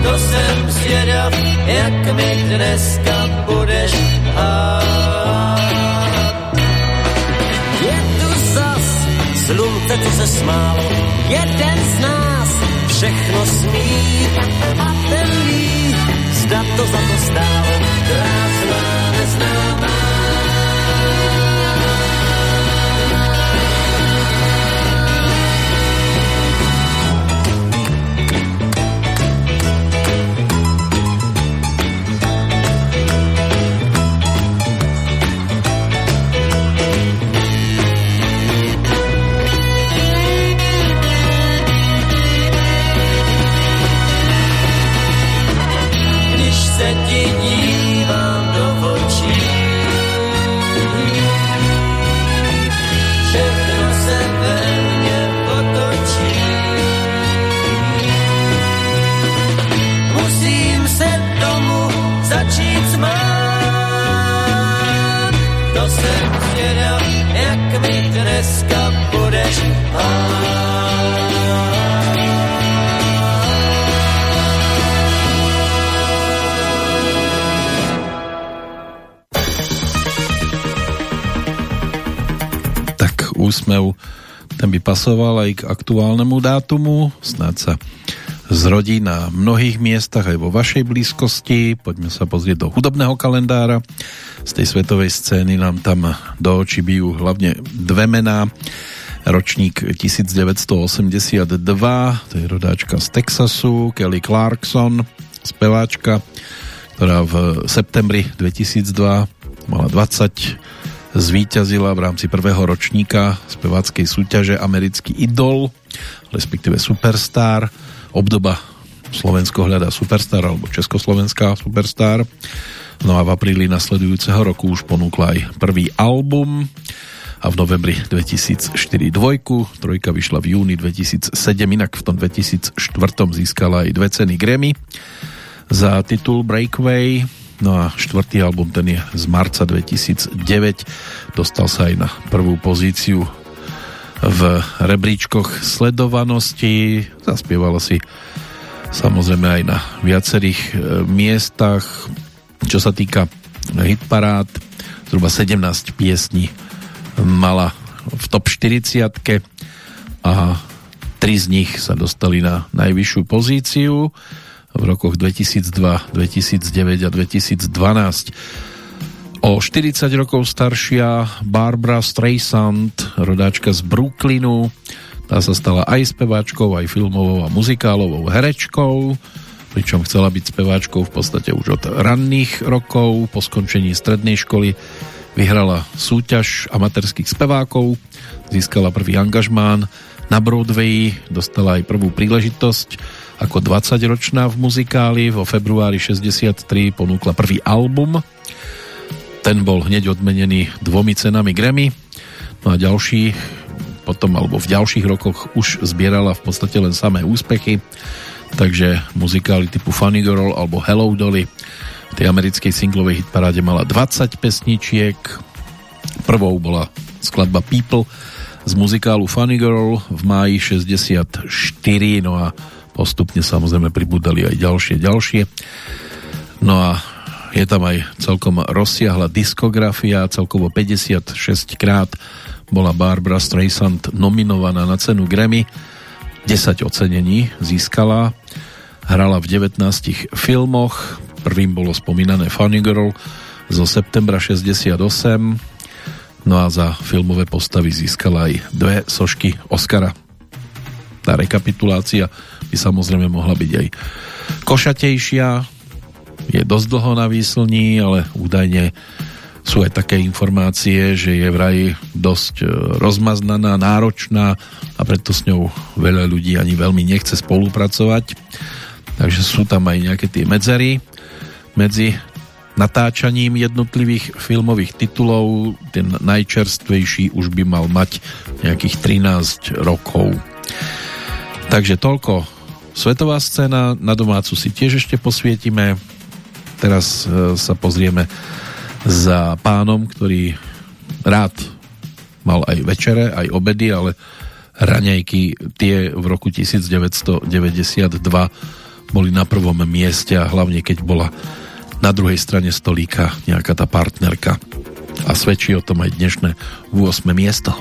To jsem zvědav, jak mi dneska budeš hát. slunce, co se smálo, jeden z nás všechno smí a ten ví, zda to za to stálo, krásná úsmev, ten by pasoval aj k aktuálnemu dátumu. Snáď sa zrodí na mnohých miestach aj vo vašej blízkosti. Poďme sa pozrieť do hudobného kalendára. Z tej svetovej scény nám tam do očí bijú hlavne dve mená. Ročník 1982, to je rodáčka z Texasu, Kelly Clarkson, speváčka, ktorá v septembri 2002 mala 20 zvíťazila v rámci prvého ročníka speváckej súťaže Americký idol, respektíve Superstar. Obdoba Slovensko hľadá Superstar alebo Československá Superstar. No a v apríli nasledujúceho roku už ponúkla aj prvý album a v novembri 2004 dvojku, trojka vyšla v júni 2007, inak v tom 2004 získala aj dve ceny Grammy za titul Breakaway, no a štvrtý album ten je z marca 2009, dostal sa aj na prvú pozíciu v rebríčkoch sledovanosti. Zaspievala si samozrejme aj na viacerých e, miestach. Čo sa týka hitparád, zhruba 17 piesní mala v top 40 a tri z nich sa dostali na najvyššiu pozíciu v rokoch 2002, 2009 a 2012 O 40 rokov staršia Barbara Streisand, rodáčka z Brooklynu, tá sa stala aj speváčkou, aj filmovou a muzikálovou herečkou, pričom chcela byť speváčkou v podstate už od ranných rokov. Po skončení strednej školy vyhrala súťaž amatérských spevákov, získala prvý angažmán na Broadway, dostala aj prvú príležitosť ako 20-ročná v muzikáli. Vo februári 63 ponúkla prvý album ten bol hneď odmenený dvomi cenami Grammy. No a ďalší potom, alebo v ďalších rokoch už zbierala v podstate len samé úspechy. Takže muzikály typu Funny Girl alebo Hello Dolly v tej americkej singlovej hitparáde mala 20 pesničiek. Prvou bola skladba People z muzikálu Funny Girl v máji 64, no a postupne samozrejme pribudali aj ďalšie, ďalšie. No a je tam aj celkom rozsiahla diskografia, celkovo 56 krát bola Barbara Streisand nominovaná na cenu Grammy, 10 ocenení získala, hrala v 19 filmoch, prvým bolo spomínané Funny Girl zo septembra 68, no a za filmové postavy získala aj dve sošky Oscara. Tá rekapitulácia by samozrejme mohla byť aj košatejšia, je dosť dlho na výslní, ale údajne sú aj také informácie, že je vraj dosť e, rozmaznaná, náročná a preto s ňou veľa ľudí ani veľmi nechce spolupracovať. Takže sú tam aj nejaké tie medzery medzi natáčaním jednotlivých filmových titulov. Ten najčerstvejší už by mal mať nejakých 13 rokov. Takže toľko svetová scéna, na domácu si tiež ešte posvietime Teraz e, sa pozrieme za pánom, ktorý rád mal aj večere, aj obedy, ale raňajky tie v roku 1992 boli na prvom mieste a hlavne keď bola na druhej strane stolíka nejaká tá partnerka a svedčí o tom aj dnešné 8. miesto.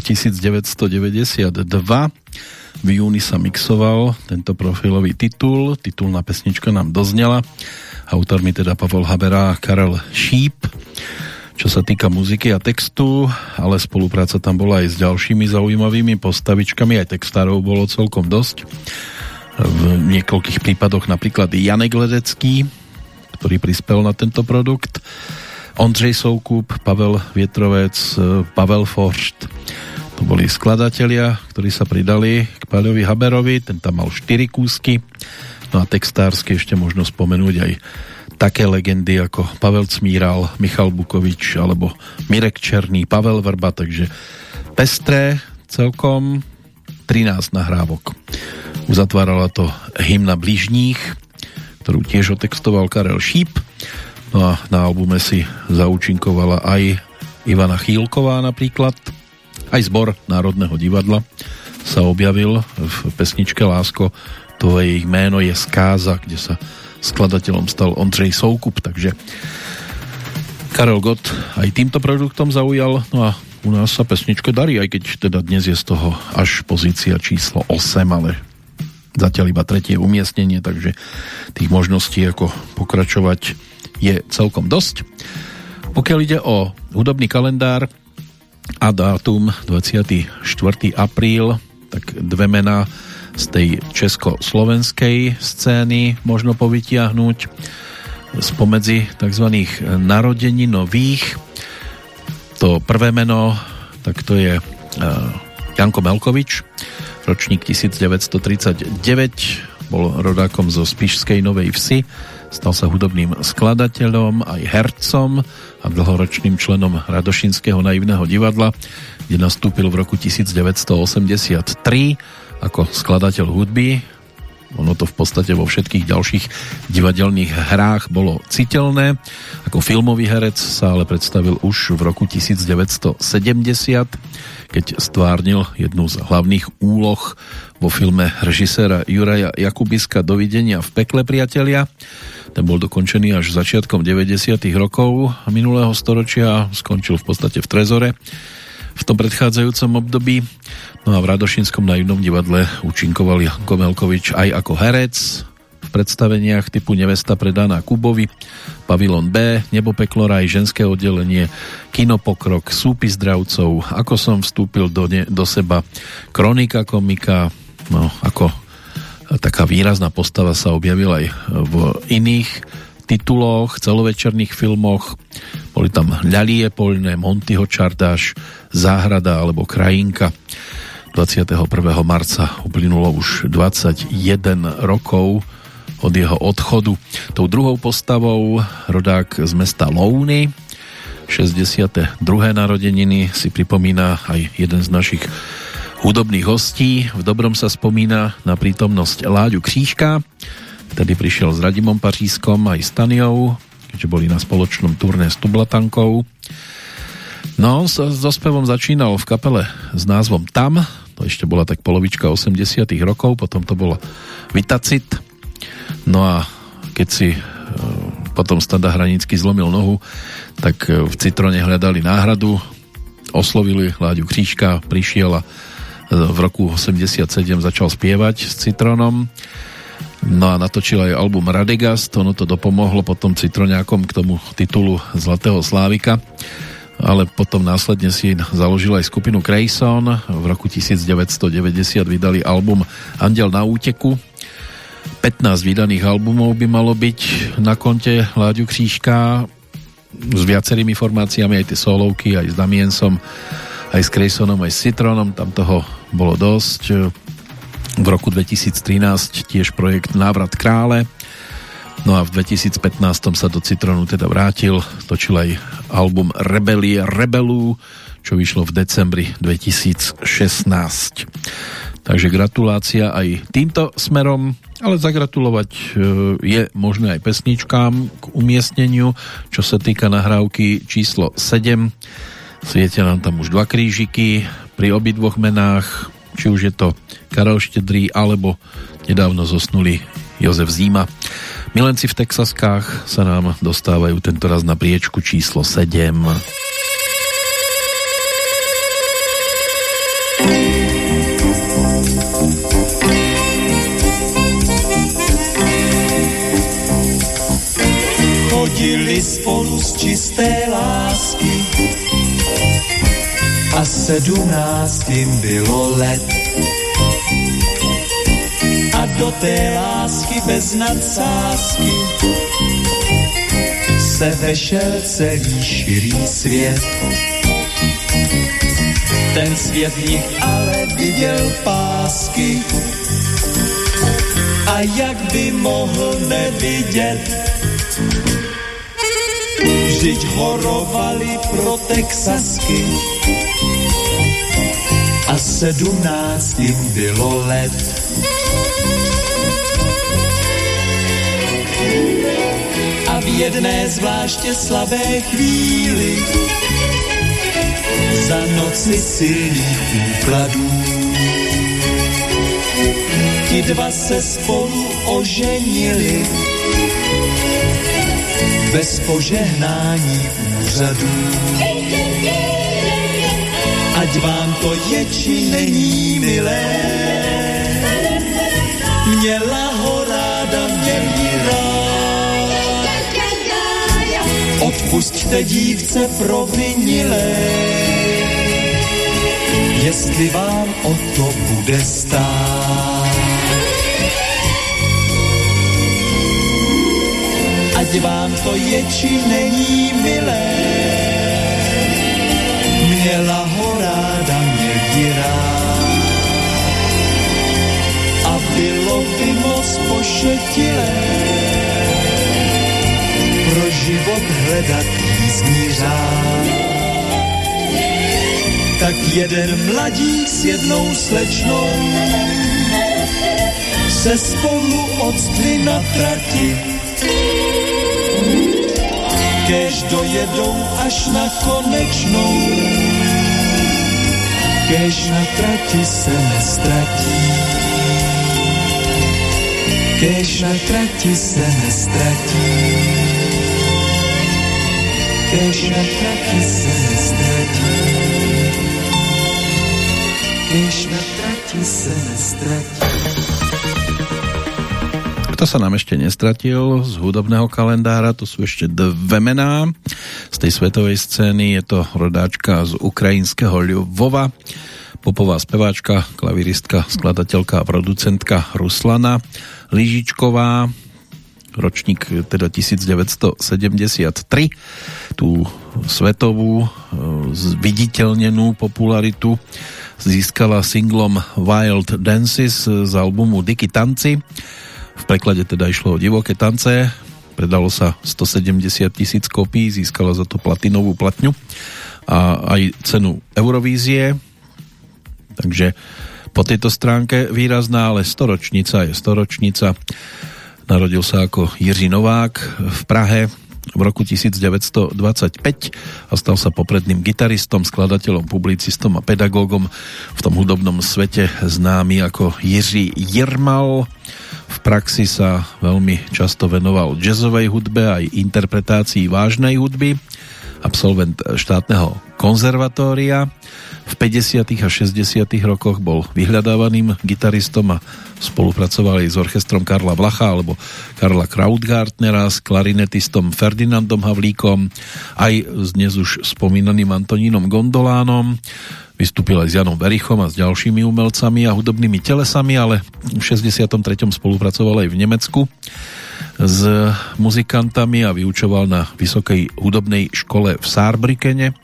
Rok 1992. V júni sa mixoval tento profilový titul. Titulná pesnička nám doznela. Autormi teda Pavel Habera a Karel Šíp. Čo sa týka muziky a textu, ale spolupráca tam bola aj s ďalšími zaujímavými postavičkami, aj textárov bolo celkom dosť. V niekoľkých prípadoch napríklad Janek Ledecký, ktorý prispel na tento produkt. Ondřej Soukup, Pavel Vietrovec, Pavel Foršt. To boli skladatelia, ktorí sa pridali k Paľovi Haberovi, ten tam mal 4 kúsky. No a textársky ešte možno spomenúť aj také legendy ako Pavel Cmíral, Michal Bukovič alebo Mirek Černý, Pavel Vrba, takže pestré celkom 13 nahrávok. Uzatvárala to hymna blížních, ktorú tiež otextoval Karel Šíp. No a na albume si zaučinkovala aj Ivana Chýlková napríklad. Aj zbor Národného divadla sa objavil v pesničke Lásko. To jej jméno je Skáza, kde sa skladateľom stal Ondřej Soukup, takže Karel Gott aj týmto produktom zaujal, no a u nás sa pesničke darí, aj keď teda dnes je z toho až pozícia číslo 8, ale zatiaľ iba tretie umiestnenie, takže tých možností ako pokračovať je celkom dosť. Pokiaľ ide o hudobný kalendár a dátum 24. apríl, tak dve mená z tej československej scény možno povytiahnuť spomedzi tzv. narodeninových. To prvé meno, tak to je Janko Melkovič, ročník 1939, bol rodákom zo Spišskej Novej Vsi, stal sa hudobným skladateľom, aj hercom a dlhoročným členom Radošinského naivného divadla, kde nastúpil v roku 1983 ako skladateľ hudby. Ono to v podstate vo všetkých ďalších divadelných hrách bolo citeľné. Ako filmový herec sa ale predstavil už v roku 1970, keď stvárnil jednu z hlavných úloh vo filme režiséra Juraja Jakubiska Dovidenia v pekle priatelia. Ten bol dokončený až začiatkom 90. rokov minulého storočia skončil v podstate v Trezore v tom predchádzajúcom období. No a v Radošinskom naivnom divadle účinkoval Janko Melkovič aj ako herec v predstaveniach typu Nevesta predaná Kubovi, Pavilon B, Nebo peklo raj, ženské oddelenie, Kinopokrok, Súpy zdravcov, Ako som vstúpil do, ne, do seba, Kronika komika, no ako taká výrazná postava sa objavila aj v iných tituloch, celovečerných filmoch. Boli tam Ľalie poľné, Montyho čardáš, Záhrada alebo Krajinka. 21. marca uplynulo už 21 rokov od jeho odchodu. Tou druhou postavou rodák z mesta Louny, 62. narodeniny si pripomína aj jeden z našich hudobných hostí. V dobrom sa spomína na prítomnosť Láďu Křížka, ktorý prišiel s Radimom Pařískom aj s Taniou, keďže boli na spoločnom turné s Tublatankou. No, so, so spevom začínal v kapele s názvom Tam, to ešte bola tak polovička 80 rokov, potom to bolo Vitacit. No a keď si e, potom Standa Hranický zlomil nohu, tak e, v Citrone hľadali náhradu, oslovili Láďu Křížka, prišiel a v roku 87 začal spievať s Citronom. No a natočil aj album Radegast, ono to dopomohlo potom Citroňákom k tomu titulu Zlatého Slávika ale potom následne si založil aj skupinu Grayson. V roku 1990 vydali album Andel na úteku. 15 vydaných albumov by malo byť na konte Láďu Křížka s viacerými formáciami, aj tie solovky, aj s Damiensom aj s Craysonom, aj s Citronom, tam toho bolo dosť. V roku 2013 tiež projekt Návrat krále, no a v 2015 sa do Citronu teda vrátil, točil aj album Rebelie Rebelu, čo vyšlo v decembri 2016. Takže gratulácia aj týmto smerom, ale zagratulovať e, je možné aj pesničkám k umiestneniu, čo sa týka nahrávky číslo 7 Svietia nám tam už dva krížiky pri obidvoch menách, či už je to Karel Štedrý alebo nedávno zosnuli Jozef Zíma. Milenci v Texaskách sa nám dostávajú tentoraz na priečku číslo 7. Chodili spolu z čisté lásky a sedmnáctým bylo let. Do té lásky bez nadsázky se vešel celý širý svět. Ten svět nich ale viděl pásky a jak by mohl nevidět, vždyť horovali pro Texasky a sedmnáct jim bylo let. A v jedné zvláště slabé chvíli za noci silných úkladů ti dva se spolu oženili bez požehnání úřadů ať vám to je či není milé. Měla ho ráda, měl ji rád. Odpusťte dívce provinilé, jestli vám o to bude stát. Ať vám to je či není milé, měla ho ráda, mě rád. By moc pošetilé pro život hledat jízdní řád. Tak jeden mladík s jednou slečnou se spolu odstli na trati. Kež dojedou až na konečnou kež na trati se nestratí. Kež na trati se nestratí. Kež na trati se nestratí. Kež na trati se nestratí. Kto sa nám ešte nestratil z hudobného kalendára, to sú ešte dve mená z tej svetovej scény. Je to rodáčka z ukrajinského Ľubova, popová speváčka, klaviristka, skladateľka a producentka Ruslana Lížičková, ročník teda 1973, tú svetovú e, zviditeľnenú popularitu získala singlom Wild Dances z albumu Dicky Tanci. V preklade teda išlo o divoké tance, predalo sa 170 tisíc kopí, získala za to platinovú platňu a aj cenu Eurovízie. Takže po tejto stránke výrazná, ale storočnica je storočnica. Narodil sa ako Jiří Novák v Prahe v roku 1925 a stal sa popredným gitaristom, skladateľom, publicistom a pedagógom v tom hudobnom svete známy ako Jiří Jirmal. V praxi sa veľmi často venoval jazzovej hudbe aj interpretácii vážnej hudby absolvent štátneho konzervatória. V 50. a 60. rokoch bol vyhľadávaným gitaristom a spolupracoval aj s orchestrom Karla Vlacha alebo Karla Krautgartnera, s klarinetistom Ferdinandom Havlíkom, aj s dnes už spomínaným Antonínom Gondolánom. Vystúpil aj s Janom Verichom a s ďalšími umelcami a hudobnými telesami, ale v 63. spolupracoval aj v Nemecku s muzikantami a vyučoval na Vysokej hudobnej škole v Saarbrückene,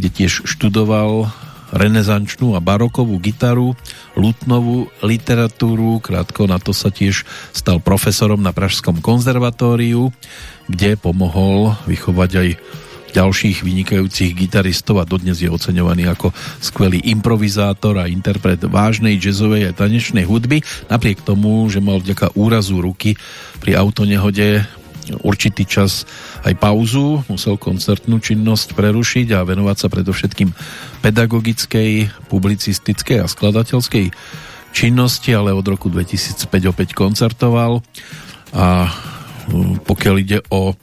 kde tiež študoval renesančnú a barokovú gitaru, lutnovú literatúru, krátko na to sa tiež stal profesorom na Pražskom konzervatóriu, kde pomohol vychovať aj ďalších vynikajúcich gitaristov a dodnes je oceňovaný ako skvelý improvizátor a interpret vážnej jazzovej a tanečnej hudby, napriek tomu, že mal vďaka úrazu ruky pri autonehode určitý čas aj pauzu, musel koncertnú činnosť prerušiť a venovať sa predovšetkým pedagogickej, publicistickej a skladateľskej činnosti, ale od roku 2005 opäť koncertoval. A pokiaľ ide o e,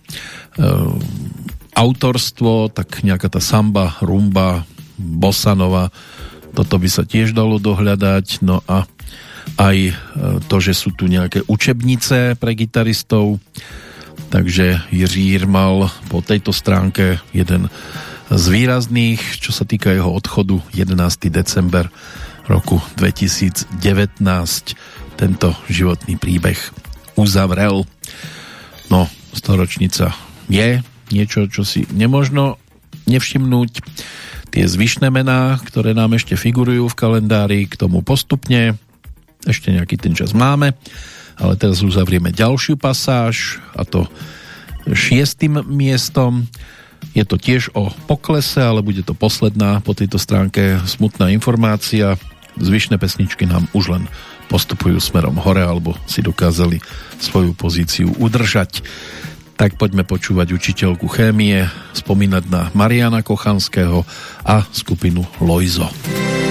autorstvo, tak nejaká tá samba, rumba, bosanova, toto by sa tiež dalo dohľadať, no a aj e, to, že sú tu nejaké učebnice pre gitaristov, takže Jiří Jirmal po tejto stránke jeden z výrazných, čo sa týka jeho odchodu 11. december roku 2019 tento životný príbeh uzavrel. No, storočnica je niečo, čo si nemožno nevšimnúť. Tie zvyšné mená, ktoré nám ešte figurujú v kalendári, k tomu postupne. Ešte nejaký ten čas máme, ale teraz uzavrieme ďalšiu pasáž a to šiestým miestom. Je to tiež o poklese, ale bude to posledná po tejto stránke smutná informácia. Zvyšné pesničky nám už len postupujú smerom hore alebo si dokázali svoju pozíciu udržať tak poďme počúvať učiteľku chémie, spomínať na Mariana Kochanského a skupinu Lojzo. čelí.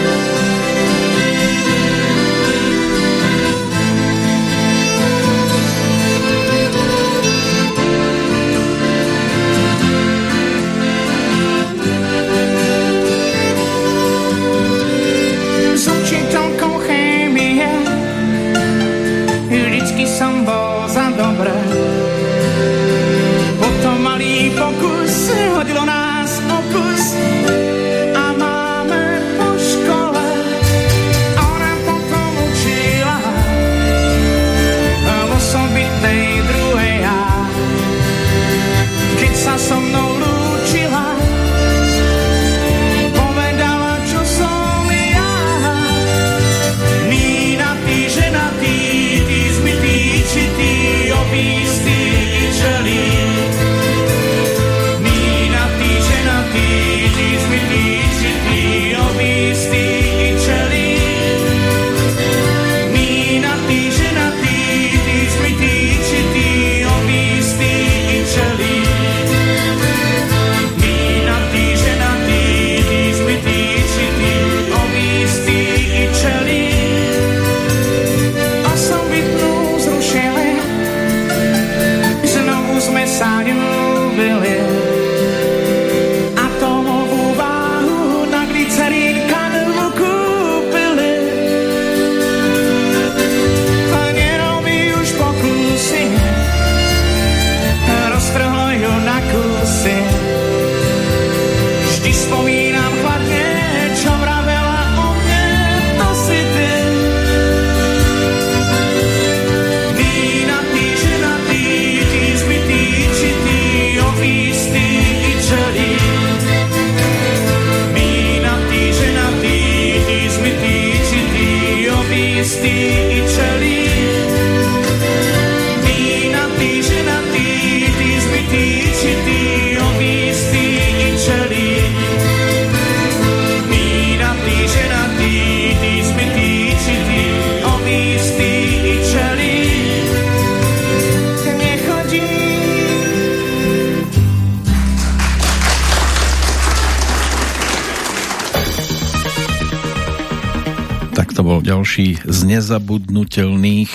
Ďalší z nezabudnutelných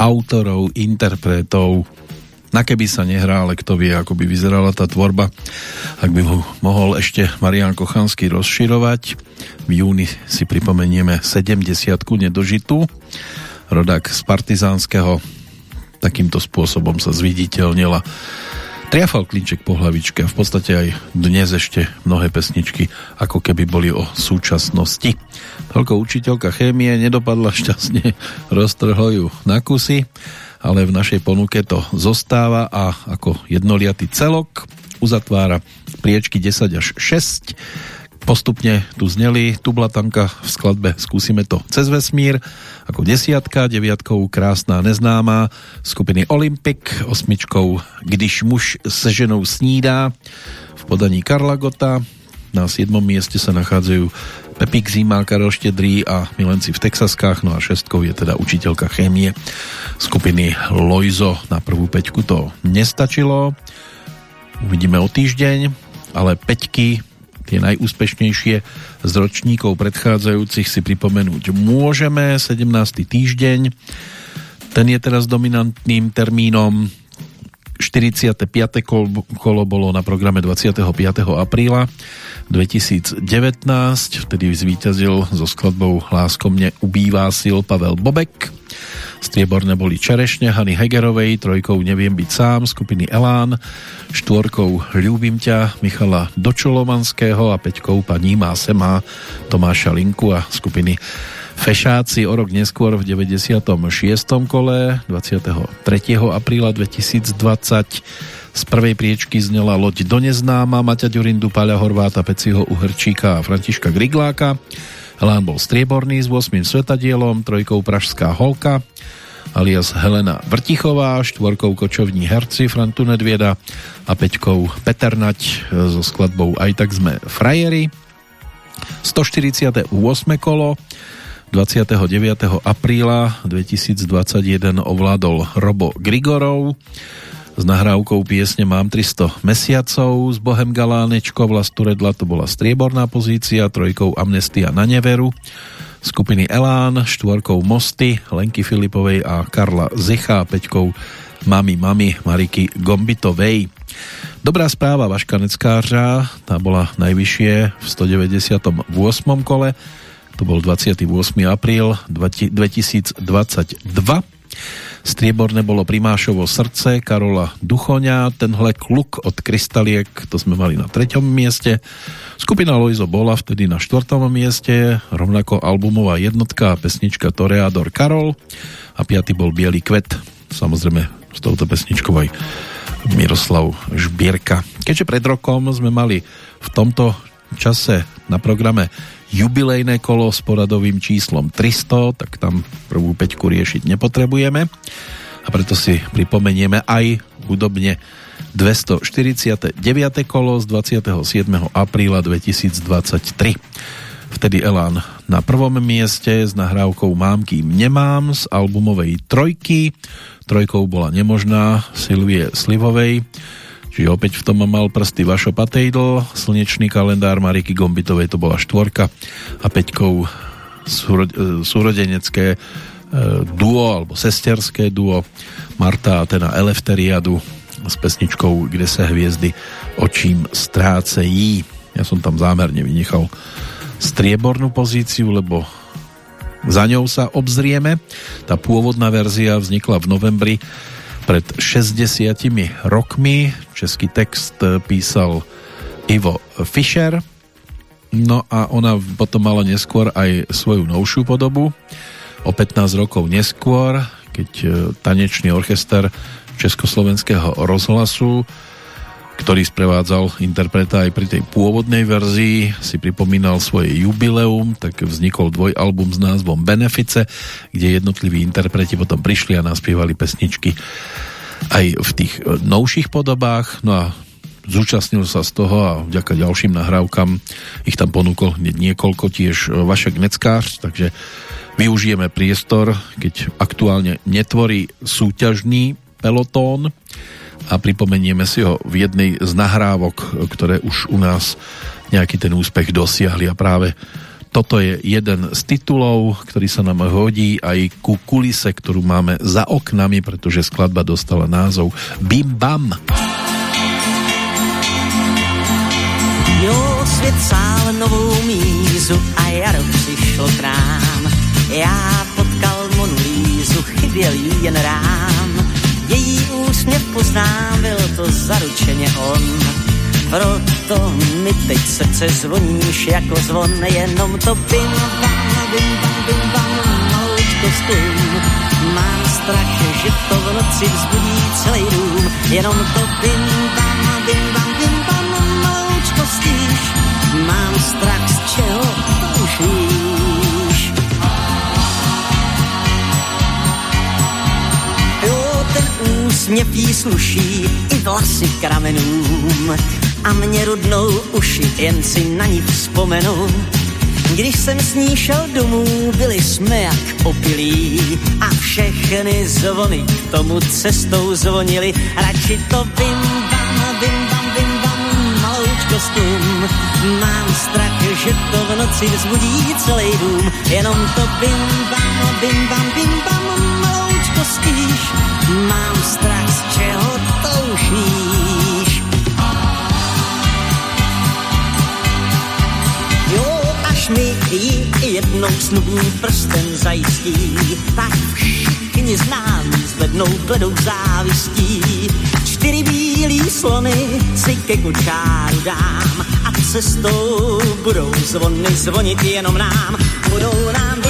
autorov, interpretov. Na keby sa nehrá, ale kto vie, ako by vyzerala tá tvorba, ak by ho mohol ešte Marian Kochanský rozširovať. V júni si pripomenieme 70 nedožitú. Rodák z Partizánskeho takýmto spôsobom sa zviditeľnila triafal klinček po hlavičke a v podstate aj dnes ešte mnohé pesničky ako keby boli o súčasnosti. Toľko učiteľka chémie nedopadla šťastne, *laughs* roztrhlo ju na kusy, ale v našej ponuke to zostáva a ako jednoliatý celok uzatvára priečky 10 až 6 postupne tu zneli tublatanka v skladbe Skúsime to cez vesmír ako desiatka, deviatkou Krásná neznáma skupiny Olympic, osmičkou Když muž se ženou snídá v podaní Karla Gota na 7. mieste sa nachádzajú Pepík Zima, Karel Štedrý a Milenci v Texaskách, no a šestkou je teda učiteľka chémie skupiny Lojzo. Na prvú peťku to nestačilo, uvidíme o týždeň, ale peťky tie najúspešnejšie z ročníkov predchádzajúcich si pripomenúť môžeme. 17. týždeň, ten je teraz dominantným termínom. 45. kolo bolo na programe 25. apríla 2019, vtedy zvíťazil so skladbou Lásko ubývá sil Pavel Bobek. Strieborné boli Čerešne Hany Hegerovej, trojkou Neviem byť sám skupiny Elán, štvorkou Ľúbim ťa Michala Dočolomanského a peťkou Paní má se má Tomáša Linku a skupiny Fešáci o rok neskôr v 96. kole 23. apríla 2020 z prvej priečky znela loď do neznáma Maťa Ďurindu, Paľa Horváta, Peciho Uhrčíka a Františka Grigláka. Elán bol strieborný s 8. svetadielom, trojkou Pražská holka, alias Helena Vrtichová, štvorkou Kočovní herci Frantu Nedvieda a peťkou Peter Nať so skladbou Aj tak sme frajeri. 148. kolo 29. apríla 2021 ovládol Robo Grigorov s nahrávkou piesne Mám 300 mesiacov s Bohem Galánečko Vlastu Redla to bola strieborná pozícia trojkou Amnestia na neveru skupiny Elán, štvorkou Mosty Lenky Filipovej a Karla Zicha peťkou Mami Mami Mariky Gombitovej Dobrá správa Vaška Neckářa, tá bola najvyššie v 198. kole to bol 28. apríl 2022. Strieborné bolo Primášovo srdce Karola Duchoňa, tenhle kluk od Krystaliek, to sme mali na treťom mieste. Skupina Loizo bola vtedy na štvrtom mieste, rovnako albumová jednotka a pesnička Toreador Karol a piaty bol Bielý kvet, samozrejme s touto pesničkou aj Miroslav Žbierka. Keďže pred rokom sme mali v tomto čase na programe jubilejné kolo s poradovým číslom 300, tak tam prvú peťku riešiť nepotrebujeme a preto si pripomenieme aj hudobne 249. kolo z 27. apríla 2023. Vtedy Elán na prvom mieste s nahrávkou Mám kým nemám z albumovej trojky. Trojkou bola nemožná Silvie Slivovej Čiže opäť v tom mal prsty Vašo Patejdl, slnečný kalendár Mariky Gombitovej to bola štvorka a peťkou e, súrodenecké e, duo alebo sesterské duo Marta a teda Elefteriadu s pesničkou Kde sa hviezdy očím strácejí. Ja som tam zámerne vynechal striebornú pozíciu, lebo za ňou sa obzrieme. Tá pôvodná verzia vznikla v novembri pred 60 rokmi. Český text písal Ivo Fischer. No a ona potom mala neskôr aj svoju novšiu podobu. O 15 rokov neskôr, keď e, tanečný orchester Československého rozhlasu, ktorý sprevádzal interpreta aj pri tej pôvodnej verzii, si pripomínal svoje jubileum, tak vznikol dvojalbum s názvom Benefice, kde jednotliví interpreti potom prišli a naspievali pesničky aj v tých e, novších podobách. No a zúčastnil sa z toho a vďaka ďalším nahrávkam ich tam ponúkol niekoľko tiež e, Vašek Neckář, takže využijeme priestor, keď aktuálne netvorí súťažný pelotón a pripomenieme si ho v jednej z nahrávok, ktoré už u nás nejaký ten úspech dosiahli a práve toto je jeden z titulov, ktorý sa nám hodí aj ku kulise, ktorú máme za oknami, pretože skladba dostala názov Bim Bam. Jo, svět sál novou mízu a jaro přišlo k nám. Já potkal Monu Lízu, chyběl jen rám. Její úsměv poznám, byl to zaručeně on proto mi teď srdce zvoníš jako zvon, jenom to bim bam, bim bam, bim bam, maloučko stlum. Mám strach, že to v noci vzbudí celý dům, jenom to bim bam, bim bam, bim bam, maloučko stíš. Mám strach, z čeho to už víš. Úsměv jí sluší i vlasy kramenům a mě rudnou uši, jen si na ní vzpomenu. Když jsem s ní šel domů, byli jsme jak opilí a všechny zvony k tomu cestou zvonili. Radši to bim bam, bim bam, bim bam, maloučko stum. Mám strach, že to v noci vzbudí celý dům, jenom to bim bam, bim bam, bim bam, maloučko stíš. Mám strach, čeho toužíš. Až mi ji jednou snubný prsten zajistí, tak všichni známí zvednou bledou závistí. Čtyři bílý slony si ke kočáru dám a cestou budou zvony zvonit jenom nám. Budou nám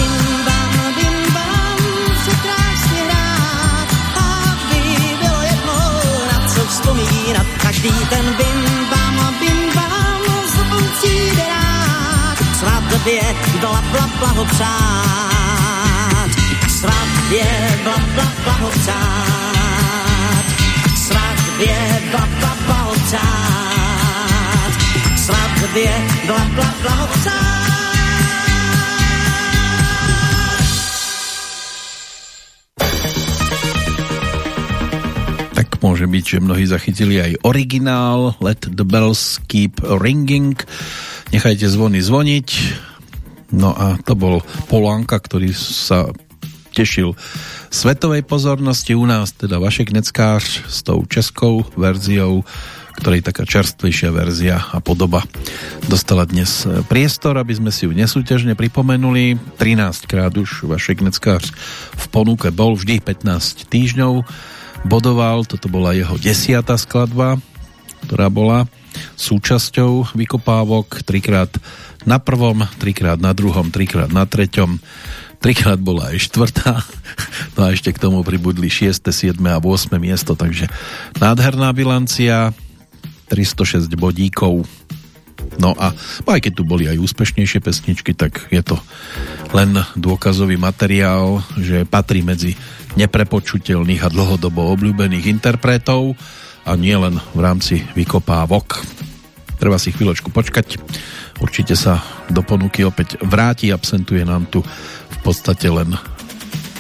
vzpomínat. Každý ten bim bam, bim bam přijde rád. Svatbě bla bla blahopřát. Svatbě bla bla blahopřát. Svatbě bla bla blahopřát. Svatbě bla bla blahopřát. Môže byť, že mnohí zachytili aj originál Let the bells keep ringing. Nechajte zvony zvoniť. No a to bol Polánka, ktorý sa tešil svetovej pozornosti. U nás, teda Vašek Neckář s tou českou verziou, ktorej taká čerstvejšia verzia a podoba dostala dnes priestor, aby sme si ju nesúťažne pripomenuli. 13 krát už Vašek Neckář v ponuke bol vždy 15 týždňov bodoval, toto bola jeho desiata skladba, ktorá bola súčasťou vykopávok, trikrát na prvom, trikrát na druhom, trikrát na treťom, trikrát bola aj štvrtá, *laughs* no a ešte k tomu pribudli 6., 7. a 8. miesto, takže nádherná bilancia, 306 bodíkov. No a aj keď tu boli aj úspešnejšie pesničky, tak je to len dôkazový materiál, že patrí medzi neprepočutelných a dlhodobo obľúbených interpretov a nie len v rámci vykopávok. Treba si chvíľočku počkať. Určite sa do ponuky opäť vráti. Absentuje nám tu v podstate len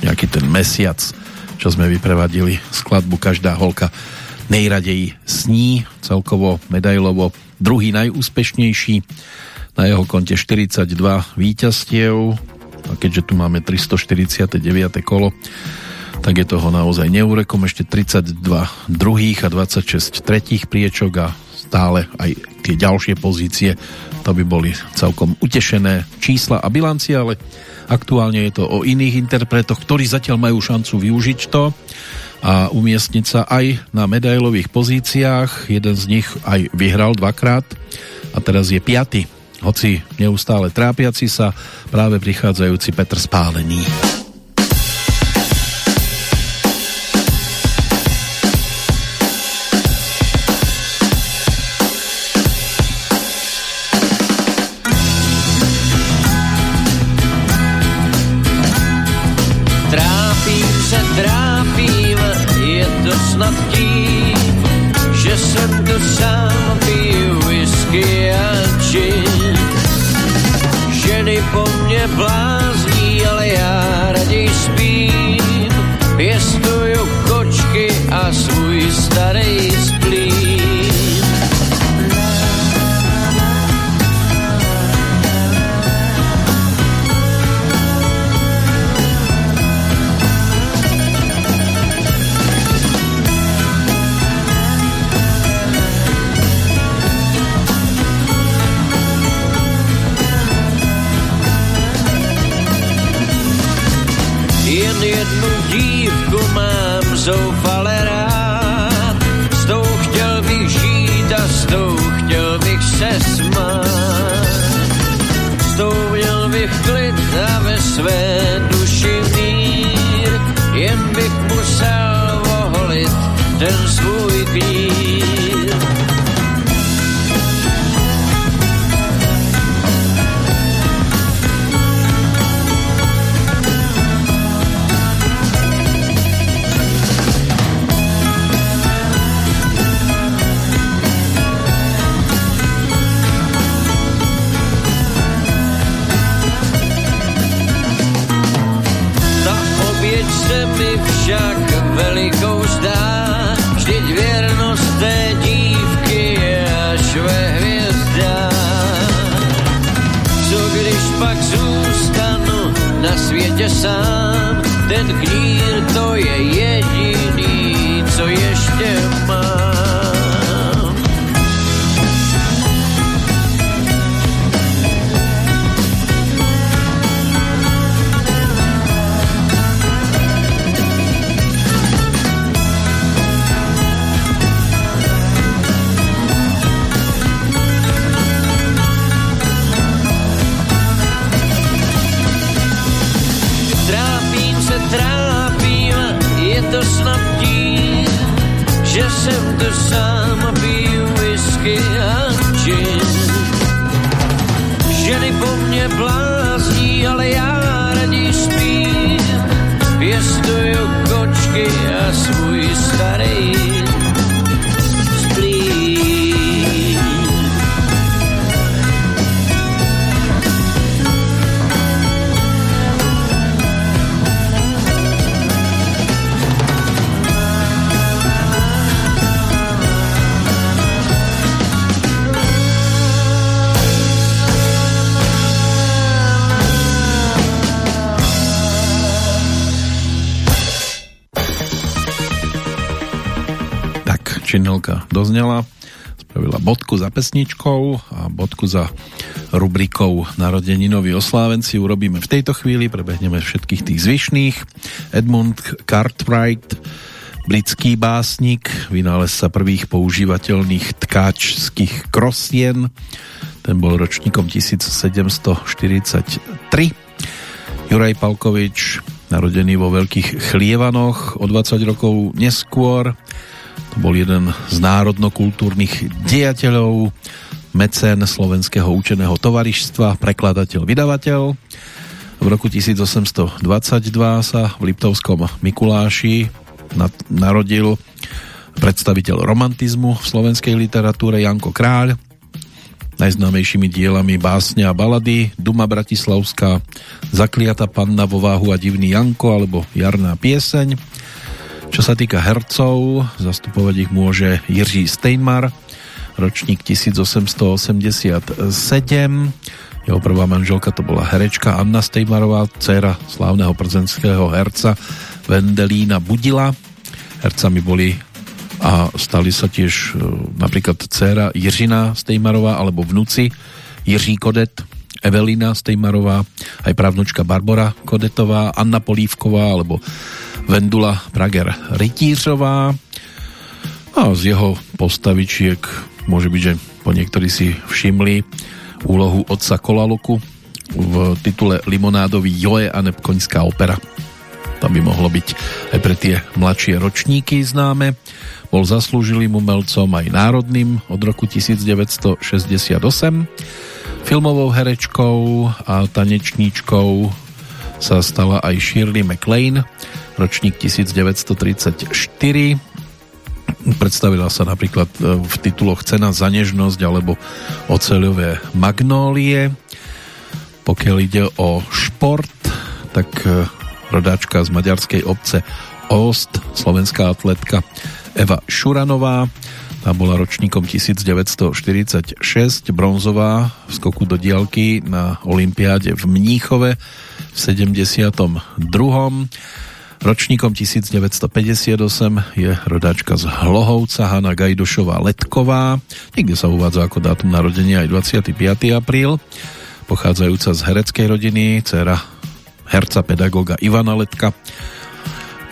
nejaký ten mesiac, čo sme vyprevadili skladbu Každá holka nejradej sní, celkovo medailovo druhý najúspešnejší na jeho konte 42 víťazstiev a keďže tu máme 349. kolo tak je toho naozaj neurekom ešte 32 druhých a 26 tretích priečok a stále aj tie ďalšie pozície to by boli celkom utešené čísla a bilancie, ale aktuálne je to o iných interpretoch, ktorí zatiaľ majú šancu využiť to a umiestniť sa aj na medailových pozíciách. Jeden z nich aj vyhral dvakrát a teraz je piaty. Hoci neustále trápiaci sa práve prichádzajúci Petr Spálený. Když pak zůstanu na světě sám, ten knír to je jediný, co ještě mám. Doznela, spravila bodku za pesničkou a bodku za rubrikou Narodeninový oslávenci urobíme v tejto chvíli, prebehneme všetkých tých zvyšných. Edmund Cartwright, britský básnik, vynálezca prvých používateľných tkáčských krosien, ten bol ročníkom 1743. Juraj Palkovič, narodený vo Veľkých Chlievanoch o 20 rokov neskôr. To bol jeden z národnokultúrnych dejateľov, mecén Slovenského učeného tovarištva, prekladateľ, vydavateľ. V roku 1822 sa v Liptovskom Mikuláši narodil predstaviteľ romantizmu v slovenskej literatúre Janko Kráľ, najznámejšími dielami básne a balady Duma Bratislavská, Zakliata panna vo váhu a divný Janko alebo Jarná pieseň. Čo sa týka hercov, zastupovať ich môže Jiří Steinmar, ročník 1887. Jeho prvá manželka to bola herečka Anna Steinmarová, dcéra slávneho przenského herca Vendelína Budila. Hercami boli a stali sa tiež e, napríklad dcéra Jiřina Stejmarová alebo vnúci Jiří Kodet, Evelina Stejmarová, aj právnučka Barbara Kodetová, Anna Polívková alebo Vendula Prager Rytířová. A z jeho postavičiek môže byť, že po niektorí si všimli úlohu otca Kolaloku v titule Limonádový Joe a Nepkoňská opera. To by mohlo byť aj pre tie mladšie ročníky známe. Bol zaslúžilým umelcom aj národným od roku 1968. Filmovou herečkou a tanečníčkou sa stala aj Shirley MacLaine. Ročník 1934. Predstavila sa napríklad e, v tituloch Cena za nežnosť alebo Oceľové magnólie. Pokiaľ ide o šport, tak e, rodáčka z maďarskej obce Ost, slovenská atletka Eva Šuranová, tá bola ročníkom 1946, bronzová v skoku do diálky na Olympiáde v Mníchove v 72. Ročníkom 1958 je rodáčka z Hlohovca Hanna Gajdošová Letková. Niekde sa uvádza ako dátum narodenia aj 25. apríl. Pochádzajúca z hereckej rodiny, dcera herca, pedagóga Ivana Letka.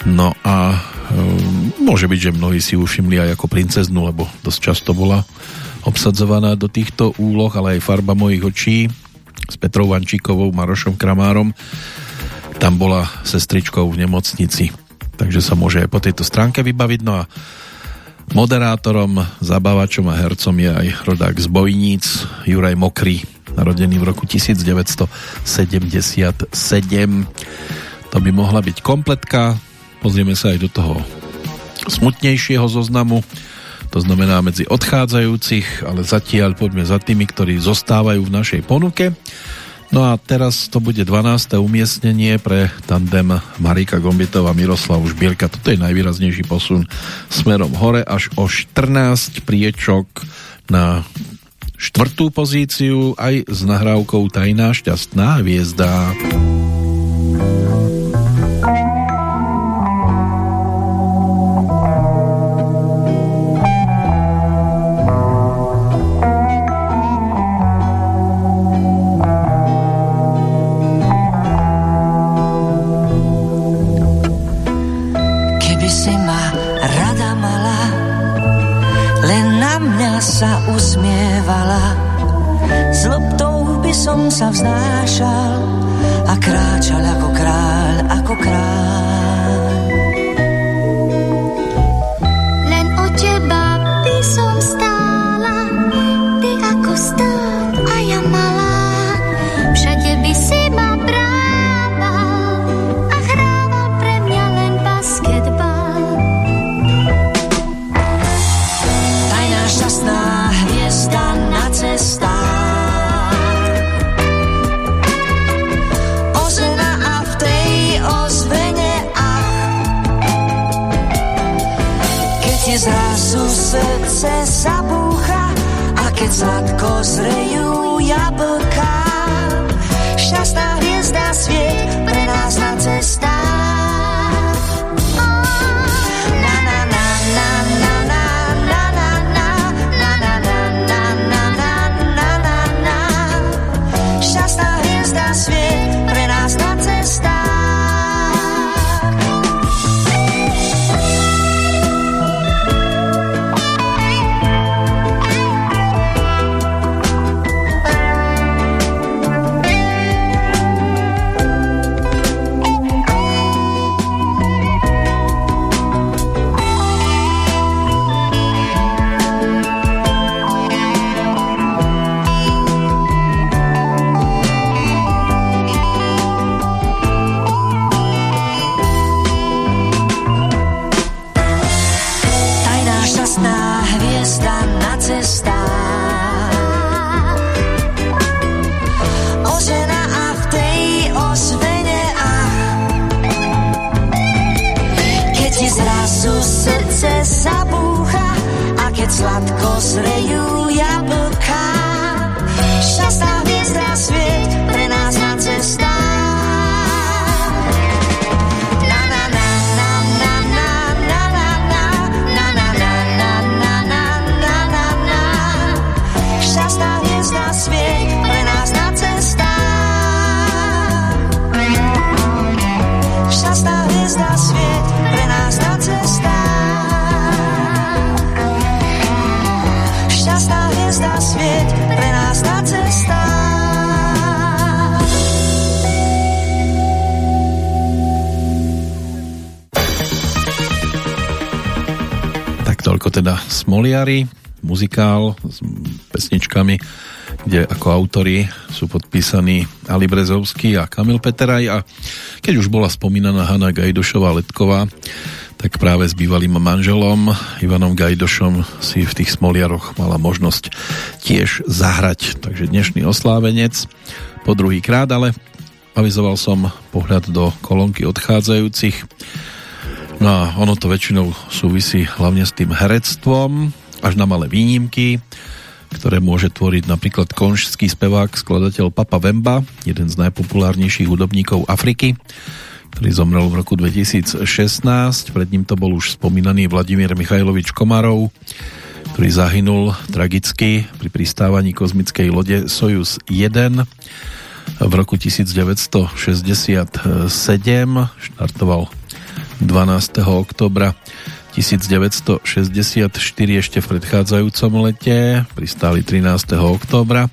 No a Ehm, môže byť, že mnohí si všimli aj ako princeznu, lebo dosť často bola obsadzovaná do týchto úloh, ale aj farba mojich očí s Petrou Vančíkovou, Marošom Kramárom. Tam bola sestričkou v nemocnici. Takže sa môže aj po tejto stránke vybaviť. No a moderátorom, zabávačom a hercom je aj rodák z Bojníc, Juraj Mokrý, narodený v roku 1977. To by mohla byť kompletka, Pozrieme sa aj do toho smutnejšieho zoznamu, to znamená medzi odchádzajúcich, ale zatiaľ poďme za tými, ktorí zostávajú v našej ponuke. No a teraz to bude 12. umiestnenie pre tandem Marika Gombitová Miroslav Žbielka. Toto je najvýraznejší posun smerom hore až o 14 priečok na štvrtú pozíciu aj s nahrávkou Tajná šťastná hviezda. sa všetko zrejú jablká. Teda Smoliari, muzikál s pesničkami kde ako autory sú podpísaní Ali Brezovský a Kamil Peteraj a keď už bola spomínaná Hanna Gajdošová Letková, tak práve s bývalým manželom Ivanom Gajdošom si v tých smoliaroch mala možnosť tiež zahrať. Takže dnešný oslávenec po druhý krát, ale avizoval som pohľad do kolónky odchádzajúcich. No a ono to väčšinou súvisí hlavne s tým herectvom, až na malé výnimky, ktoré môže tvoriť napríklad konžský spevák, skladateľ Papa Vemba, jeden z najpopulárnejších hudobníkov Afriky, ktorý zomrel v roku 2016. Pred ním to bol už spomínaný Vladimír Michajlovič Komarov, ktorý zahynul tragicky pri pristávaní kozmickej lode Sojus 1 v roku 1967. Štartoval 12. oktobra 1964 ešte v predchádzajúcom lete, pristáli 13. oktobra,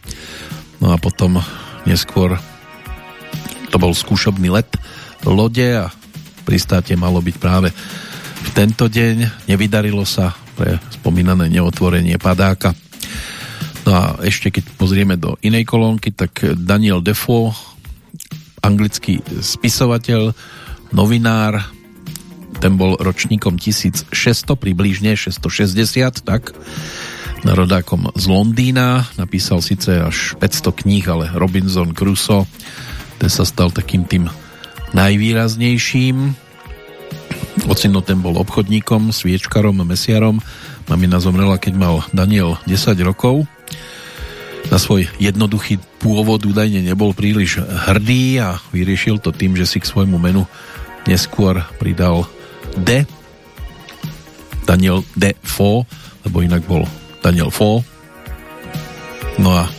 no a potom neskôr to bol skúšobný let lode a pristátie malo byť práve v tento deň. Nevydarilo sa pre spomínané neotvorenie padáka. No a ešte keď pozrieme do inej kolónky, tak Daniel Defoe, anglický spisovateľ, novinár, ten bol ročníkom 1600, približne 660, tak, narodákom z Londýna, napísal síce až 500 kníh, ale Robinson Crusoe, ten sa stal takým tým najvýraznejším. Ocino ten bol obchodníkom, sviečkarom, mesiarom. Mamina zomrela, keď mal Daniel 10 rokov. Na svoj jednoduchý pôvod údajne nebol príliš hrdý a vyriešil to tým, že si k svojmu menu neskôr pridal D. Daniel D. Fo, lebo inak bol Daniel Fo. No a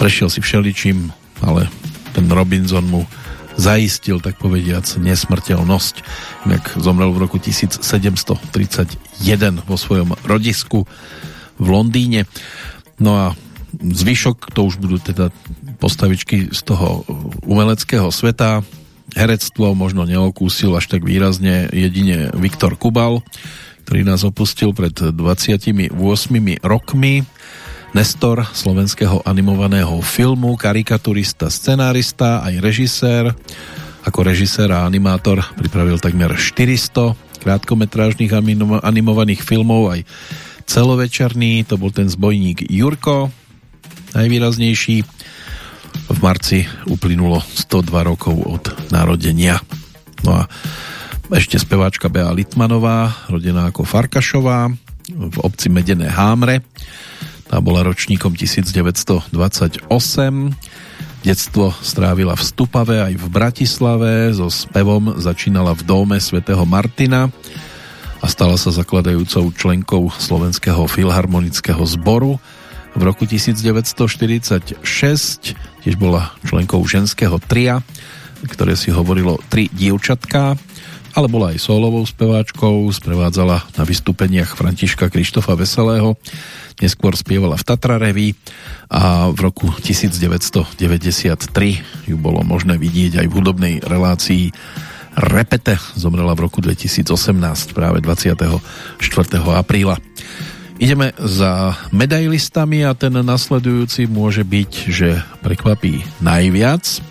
prešiel si všeličím, ale ten Robinson mu zaistil, tak povediac, nesmrteľnosť. Inak zomrel v roku 1731 vo svojom rodisku v Londýne. No a zvyšok, to už budú teda postavičky z toho umeleckého sveta. Herectvo možno neokúsil až tak výrazne jedine Viktor Kubal, ktorý nás opustil pred 28 rokmi Nestor slovenského animovaného filmu, karikaturista, scenárista, aj režisér. Ako režisér a animátor pripravil takmer 400 krátkometrážnych animovaných filmov, aj celovečerný, to bol ten zbojník Jurko, najvýraznejší. V marci uplynulo 102 rokov od narodenia. No a ešte speváčka Bea Litmanová, rodená ako Farkašová, v obci Medené Hámre tá bola ročníkom 1928. Detstvo strávila v Stupave aj v Bratislave, so spevom začínala v dome svätého Martina a stala sa zakladajúcou členkou Slovenského filharmonického zboru. V roku 1946 tiež bola členkou ženského tria, ktoré si hovorilo Tri dievčatká, ale bola aj solovou speváčkou, sprevádzala na vystúpeniach Františka Krištofa Veselého neskôr spievala v Tatra Reví a v roku 1993 ju bolo možné vidieť aj v hudobnej relácii Repete. Zomrela v roku 2018, práve 24. apríla. Ideme za medailistami a ten nasledujúci môže byť, že prekvapí najviac,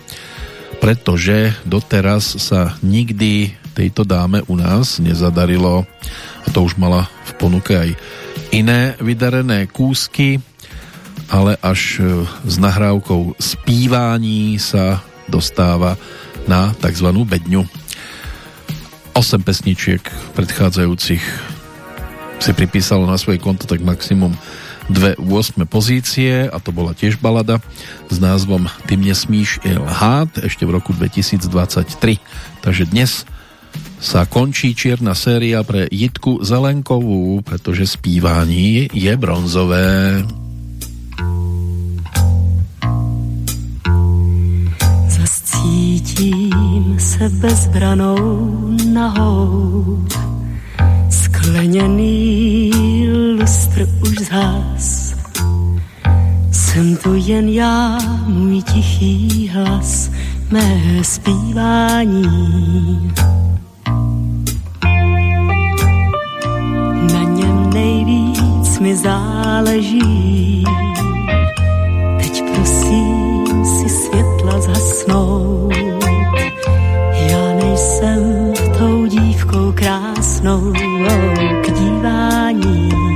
pretože doteraz sa nikdy tejto dáme u nás nezadarilo a to už mala v ponuke aj iné vydarené kúsky, ale až e, s nahrávkou spívání sa dostáva na tzv. bedňu. 8 pesničiek predchádzajúcich si pripísalo na svoje konto tak maximum dve 8 pozície a to bola tiež balada s názvom Ty mne smíš je lhát ešte v roku 2023. Takže dnes sa končí čierna séria pre Jitku Zelenkovú, pretože zpívání je bronzové. Zascítím se bezbranou nahou, skleněný lustr už zhas. Jsem tu jen já, můj tichý hlas, mé zpívání. mi záleží. Teď usnout. Já nejsem tou dívkou krásnou k dívání. Na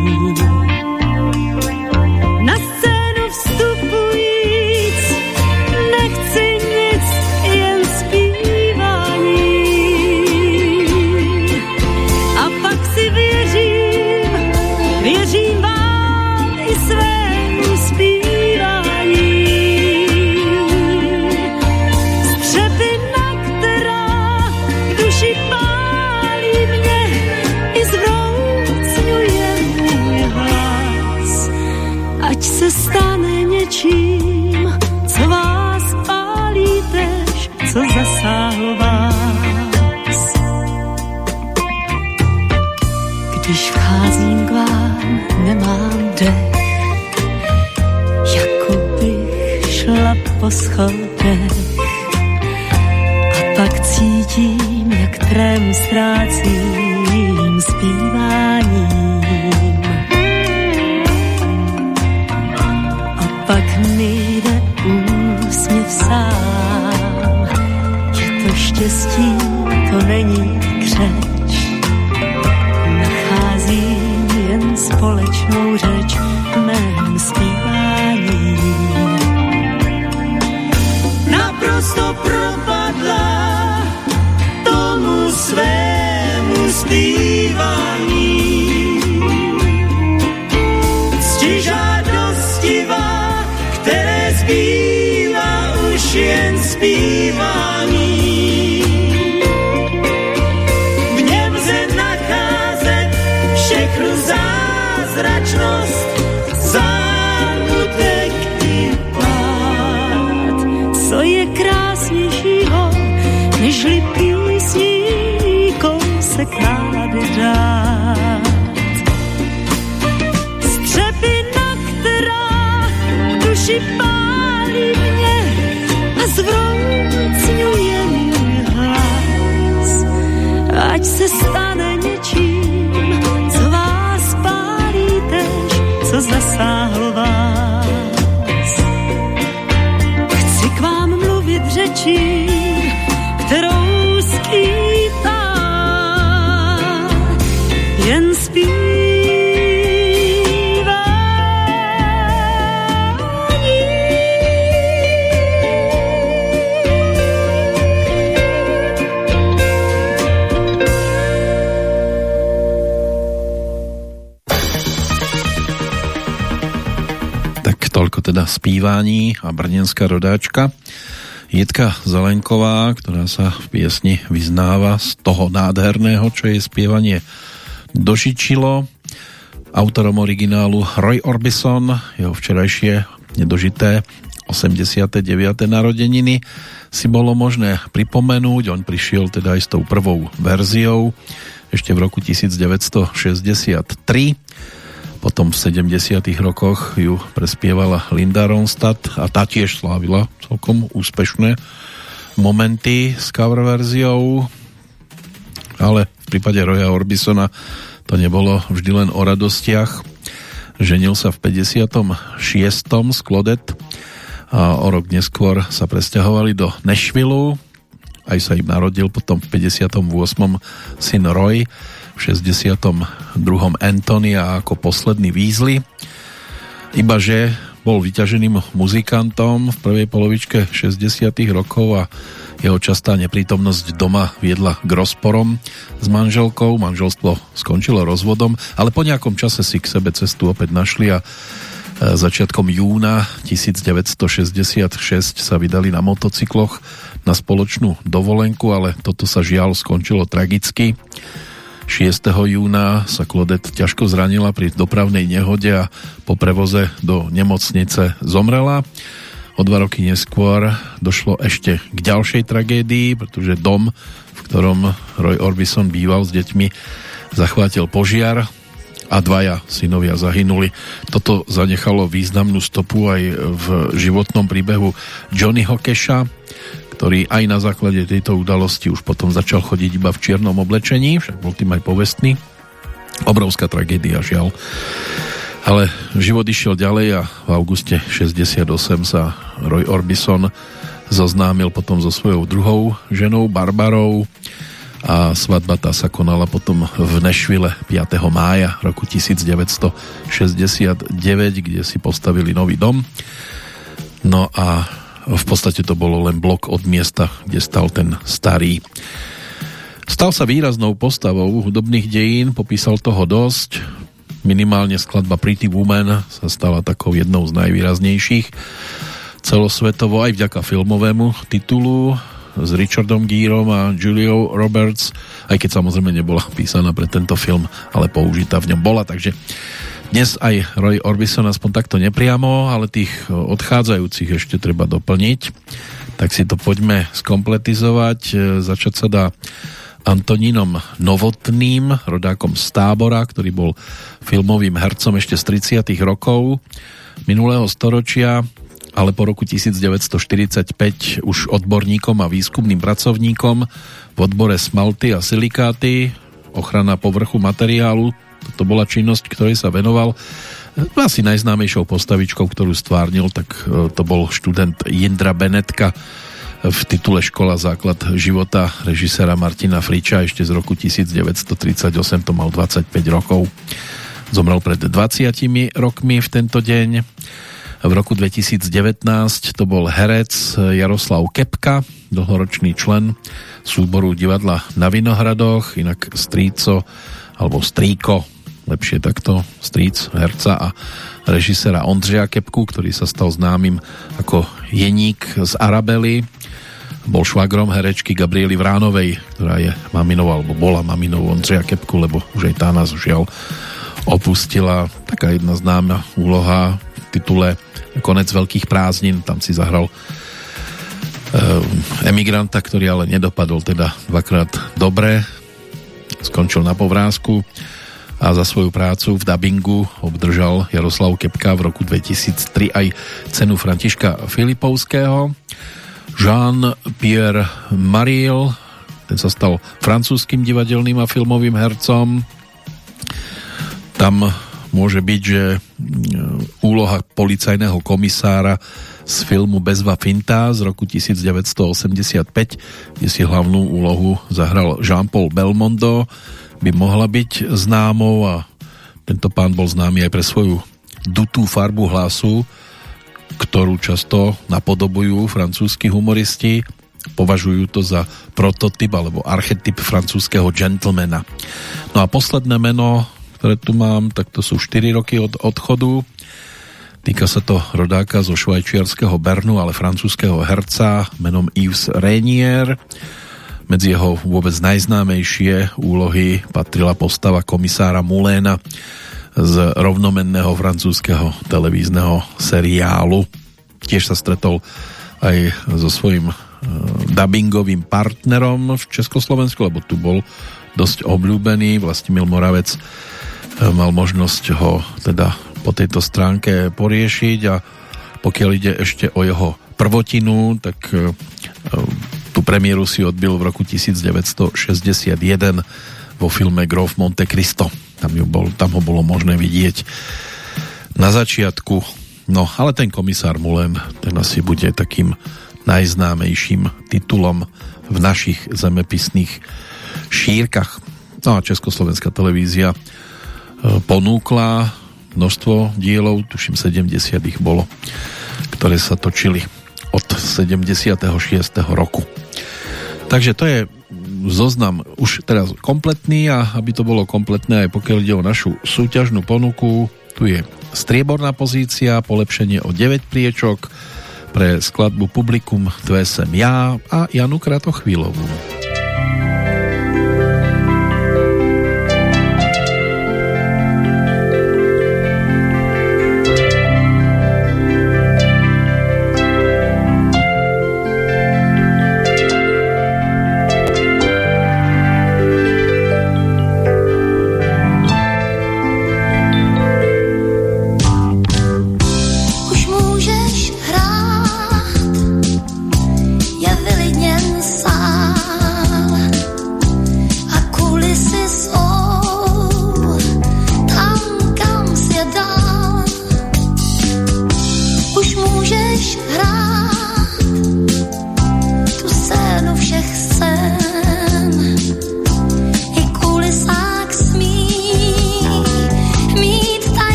po schodech. A pak cítím, jak trému ztrácím zpíváním. A pak mi jde úsměv sám. Je to štěstí, to není křeč. Nacházím jen společnou řeč naprosto propadla tomu svému zpívání. Teda spívání a brnenská rodáčka. Jitka Zelenková, ktorá sa v piesni vyznáva z toho nádherného, čo jej spievanie dožičilo. Autorom originálu Roy Orbison, jeho včerajšie nedožité 89. narodeniny si bolo možné pripomenúť. On prišiel teda aj s tou prvou verziou ešte v roku 1963 potom v 70 rokoch ju prespievala Linda Ronstadt a tá tiež slávila celkom úspešné momenty s cover verziou, ale v prípade Roya Orbisona to nebolo vždy len o radostiach. Ženil sa v 56. z Klodet a o rok neskôr sa presťahovali do Nashville. Aj sa im narodil potom v 58. syn Roy, v 62. Anthony a ako posledný Weasley. Ibaže bol vyťaženým muzikantom v prvej polovičke 60. rokov a jeho častá neprítomnosť doma viedla k rozporom s manželkou. Manželstvo skončilo rozvodom, ale po nejakom čase si k sebe cestu opäť našli a začiatkom júna 1966 sa vydali na motocykloch na spoločnú dovolenku, ale toto sa žiaľ skončilo tragicky. 6. júna sa Klodet ťažko zranila pri dopravnej nehode a po prevoze do nemocnice zomrela. O dva roky neskôr došlo ešte k ďalšej tragédii, pretože dom, v ktorom Roy Orbison býval s deťmi, zachvátil požiar a dvaja synovia zahynuli. Toto zanechalo významnú stopu aj v životnom príbehu Johnnyho Keša, ktorý aj na základe tejto udalosti už potom začal chodiť iba v čiernom oblečení, však bol tým aj povestný. Obrovská tragédia, žiaľ. Ale život išiel ďalej a v auguste 68 sa Roy Orbison zoznámil potom so svojou druhou ženou Barbarou a svadba tá sa konala potom v Nešvile 5. mája roku 1969, kde si postavili nový dom. No a v podstate to bolo len blok od miesta, kde stal ten starý. Stal sa výraznou postavou hudobných dejín, popísal toho dosť. Minimálne skladba Pretty Woman sa stala takou jednou z najvýraznejších celosvetovo aj vďaka filmovému titulu s Richardom Gearom a Juliou Roberts, aj keď samozrejme nebola písaná pre tento film, ale použitá v ňom bola, takže dnes aj Roy Orbison aspoň takto nepriamo, ale tých odchádzajúcich ešte treba doplniť. Tak si to poďme skompletizovať. Začať sa dá Antonínom Novotným, rodákom z Tábora, ktorý bol filmovým hercom ešte z 30 rokov minulého storočia ale po roku 1945 už odborníkom a výskumným pracovníkom v odbore smalty a silikáty, ochrana povrchu materiálu. Toto bola činnosť, ktorej sa venoval. Asi najznámejšou postavičkou, ktorú stvárnil, tak e, to bol študent Jindra Benetka v titule Škola základ života režisera Martina Friča ešte z roku 1938, to mal 25 rokov. Zomrel pred 20 rokmi v tento deň. V roku 2019 to bol herec Jaroslav Kepka, dlhoročný člen súboru divadla na Vinohradoch, inak Stríco alebo Stríko, lepšie takto, Stríc, herca a režisera Ondřeja Kepku, ktorý sa stal známym ako Jeník z Arabely. Bol švagrom herečky Gabriely Vránovej, ktorá je maminou, alebo bola maminou Ondřeja Kepku, lebo už aj tá nás žiaľ opustila. Taká jedna známa úloha v titule konec veľkých prázdnin, tam si zahral eh, emigranta, ktorý ale nedopadol teda dvakrát dobre, skončil na povrázku a za svoju prácu v dabingu obdržal Jaroslav Kepka v roku 2003 aj cenu Františka Filipovského. Jean-Pierre Mariel, ten sa stal francúzským divadelným a filmovým hercom. Tam môže byť, že úloha policajného komisára z filmu Bezva Finta z roku 1985, kde si hlavnú úlohu zahral Jean-Paul Belmondo, by mohla byť známou a tento pán bol známy aj pre svoju dutú farbu hlasu, ktorú často napodobujú francúzski humoristi. Považujú to za prototyp alebo archetyp francúzského gentlemana. No a posledné meno ktoré tu mám, tak to sú 4 roky od odchodu. Týka sa to rodáka zo švajčiarského Bernu, ale francúzského herca menom Yves Renier. Medzi jeho vôbec najznámejšie úlohy patrila postava komisára Muléna z rovnomenného francúzského televízneho seriálu. Tiež sa stretol aj so svojím e, dubbingovým partnerom v Československu, lebo tu bol dosť obľúbený. Vlastimil Moravec E, mal možnosť ho teda po tejto stránke poriešiť a pokiaľ ide ešte o jeho prvotinu, tak e, premiéru si odbil v roku 1961 vo filme Grof Monte Cristo. Tam, ju bol, tam ho bolo možné vidieť na začiatku. No, ale ten komisár Mulen, ten asi bude takým najznámejším titulom v našich zemepisných šírkach. No a Československá televízia ponúkla množstvo dielov, tuším 70 ich bolo, ktoré sa točili od 76. roku. Takže to je zoznam už teraz kompletný a aby to bolo kompletné aj pokiaľ ide o našu súťažnú ponuku, tu je strieborná pozícia, polepšenie o 9 priečok pre skladbu Publikum Tvé sem ja a Janu Kratochvílovú.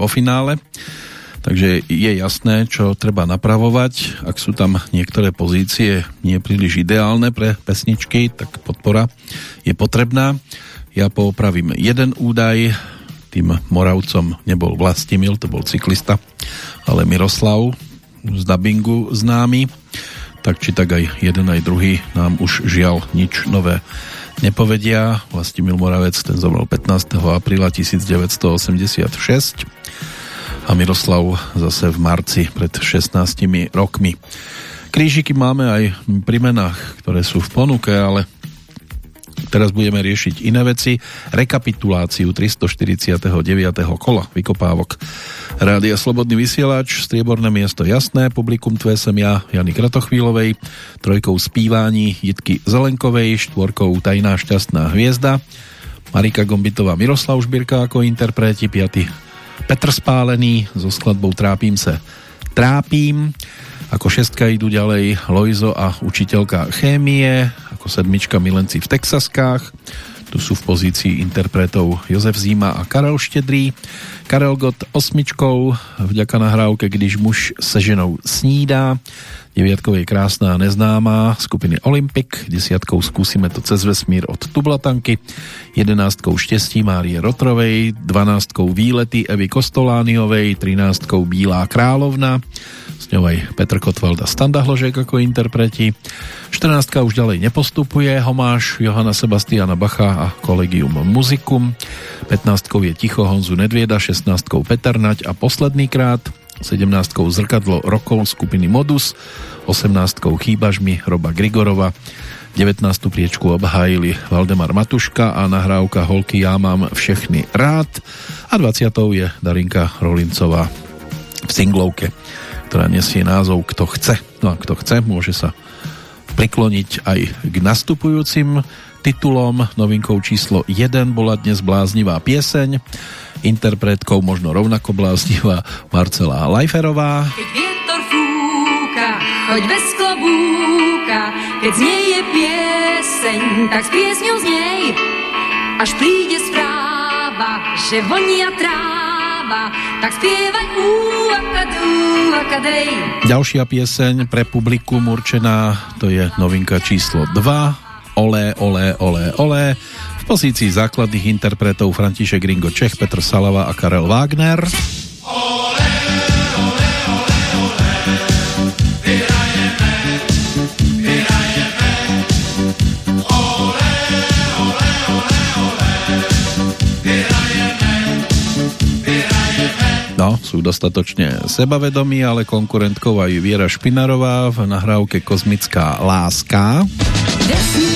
Vo finále, takže je jasné, čo treba napravovať. Ak sú tam niektoré pozície nie príliš ideálne pre pesničky, tak podpora je potrebná. Ja poopravím jeden údaj, tým Moravcom nebol Vlastimil, to bol cyklista, ale Miroslav z dabingu známy. Tak či tak aj jeden aj druhý nám už žiaľ nič nové nepovedia. Vlastimil Moravec ten zomrel 15. apríla 1986 a Miroslav zase v marci pred 16 rokmi. Krížiky máme aj pri menách, ktoré sú v ponuke, ale teraz budeme riešiť iné veci. Rekapituláciu 349. kola vykopávok Rádia Slobodný vysielač, strieborné miesto jasné, publikum tvé sem ja, Jany Kratochvílovej, trojkou spívání Jitky Zelenkovej, štvorkou Tajná šťastná hviezda, Marika Gombitová, Miroslav Žbírka ako interpreti, piaty Petr Spálený so skladbou Trápím se. Trápím, ako šestka idú ďalej Lojzo a učiteľka chémie, ako sedmička Milenci v Texaskách, tu sú v pozícii interpretov Jozef Zíma a Karel Štedrý. Karel Gott osmičkou vďaka nahrávke Když muž se ženou snídá. Deviatkou je krásná a neznámá skupiny Olympic. Desiatkou skúsime to cez vesmír od Tublatanky. Jedenáctkou Štestí Márie Rotrovej. Dvanáctkou Výlety Evy Kostolániovej. Trináctkou Bílá královna. S ňou aj Petr Kotwald Standa Hložek ako interpreti. 14 už ďalej nepostupuje. Homáš Johana Sebastiana Bacha a Collegium Musicum. 15 je Ticho Honzu Nedvieda. 16 Peter Nať a posledný krát. 17 Zrkadlo rokov skupiny Modus. 18 Chýbaš mi Roba Grigorova. 19. priečku obhájili Valdemar Matuška a nahrávka Holky Já mám všechny rád a 20. je Darinka Rolincová v singlovke, ktorá nesie názov Kto chce. No a kto chce, môže sa prikloniť aj k nastupujúcim titulom. Novinkou číslo 1 bola dnes bláznivá pieseň, interpretkou možno rovnako bláznivá Marcela Lajferová. Keď vietor fúka, choď bez klobúka, keď z nej je pieseň, tak s piesňou z nej, až príde správa, že vonia tráva, tak spievaj úakadú, akadej. Ďalšia pieseň pre publikum určená, to je novinka číslo 2, Olé, olé, olé, olé. V pozícii základných interpretov František Ringo Čech, Petr Salava a Karel Wagner. Olé! Sú dostatočne sebavedomí, ale konkurentkou aj Viera Špinarová v nahrávke Kozmická láska. Vesmírnou,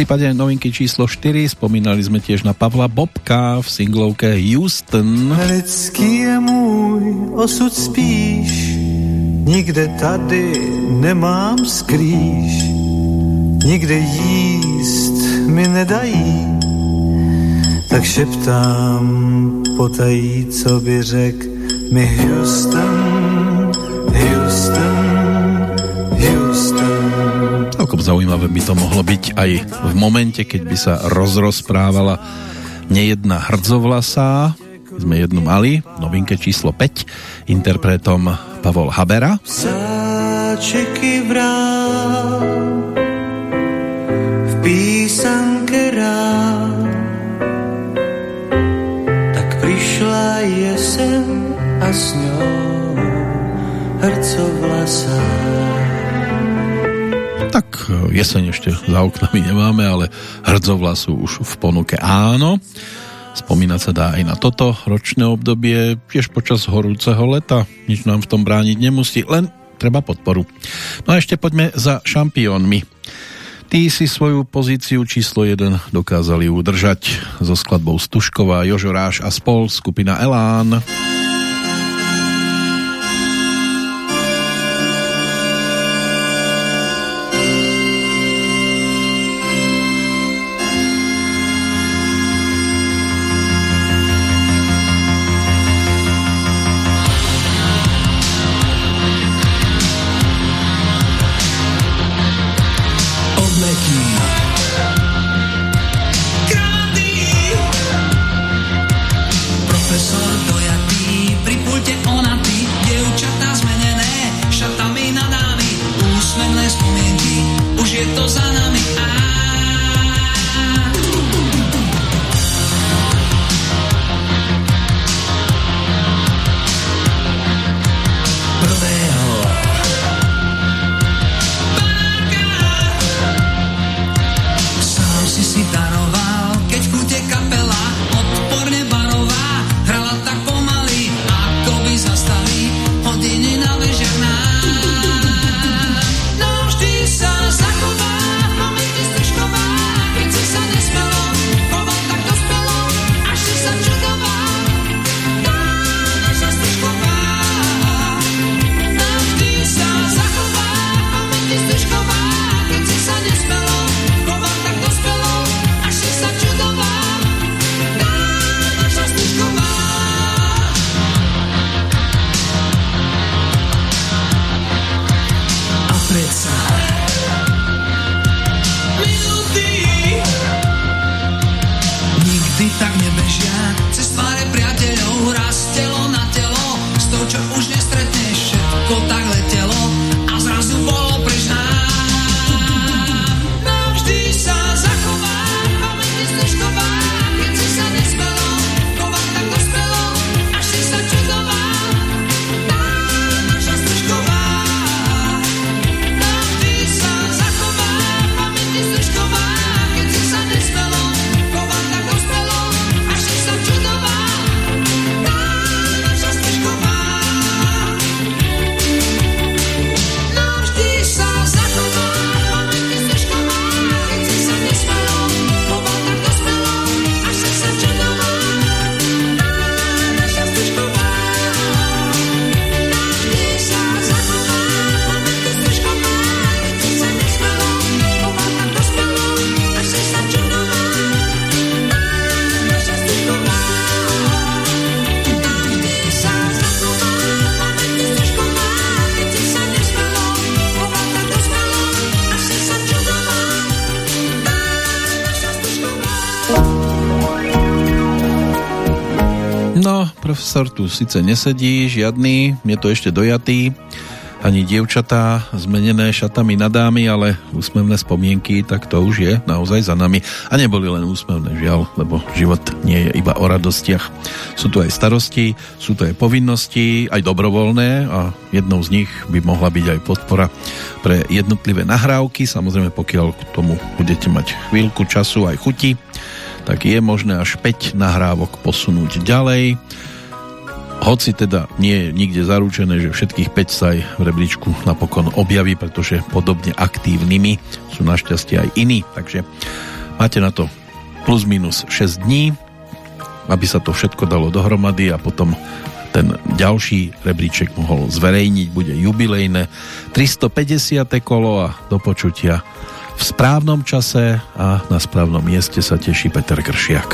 prípade novinky číslo 4 spomínali sme tiež na Pavla Bobka v singlovke Houston. Lidský je můj osud spíš, nikde tady nemám skrýš, nikde jíst mi nedají, tak šeptám potají, co by řek mi Houston, Houston, Houston. Celkom zaujímavé by to mohlo byť aj v momente, keď by sa rozrozprávala nejedna hrdzovlasá. Sme jednu mali, novinke číslo 5, interpretom Pavol Habera. Sáčeky v písanke rád tak prišla jesen a s ňou hrcovlasá. Tak jeseň ešte za oknami nemáme, ale hrdzovlasu už v ponuke áno. Spomínať sa dá aj na toto ročné obdobie, tiež počas horúceho leta. Nič nám v tom brániť nemusí, len treba podporu. No a ešte poďme za šampiónmi. Tí si svoju pozíciu číslo 1 dokázali udržať so skladbou Stušková, Jožoráš a spol skupina Elán. Odletí. Profesor tu síce nesedí, žiadny, je to ešte dojatý, ani dievčatá zmenené šatami na dámy, ale úsmevné spomienky, tak to už je naozaj za nami. A neboli len úsmevné, žiaľ, lebo život nie je iba o radostiach. Sú tu aj starosti, sú tu aj povinnosti, aj dobrovoľné a jednou z nich by mohla byť aj podpora pre jednotlivé nahrávky. Samozrejme, pokiaľ k tomu budete mať chvíľku času aj chuti, tak je možné až 5 nahrávok posunúť ďalej hoci teda nie je nikde zaručené, že všetkých 5 sa aj v rebríčku napokon objaví, pretože podobne aktívnymi sú našťastie aj iní. Takže máte na to plus minus 6 dní, aby sa to všetko dalo dohromady a potom ten ďalší rebríček mohol zverejniť, bude jubilejné 350. kolo a do počutia v správnom čase a na správnom mieste sa teší Peter Kršiak.